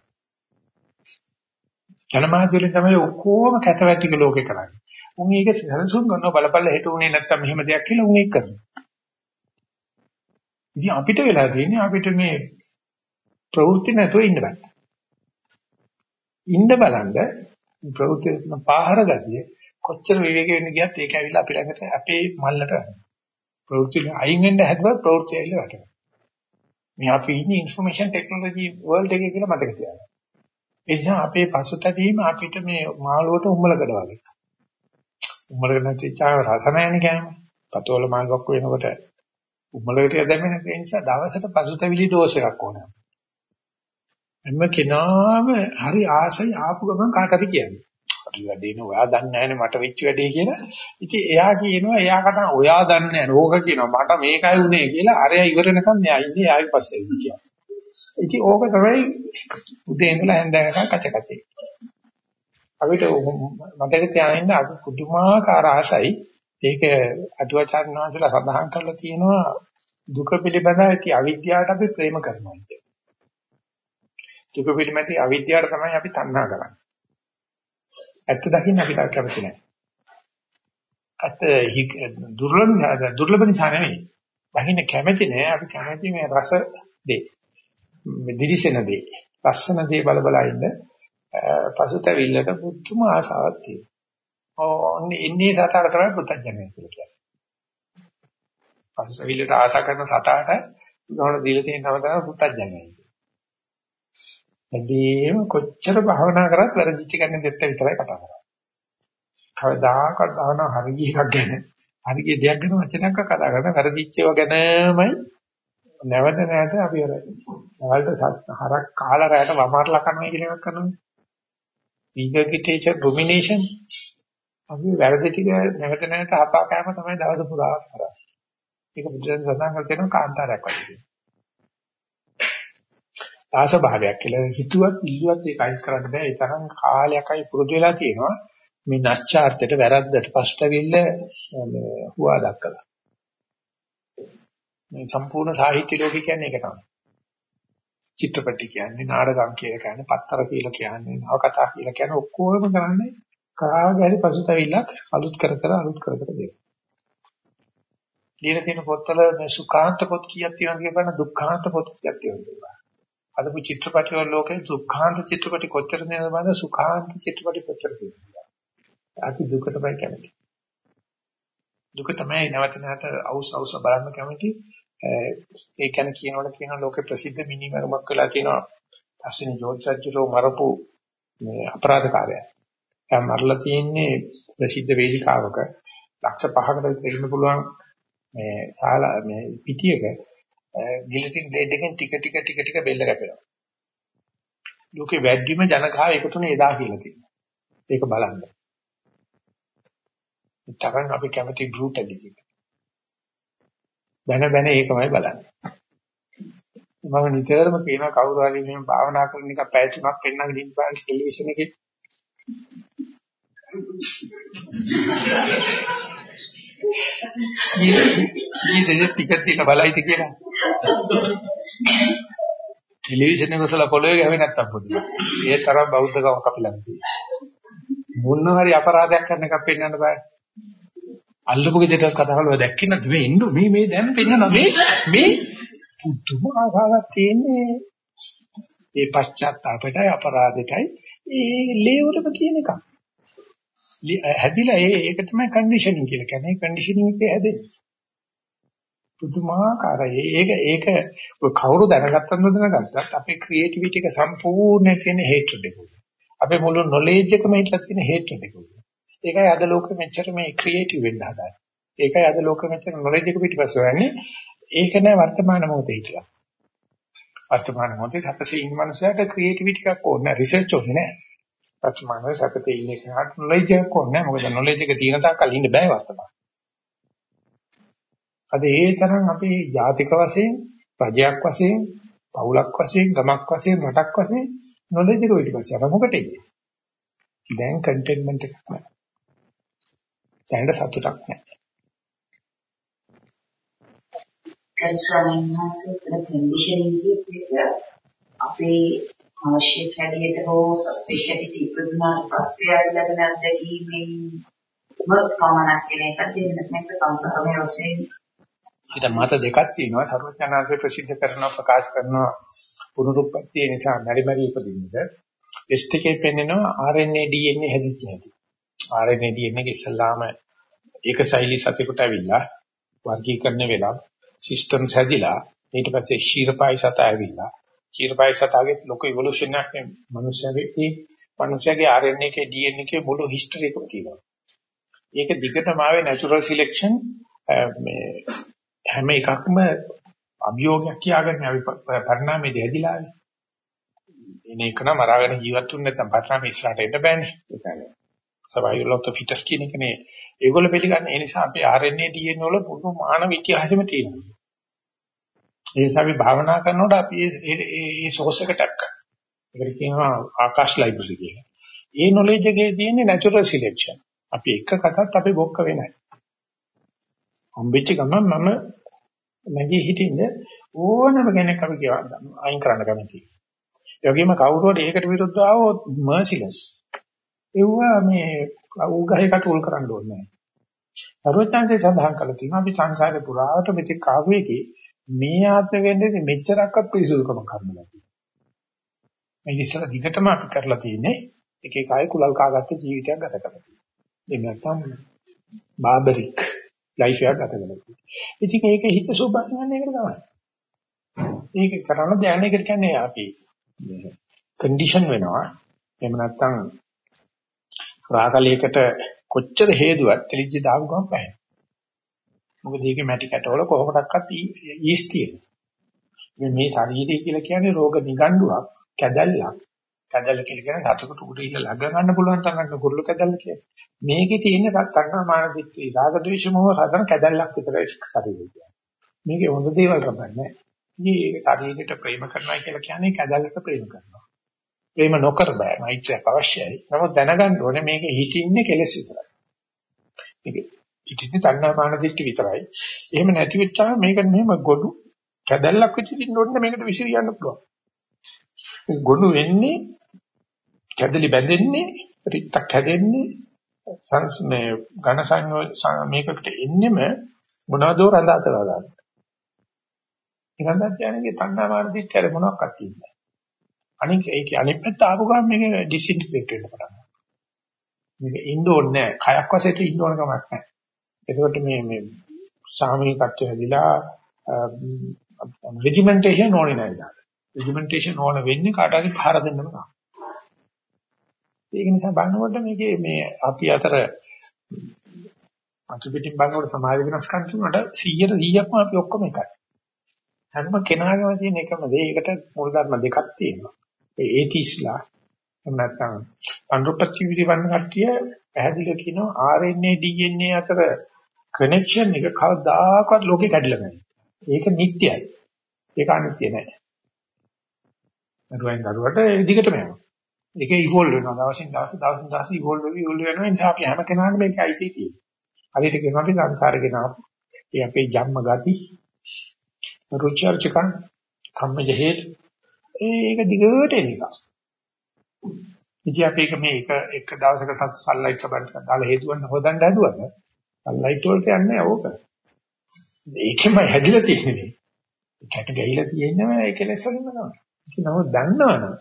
ජනමාධ්‍ය වලින් තමයි ඔක්කොම කැත වැටික ලෝකේ කරන්නේ. උන් ඒක සරසුන් කරන බලපල්ල හෙට උනේ නැත්තම් මෙහෙම දෙයක් කියලා උන් ඒක කරනවා. ඉතින් අපිට වෙලා තියෙන්නේ අපිට මේ ප්‍රවෘත්ති නැතුව ඉන්න බෑ. ඉන්න බලන්න ප්‍රවෘත්ති තුන පාහර ගතිය කොච්චර විවේක වෙන්න ගියත් ඒක ඇවිල්ලා අපි ළඟට අපේ මල්ලට ප්‍රවෘත්ති අයින් වෙන්න හැදුවත් ප්‍රවෘත්ති ඇවිල්ලා වැටෙනවා. මේ අපි ඉන්නේ ইনফরমේෂන් ටෙක්නොලොජි වර්ල්ඩ් එකේ කියලා මතක තියාගන්න. ඒ නිසා අපේ පසුතැවීම අපිට මේ මාළුවට උම්මලකඩ වගේ. උම්මලක නැති චා රසමයන් කියන්නේ. පතෝල මාළුවක් වෙනකොට උම්මලකට යදෙන්නේ ඒ නිසා දවසට පසුතැවිලි ඩෝස් එකක් ඕනේ. හැම කෙනාම හරි ආසයි ආපු ගමන් කාටද කියන්නේ. හරි වැඩේන ඔයා දන්නේ නැහැනේ මට වෙච්ච වැඩේ කියලා. ඉතින් එයා කියනවා එයා කතා ඔයා දන්නේ නැහැ රෝග කියනවා මට මේකයි උනේ කියලා අරයා ඉවර වෙනකන් මෙයා ඉන්නේ ආයෙ පස්සේ කියනවා. ඉතින් ඕක තමයි උදේ ඉඳලා හැන්දෑවකම් කච කචේ. අපිට මතක තියාගන්න අපි පුදුමාකාර ආසයි ඒක අටුවාචාර්ය වංශලා සඳහන් කරලා තියෙනවා දුක පිළිබඳව ඇති අවිද්‍යාවට අපි ප්‍රේම කරනවා කියන්නේ. දුක පිළිමැති අවිද්‍යාවට තමයි අපි තණ්හා කරන්නේ. ඇත්ත දකින්න අපි කැමති නැහැ. ඇත්ත දුර්ලභ දුර්ලභ නිසා නෙවෙයි. දකින්න කැමති නෑ අපි කැමති මේ රස දේ. මේ දිලිසෙන දේ. ලස්සන දේ බල බල ඉන්න පසුතැවිල්ලට පුදුම ආසාවක් තියෙනවා. ඕන්නේ ඉන්නේ සතාට තමයි පුතඥය කියලා කියන්නේ. පසුතැවිල්ලට ආසා කරන සතාට උදාහරණ දීලා තියෙන නම තමයි පුතඥය. එදීම කොච්චර භාවනා කරත් වැරදිච්ච ගන්න දෙත්ත විතරයි කතා කරන්නේ. කවදාකවත් භාවනා හරිය එකක් ගැන හරිය දෙයක් ගැන වචනයක් කතා කරන වැරදිච්ච ඒවා ගැනමයි නැවත නැවත අපි අර වලට හරක් කාලා රැයට වමාරලා කරනවා කියන එකක් කරනවා. regurgitation rumination අපි වැරදි ටික නැවත නැවත හපා කෑම තමයි දවස පුරා කරන්නේ. ඒක බුදුන් සඳහන් කර තියෙනවා කාන්තාරයක් වගේ. ආස භාවයක් කියලා හිතුවත් ඉල්ලුවත් ඒක අයිස් කරන්න බෑ ඒ තරම් කාලයකයි පුරුදු වෙලා තියෙනවා මේ නැස්චාර්ත්‍යයට වැරද්දට පස්තවිල්ල හුවා දක්කලා මේ සම්පූර්ණ සාහිත්‍ය ලෝකය කියන්නේ ඒක තමයි චිත්‍රපටි කියන්නේ නාටකම් කියලා කියන්නේ පත්තර කියලා කියන්නේ නවකතා කියලා කියන්නේ ඔක්කොම කරන්නේ කාගෑරි පසුතැවිල්ලක් අලුත් කර කර අලුත් කර කර දෙනවා ලියන තියෙන පොත්වල මේ සුඛාන්ත පොත් කීයක් තියෙනවද කියලා බලන දුක්ඛාන්ත පොත් කීයක් තියෙනවද අදපු චිත්‍රපටි වල ලෝකේ දුක්ඛාන්ත චිත්‍රපටි කොච්චර නේද සුඛාන්ත චිත්‍රපටි කොච්චර තියෙනවා. අපි දුකටමයි කැමති. දුක තමයි නැවත නැවත අවුස් අවුස් බලන්න කැමති. ඒ කියන්නේ කියනකොට කියන ලෝකේ ප්‍රසිද්ධ මිනිමරුමක් වෙලා තියෙනවා. පස්සේ ජෝර්ජ්ජ්ජෝ මරපු මේ අපරාධකාරයා. එයා මරලා තියෙන්නේ ප්‍රසිද්ධ වේදිකාවක ලක්ෂ 5කට දෙන්න පුළුවන් මේ ශාලා මේ පිටියක ගිලටින් බ්ලේඩ් එකෙන් ටික ටික ටික ටික බෙල්ල කැපෙනවා. ලෝකේ වැඩිම ජනගහව එකතුනේ එදා කියලා තියෙනවා. ඒක බලන්න. තරම් අපි කැමති බෲටැලිටි. බැන බැන ඒකමයි බලන්නේ. මම නිතරම කියනවා කවුරු හරි මෙහෙම භාවනා කරන එක පැය තුනක් පෙන්නගෙන ඉන්න බලන්න ටෙලිවිෂන් එකේ. ඊයේ ටිකට් දින බලයිද කියලා. ටෙලිවිෂන් එක සලා පොළවේ ගහවෙ නැත්තම් පොඩි. ඒ තරම් බෞද්ධකම කපිලා තියෙනවා. මොන හරි අපරාධයක් කරන එකක් පෙන්වන්න බෑ. අල්ලපු ගෙදරට කතා කරලා දැක්කේ නැද්ද මේ ඉන්නු මේ මේ දැන් පෙන්නන මේ මේ පුදුම ආසාවක් තියෙන්නේ ඒ පශ්චාත්තාපයටයි අපරාධයටයි ඒ ලේවරම කියන එක. හැදිලා ඒ ඒක තමයි කන්ඩිෂනින් කියලා කියන්නේ කන්ඩිෂනින් එකේ හැදෙන්නේ. පුදුමාකාරයි. ඒක ඒක කවුරු දැනගත්තද දැනගත්තත් අපේ ක්‍රියේටිවිටි එක සම්පූර්ණ තියෙන හේට්‍රඩ් එක. අපේ මුළු නොලෙජ් එකම හිටලා තියෙන හේට්‍රඩ් එක. ඒකයි අද ලෝකෙ මෙච්චර මේ ක්‍රියේටිව් වෙන්න හදන්නේ. ඒකයි අද ලෝකෙ මෙච්චර නොලෙජ් එක පිටිපස්ස වෙන්නේ. ඒක නෑ වර්තමාන මොහොතේ කියලා. වර්තමාන මොහොතේ සැපසේ ඉන්න මනුස්සයට ක්‍රියේටිවිටි එකක් ඕනේ නෑ රිසර්ච් ඕනේ නෑ. වර්තමාන මොහොතේ සැපසේ ඉන්න කෙනාට නොලෙජ් එකක් ඕනේ නෑ. මොකද නොලෙජ් එක තියෙන තාක්කල් ඉන්න බෑ වර්තමාන. අද ඒ තරම් අපි ජාතික වශයෙන්, රජයක් වශයෙන්, පවුලක් වශයෙන්, ගමක් වශයෙන්, රටක් වශයෙන් නොලෙජ් එක පිටිපස්ස යන මොකටද? දැන් කන්ටේන්මන්ට් එකක් නෑ. දැනට සතුටක් නැහැ. ස්වාමීන් වහන්සේ කන්ඩිෂනින් කියන්නේ අපේ අවශ්‍ය කැඩියට හෝ සපේෂලිටි ඉපදුනාට පස්සේ ආයෙ ලැබෙන අත්දැකීමෙන් පමණක් කියන එක දෙන්න මේක සංසාරයේ වශයෙන්. ඊට මත දෙකක් තියෙනවා. සර්වඥාන්සේ ප්‍රසිද්ධ කරන ප්‍රකාශ කරන පුනරුත්පත්ති නිසා මෙරි මෙරි උපදින්නද ටෙස්ට් එකේ පෙන්නනවා RNA DNA හැදිච්ච හැටි. RNA DNA එක ඉස්සල්ලාම ඒක ශෛලී සතෙකුට ඇවිල්ලා වර්ගීකරණය වෙලා සිස්ටම්ස් හැදිලා ඊට පස්සේ ක්ෂීරපායි සත ඇවිල්ලා ක්ෂීරපායි සතගේ ලොකු ඉවොලුෂන් එකක් නේ මනුස්සයෙගේ මනුස්සයගේ RNA එකේ DNA එකේ මුළු හිස්ටරි එකම තියෙනවා. ඒක දිගටම ආවේ නැචරල් සිලෙක්ෂන් මේ හැම එකක්ම අභියෝගයක් කියාගෙන අපි පරිණාමයේදී ඇදිලා ආවේ. එන එක නම් මරාගෙන ජීවත් වෙන්න නැත්නම් පරිණාමය ඉස්සරහට එන්න බෑනේ. ඒ කියන්නේ survival of the fittest කියන එකනේ ඒගොල්ලෝ පිළිගන්නේ ඒ නිසා අපේ RNA DNA වල පුදු මානව ඉතිහාසෙම තියෙනවා. ඒ නිසා අපි භාවනා කරනකොට අපි මේ මේ සෝස් එක ටැප් කරනවා. ඒකට කියනවා ආකාශ ලයිබ්‍රරි කියලා. ඒ නොලෙජ් එකේ තියෙන්නේ නැචරල් සිලෙක්ෂන්. අපි එක කතාවක් අපි බොක්ක වෙන්නේ නැහැ. හම්බෙච්ච ගමන් මම නැගී හිටින්න ඕනම කෙනෙක් අපි කියවා අයින් කරන්න කැමතියි. ඒ වගේම කවුරු හරි ඒකට විරුද්ධව ආවොත් මර්සිලස්. ඒවා මේ උගහේ කටුල් කරන්න ඕනේ නැහැ. සර්වඥාන්සේ සඳහන් කළා තියෙනවා අපි සංසාරේ පුරාවට මෙතෙක් ආපු එකේ මේ ආත්ම වෙන්නේ මෙච්චරක්වත් පිරිසුදුකම කරනවා. මේ ඉස්සර දිගටම අපි කරලා තියෙන්නේ එක එක අය කුලල් කාගත්ත ජීවිතයක් ගත කරලා තියෙනවා. ඒ නැත්තම් බාබරික් ලයිෆ් එකක් ගත කරලා තියෙනවා. ඉතින් ඒක හිත සුබන්නේ එකට තමයි. ඒක කරන දැන එකට කියන්නේ අපි කන්ඩිෂන් වෙනවා. එහෙම නැත්තම් රාගලයකට කොච්චර හේතුවක් තෙලිජ්ජ දාපු ගමන් පහයි. මොකද මේකේ මැටි කැටවල කොහොමඩක්වත් ඊස් තියෙනවා. මේ ශරීරය කියලා කියන්නේ රෝග නිගණ්ඩුවක්, කැදල්ලක්. කැදල්ල කියලා කියන්නේ හතකට උඩ ඉන්න ළඟ ගන්න පුළුවන් තරම් කුරුළු කැදල්ල කියන්නේ. මේකේ තියෙන තණ්හා මාන දිට්ඨි, රාග ද්වේෂ මොහ හදන කැදල්ලක් විතරයි ශරීරය කියන්නේ. මේකේ හොඳ දේවල් කරන්නේ. මේ ශරීරයට ප්‍රේම කරනවා කියලා කියන්නේ කැදල්ලට ප්‍රේම කරනවා. ප්‍රේම නොකර බෑ. මෛත්‍රියක් අවශ්‍යයි. නමුත් දැනගන්න ඕනේ මේක හිතින්නේ කෙලෙස් විතරයි. මේක හිතින්නේ තණ්හා මාන දිට්ඨි විතරයි. එහෙම නැති වෙච්චාම මේක මෙහෙම ගොඩු කැදල්ලක් විදිහින් ඕනේ මේකට විසිරියන්න පුළුවන්. ගොනු වෙන්නේ කැදලි බැඳෙන්නේ රිත්තක් හැදෙන්නේ සංස් මේ ඝන සංයෝ මේකට එන්නෙම මොනවදෝ රඳාතලා ගන්න. ඉරන්දත් යන්නේ තණ්හා මාන දිට්ඨිය මොනවාක්වත් තියෙන්නේ අනික ඒක අනිත් පැත්ත ආපු ගමන් මේක ඩිස්ඉන්ටිග්‍රේට් වෙන්න පටන් ගන්නවා. මේක ඉන්න ඕනේ නැහැ. කයක් වශයෙන් ඉන්න ඕන කමක් නැහැ. එතකොට මේ මේ සාමීකත්වය හැදිලා රෙජිමෙන්ටේෂන් ඕනේ නැහැ. රෙජිමෙන්ටේෂන් ඕන වෙන්නේ කාට හරි පහර දෙන්නම තමයි. ඒක නිසා බලනකොට මේකේ මේ අපි අතර අතුපිටින් බලනකොට සමාජ වෙනස්කම් කියනකොට 100ට 100ක්ම අපි ඔක්කොම එකයි. හැම කෙනාගේම තියෙන එකම දේ. ඒකට මූල ධර්ම දෙකක් තියෙනවා. ඒ ඒතිස්ලා එහෙම නැත්නම් අනුපත්‍චිවිලි වන්න කට්ටිය පැහැදිලිව කියනවා RNA DNA අතර කනෙක්ෂන් එක කවදාකවත් ලෝකේ කැඩිලා නැහැ. ඒක නිට්ටයයි. ඒක අනිත්‍ය නැහැ. දරුවෙන් දරුවට ඒ දිගටම යනවා. ඒක ඉවෝල්ව් වෙනවා. දවසින් දවස දවසින් දවස ඉවෝල්ව් වෙවි ඉවෝල්ව් වෙනවා. ඒ නිසා අපි හැම කෙනාටම මේක අයිති තියෙනවා. හරියට කියනවා අපි සංසාරේ ගෙනාව. ඒ අපේ ජන්ම ගති රුචර්චකන් කම්මජහෙත් ඒක දිගට එනවා. ඉතින් අපි මේ එක එක දවසක සල්ලයිට් සබන් දාලා හේතුවන්න හොදන්න හදුවද සල්ලයිට් වලට යන්නේ ඕක. ඒකෙම හැදිලා තියෙන්නේ. කැට ගැහිලා තියෙන්නේ ඒ කෙලෙස් වලින්ම තමයි. ඉතින් නමුත් දන්නවනම්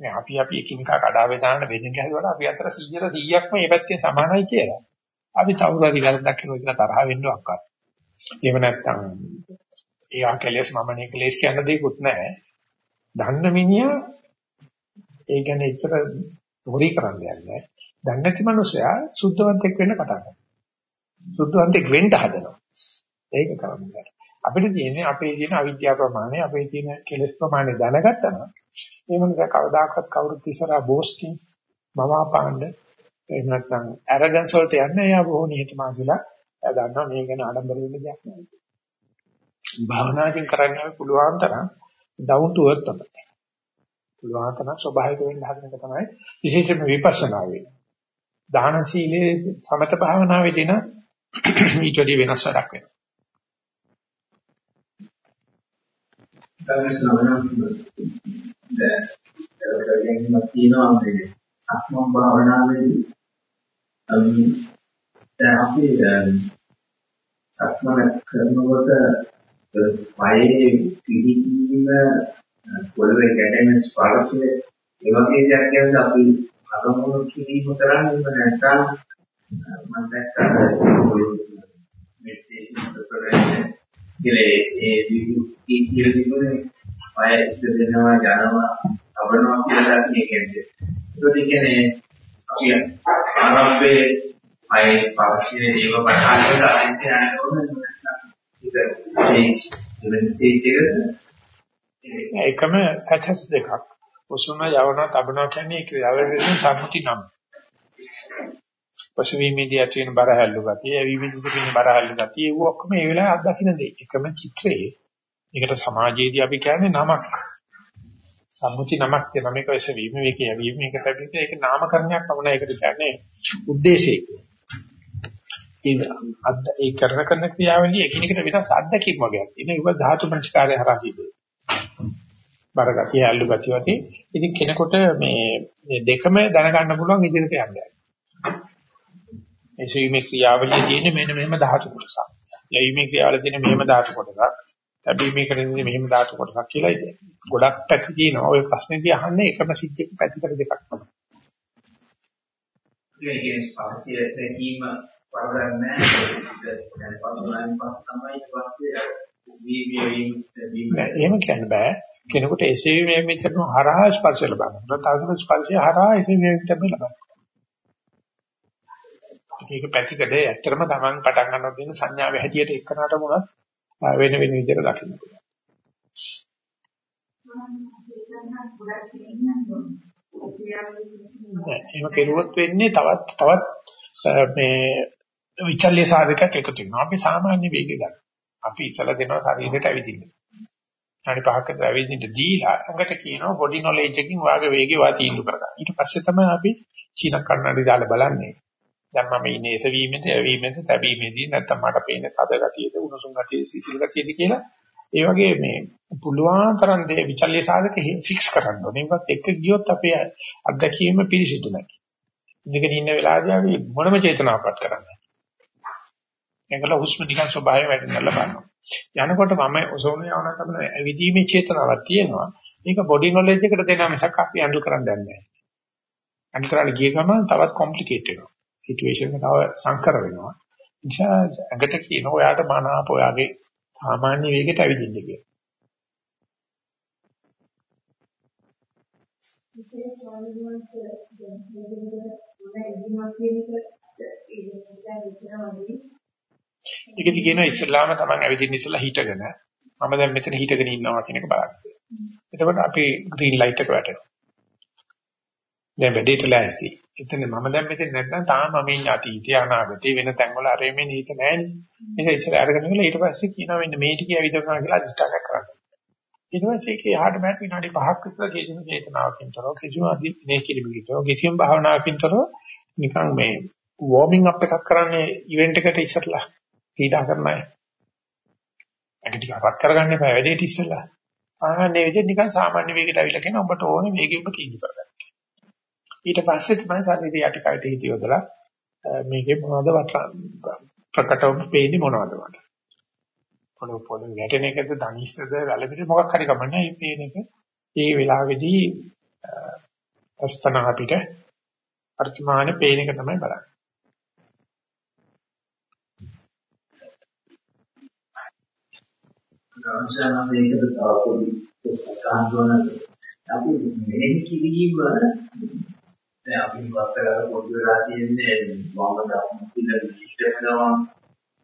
මේ අපි අපි එකිනෙකා කඩාවේ දාන්න බෙදෙන් ගැහුවාට අපි අතර 100ට 100ක්ම මේ පැත්තෙන් සමානයි කියලා. අපි තවුරුරි වැරද්දක් කරනවා කියලා තරහ වෙන්න ඔක්කත්. එහෙම නැත්නම් එයා කෙලෙස් මම නේ කෙලෙස් කියන දෙයක්වත් නැහැ. දන්න මිනිහා ඒ කියන්නේ ඉතර හොරි කරන්න යන්නේ. දන්නේ නැති මනුස්සයා සුද්ධවන්තෙක් වෙන්න කතා කරනවා. සුද්ධවන්තෙක් වෙන්න හදනවා. ඒක කරන්නේ. අපිට තියෙන්නේ අපේ තියෙන අවිද්‍යාව ප්‍රමාණය, අපේ තියෙන කෙලෙස් ප්‍රමාණය දැනගත්තා නම් මේ මොනද කවදාකවත් කවුරුත් ඉස්සරහා බෝස්ටිං මම පාණ්ඩ එහෙම නැත්නම් ඇරගන්ස් වලට යන්නේ එයා බොහෝ නිහතමානීලා එයා දන්නවා මේ ගැන ආඩම්බර වෙන්න දෙයක් නෑ. භාවනාවෙන් කරන්නේ අපි පුළුවන් තරම් down to earth තමයි. පුළුවන් තරම් ස්වභාවික වෙන්න හදන එක තමයි විශේෂයෙන්ම විපස්සනා වෙන්නේ. දාන සීලේ සමත භාවනාවේදී නම් ඊට වඩා වෙනස් වැඩක් වෙනවා. තමයි සමනක් දැන් ඒකෙන් තියෙනවා මේ සක්මන් භාවනාවේදී දැන් අපි සක්මන කරනකොට පයේ පිළිගීම පොළවේ ගැටෙන ස්පර්ශය ඒ වගේ දෙයක් කියන්නේ අපි අරමුණු කිරීම කරන්නේ නැත්නම් මම දැක්කා මෙතේ කරන්නේ කියලා ඒ විදුලි කියලා තිබුණේ පය ඉස්සෙනවා යනවා අවරනවා කියලා දන්නේ කියන්නේ. ඒක කියන්නේ අපි ආරම්භයේ පය ස්පර්ශයේ ඒව පටන් ගන්න අනිත් යන ඕනේ ඒක ස්ටේජ් ඉවෙන් ස්ටේජ් එක එකම පැචස් දෙකක්. උසුම යවනවා තබනවා කියන්නේ ඒක යවෙන්නේ සම්මුති නම්. පසුවීමේදී ඇති වෙන බරහැල්ලු ගතිය, ඇවිවිදිත වෙන බරහැල්ලු ගතිය, ඒ ඔක්කොම ඒ වෙලාවේ අත්දකින්න දෙයි. එකම චිත්‍රයේ. ඒකට සමාජයේදී අපි කියන්නේ නමක්. සම්මුති නමක් කියන මේක විසවීම, මේක යැවීම, මේක පැවිදි, ඒක නාමකරණයක් පමණයි ඒකට කියන්නේ ಉದ್ದೇಶය. ඒ අත් ඒ කරන කරන ක්‍රියාවලිය එකිනෙකට වෙනස් අත්දැකීම් වගේ. ඉතින් ඒක ධාතු මනස්කාරය හරහා සිද්ධ බරගතිය, ඇල්ලු ගතිය වගේ. ඉතින් කෙනෙකුට මේ දෙකම දැනගන්න පුළුවන් ඉදිරියට යන්න. එසවීමේ ක්‍රියාවලිය තියෙන්නේ මෙන්න මෙහෙම ධාතු කොටසක්. යැවීමේ ක්‍රියාවලිය තියෙන්නේ මෙහෙම ධාතු කොටසක්. ලැබීමේ කරන්නේ මෙහෙම ධාතු කොටසක් කියලා ඉතින්. ගොඩක් පැති තියෙනවා. ඔය ප්‍රශ්නේදී අහන්නේ එකම සිද්ධියක පැතිකඩ දෙකක් තමයි. ඒ කියන්නේ ස්පර්ශය දැකීම වරදක් නැහැ. දැන් පස්වෙනි පස් තමයි ඊපස්සේ එහෙම කියන්න බෑ. කෙනෙකුට එසේ මේ මෙතන හරහා ස්පර්ශය ලබනවා. තවදුරටත් ස්පර්ශය හරහා එසේ මේ මෙතන ලබනවා. ඒක පැතිකඩ ඇත්තටම Taman පටන් ගන්නකොට දෙන සංඥාවේ හැටියට එක්කනට මොනවද වෙන වෙන විදිහට දකින්න පුළුවන්. එහෙම කෙරුවොත් වෙන්නේ තවත් තවත් මේ විචල්්‍ය සාධකයක් එකතු වෙනවා. අපි සාමාන්‍ය වේගය ගන්න. අපි ඉස්සලා දෙනවා ශරීරයට ඇවිදින්න. හරි පහකට ඇවිදින්න දීලා අඟට කියනවා බොඩි නොලෙජ් එකකින් වාගේ වේගය වා තීන්දුව කරගන්න. ඊට පස්සේ තමයි අපි චීන කන්නඩි දාලා බලන්නේ. දැන් මම ඉන්නේ එසවීමෙන්ද යැවීමෙන්ද තැබීමේදී නැත්තම් මට පේන තද ගතියද උණුසුම් ගතියද සිසිල් ගතියද කියලා ඒ වගේ මේ පුළුවන් තරම් දේ විචල්්‍ය සාධක ෆික්ස් කරන්න ඕනේ. ඒකත් එක්ක ගියොත් අපේ අත්දැකීම පිරිසිදු නැහැ. ඉඳගෙන ඉන්න වෙලාවදී අපි මොනම චේතනාවක්වත් කරන්නේ නැහැ. ඒකල හුස්ම නිකන් ස්වභාවයෙන් වැඩිනලා බලනවා. යනකොට මම ඔසෝන යවන තමයි ඇවිදීමේ චේතනාවක් තියෙනවා. ඒක බොඩි නොලෙජ් එකට දෙනවා මිසක් අපි හෑන්ඩල් කරන්න දන්නේ නැහැ. හෑන්ඩල් කරන්න ගිය ගමන් තවත් කොම්ප්ලිකේට් වෙනවා. සිටුේෂන් එක තව සංකර වෙනවා. නිසා ඇඟට කියන ඔයාට මනාප ඔයාගේ සාමාන්‍ය වේගයට ඇවිදින්න කියලා. ඉතින් ස්වාමීන් වහන්සේ දැන් මොන ඒකදි කියනවා ඉස්ලාම තමයි ඇවිදින්න ඉස්සලා හිටගෙන මම දැන් මෙතන හිටගෙන ඉන්නවා කියන එක බලන්න. එතකොට අපි ග්‍රීන් ලයිට් එක වැටෙනවා. දැන් වැඩේට ලෑස්ති. එතන මම දැන් මෙතන නැත්නම් තාම මම ඉන්නේ අතීතය අනාගතේ වෙන තැන්වල අරෙමේ නීත නැහැනේ. ඒක ඉස්සර අරගෙන ගිහලා ඊට පස්සේ කියනවා මෙන්න මේ ටික ඇවිදනවා කියලා අදිස්ථානයක් කරන්න. ඊට පස්සේ ඒකේ එහාට මට විනාඩි 5ක් විතර කිසිම චේතනාවකින් තොරව කිසිම අධිනේ කිලිමිලිතෝ කිසිම භාවනාවකින් තොරව නිකන් මේ වෝමින් අප් එකක් කරන්නේ ඉවෙන්ට් එකට ඉස්සරලා පීඩා කරන අය. ඒක ටික අපත් කරගන්න එපා වැඩේට ඉස්සෙල්ලා. ආන්නේ විදිහට නිකන් සාමාන්‍ය වේගයට අවිලා කියන ඔබට ඕනේ වේගෙ ඔබ තීන්දුව කරගන්න. ඊට පස්සේ තමයි ශරීරය යටිකයට හිත යොදලා මේකේ මොනවද ප්‍රකටව පේන්නේ මොනවද මට. පොළොව පොළොව වැටෙන එකද ධනිස්සද වැලපිට මොකක් හරි කමන්නේ මේ පේන එක. ඒ වෙලාවේදී අස්පන අපිට අර්ථමාන පේන එක තමයි බලන්නේ. ගාන්සාන මේකට තව පොඩි සාකච්ඡාවක් අපි මෙහෙම කිරීම දැන් අපි වත්තකට පොඩි වෙලා තියෙන්නේ වම දකුණු කියලා විශිෂ්ට වෙනවා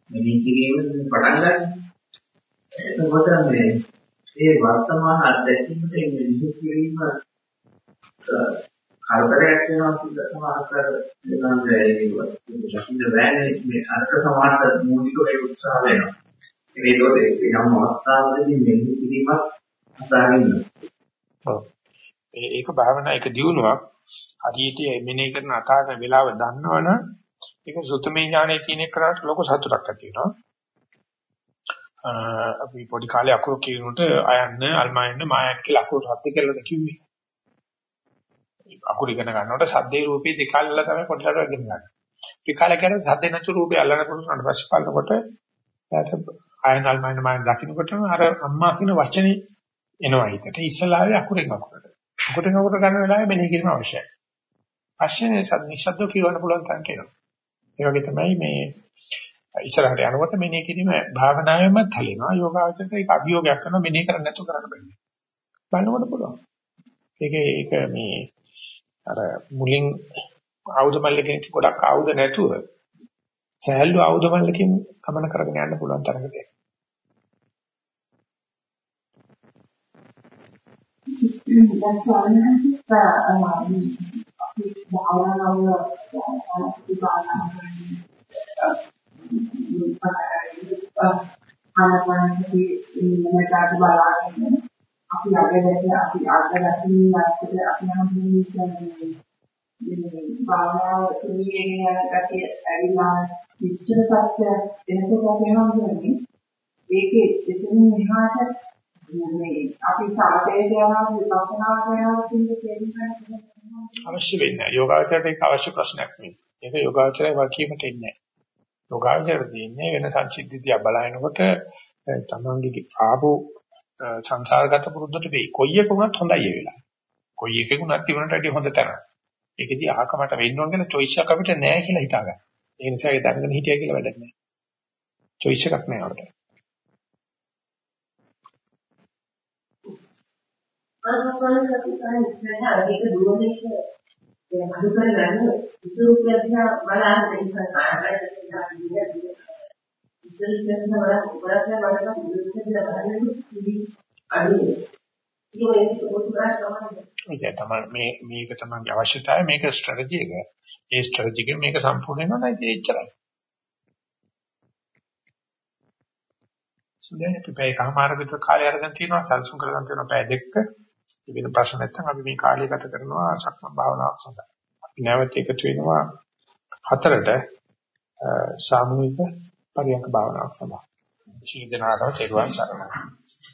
මෙහෙම කිරීම පටන් ගන්න. එතකොට මේ ඒ වර්තමාන අත්දැකීමට මේ විශේෂ කිරීම කරදරයක් වෙනවා කියලා සමහර වෙලාවට ඒක දකින්න බෑනේ මේ අර්ථ සමාර්ථ මූලික වේ උත්සාහ වෙනවා. ඒකෝට යම් අවස්ථාවකදී මෙන්න කිරීමක් අසාරින්න. ඔව්. ඒක භාවනා එක දියුණුවක්. හරියට මෙනෙහි කරන අතාරන වෙලාව දන්නවනම් ඒක සුතමේ ඥානයේ තියෙන එකට ලොකු සතුටක් ඇති වෙනවා. අපි පොඩි කාලේ අකුරු කියනකොට අයන්න අල්මයන්න මායක් කියලා අකුරු හත් කියලාද කිව්වේ. අකුරු ඉගෙන ගන්නකොට සද්දේ රූපේ දෙකල්ලා තමයි පොඩි ළඩ ඉගෙන ගන්න. ඒ කාලේ කියන්නේ සද්දේ නැතු රූපේ අල්ලන පුරුදුනට පස්සේ බලනකොට එයාට ආයන අල්මයන් මායන් දකින්නකොටම අර අම්මා කියන වචනේ එනවා හිතට. ඉස්සලාවේ අකුරෙන් අකුරට. අකුරෙන් අකුරට ගන්න වෙලාවෙ මෙනෙහි කිරීම අවශ්‍යයි. අශ්‍යනේ සද් නිශ්ශබ්ද කියවන්න පුළුවන් තැනට එනවා. ඒ වගේ තමයි මේ ඉස්සරහට යනකොට මෙනෙහි කිරීම භාවනාවෙන්මත් හැලෙනවා. යෝගාවචරයට ඒක අභියෝගයක් කරනවා මෙනෙහි කරන්න නැතුව කරන්න බෑ. බලනකොට පුළුවන්. ඒක ඒක මේ අර මුලින් ආයුධ මල්ලකින් ගොඩක් ආයුධ නැතුව සෑහළු ආයුධ මල්ලකින් ගමන කරගෙන යන්න පුළුවන් තරකට එනවා. දැන් ස්වාමීන් අපි භාවනාව ආනපනසති මෙතනට බලාගෙන අපි අගදැක අපි අගදැකින් වාස්තව අපි හම්බුනේ මේ භාවනාව ඉන්නේ යන කතිය ඇවිල්ලා නිශ්චල සත්‍ය එනකොට අපි හම්බුනේ ඒකේ එතනින් එහාට මේ අපි සමතේට යනවා විපස්සනාට යනවා කියන තේරුම් අවශ්‍ය වෙන්නේ යෝගාචරයට ඒක අවශ්‍ය ප්‍රශ්නයක් නෙවෙයි. ඒක යෝගාචරය වකීමට එන්නේ නැහැ. යෝගාචරය දෙන්නේ වෙන සංසිද්ධිය බලනකොට තමන්ගේ ආපු සංසාරගත පුරුද්දට වෙයි. කොයි එකකුණත් හොඳයි ඒ වෙලාව. කොයි එකකුණත් තිබුණට වැඩිය හොඳ තරම්. ඒකදී අහකමට වෙන්න ඕන කියලා choice එකක් අපිට නැහැ කියලා හිතාගන්න. ඒ නිසා ඒක දැනගෙන හිටියා කියලා වැඩක් නැහැ. choice එකක් නැහැ අපිට. අරසසන කතිකාන ඉස්සරහ අධික දුරනේ ඒ අඩු කරගන්න ඉතුරු ප්‍රඥා බලන්න ඉස්සර කාර්යය කියලා ඉන්නේ ඉතින් කියන වල උපරාසය වලට මුලින්ම බලන්න ඉතිරි අඩුයි. ඒක උත්තරා තමයි. ඒක තමයි මේ මේක තමයි අවශ්‍යතාවය මේක ස්ට්‍රැටජි එක. ඒ ස්ට්‍රැටජි එක මේක සම්පූර්ණ වෙනවා නම් ඒක එච්චරයි. සුදෙන් අපි පැය කමාර විතර කාලය අරගෙන තියෙනවා සල්සුන් කරගෙන තියෙනවා පැය දෙකක. වෙන ප්‍රශ්න නැත්නම් අපි මේ කාලය ගත කරනවා සක්මන් භාවනාවක් සඳහා. අපි නැවත එකතු වෙනවා හතරට සාමූහික පරියන්ක භාවනාවක් සඳහා. සීදනාරව තෙරුවන් සරණයි.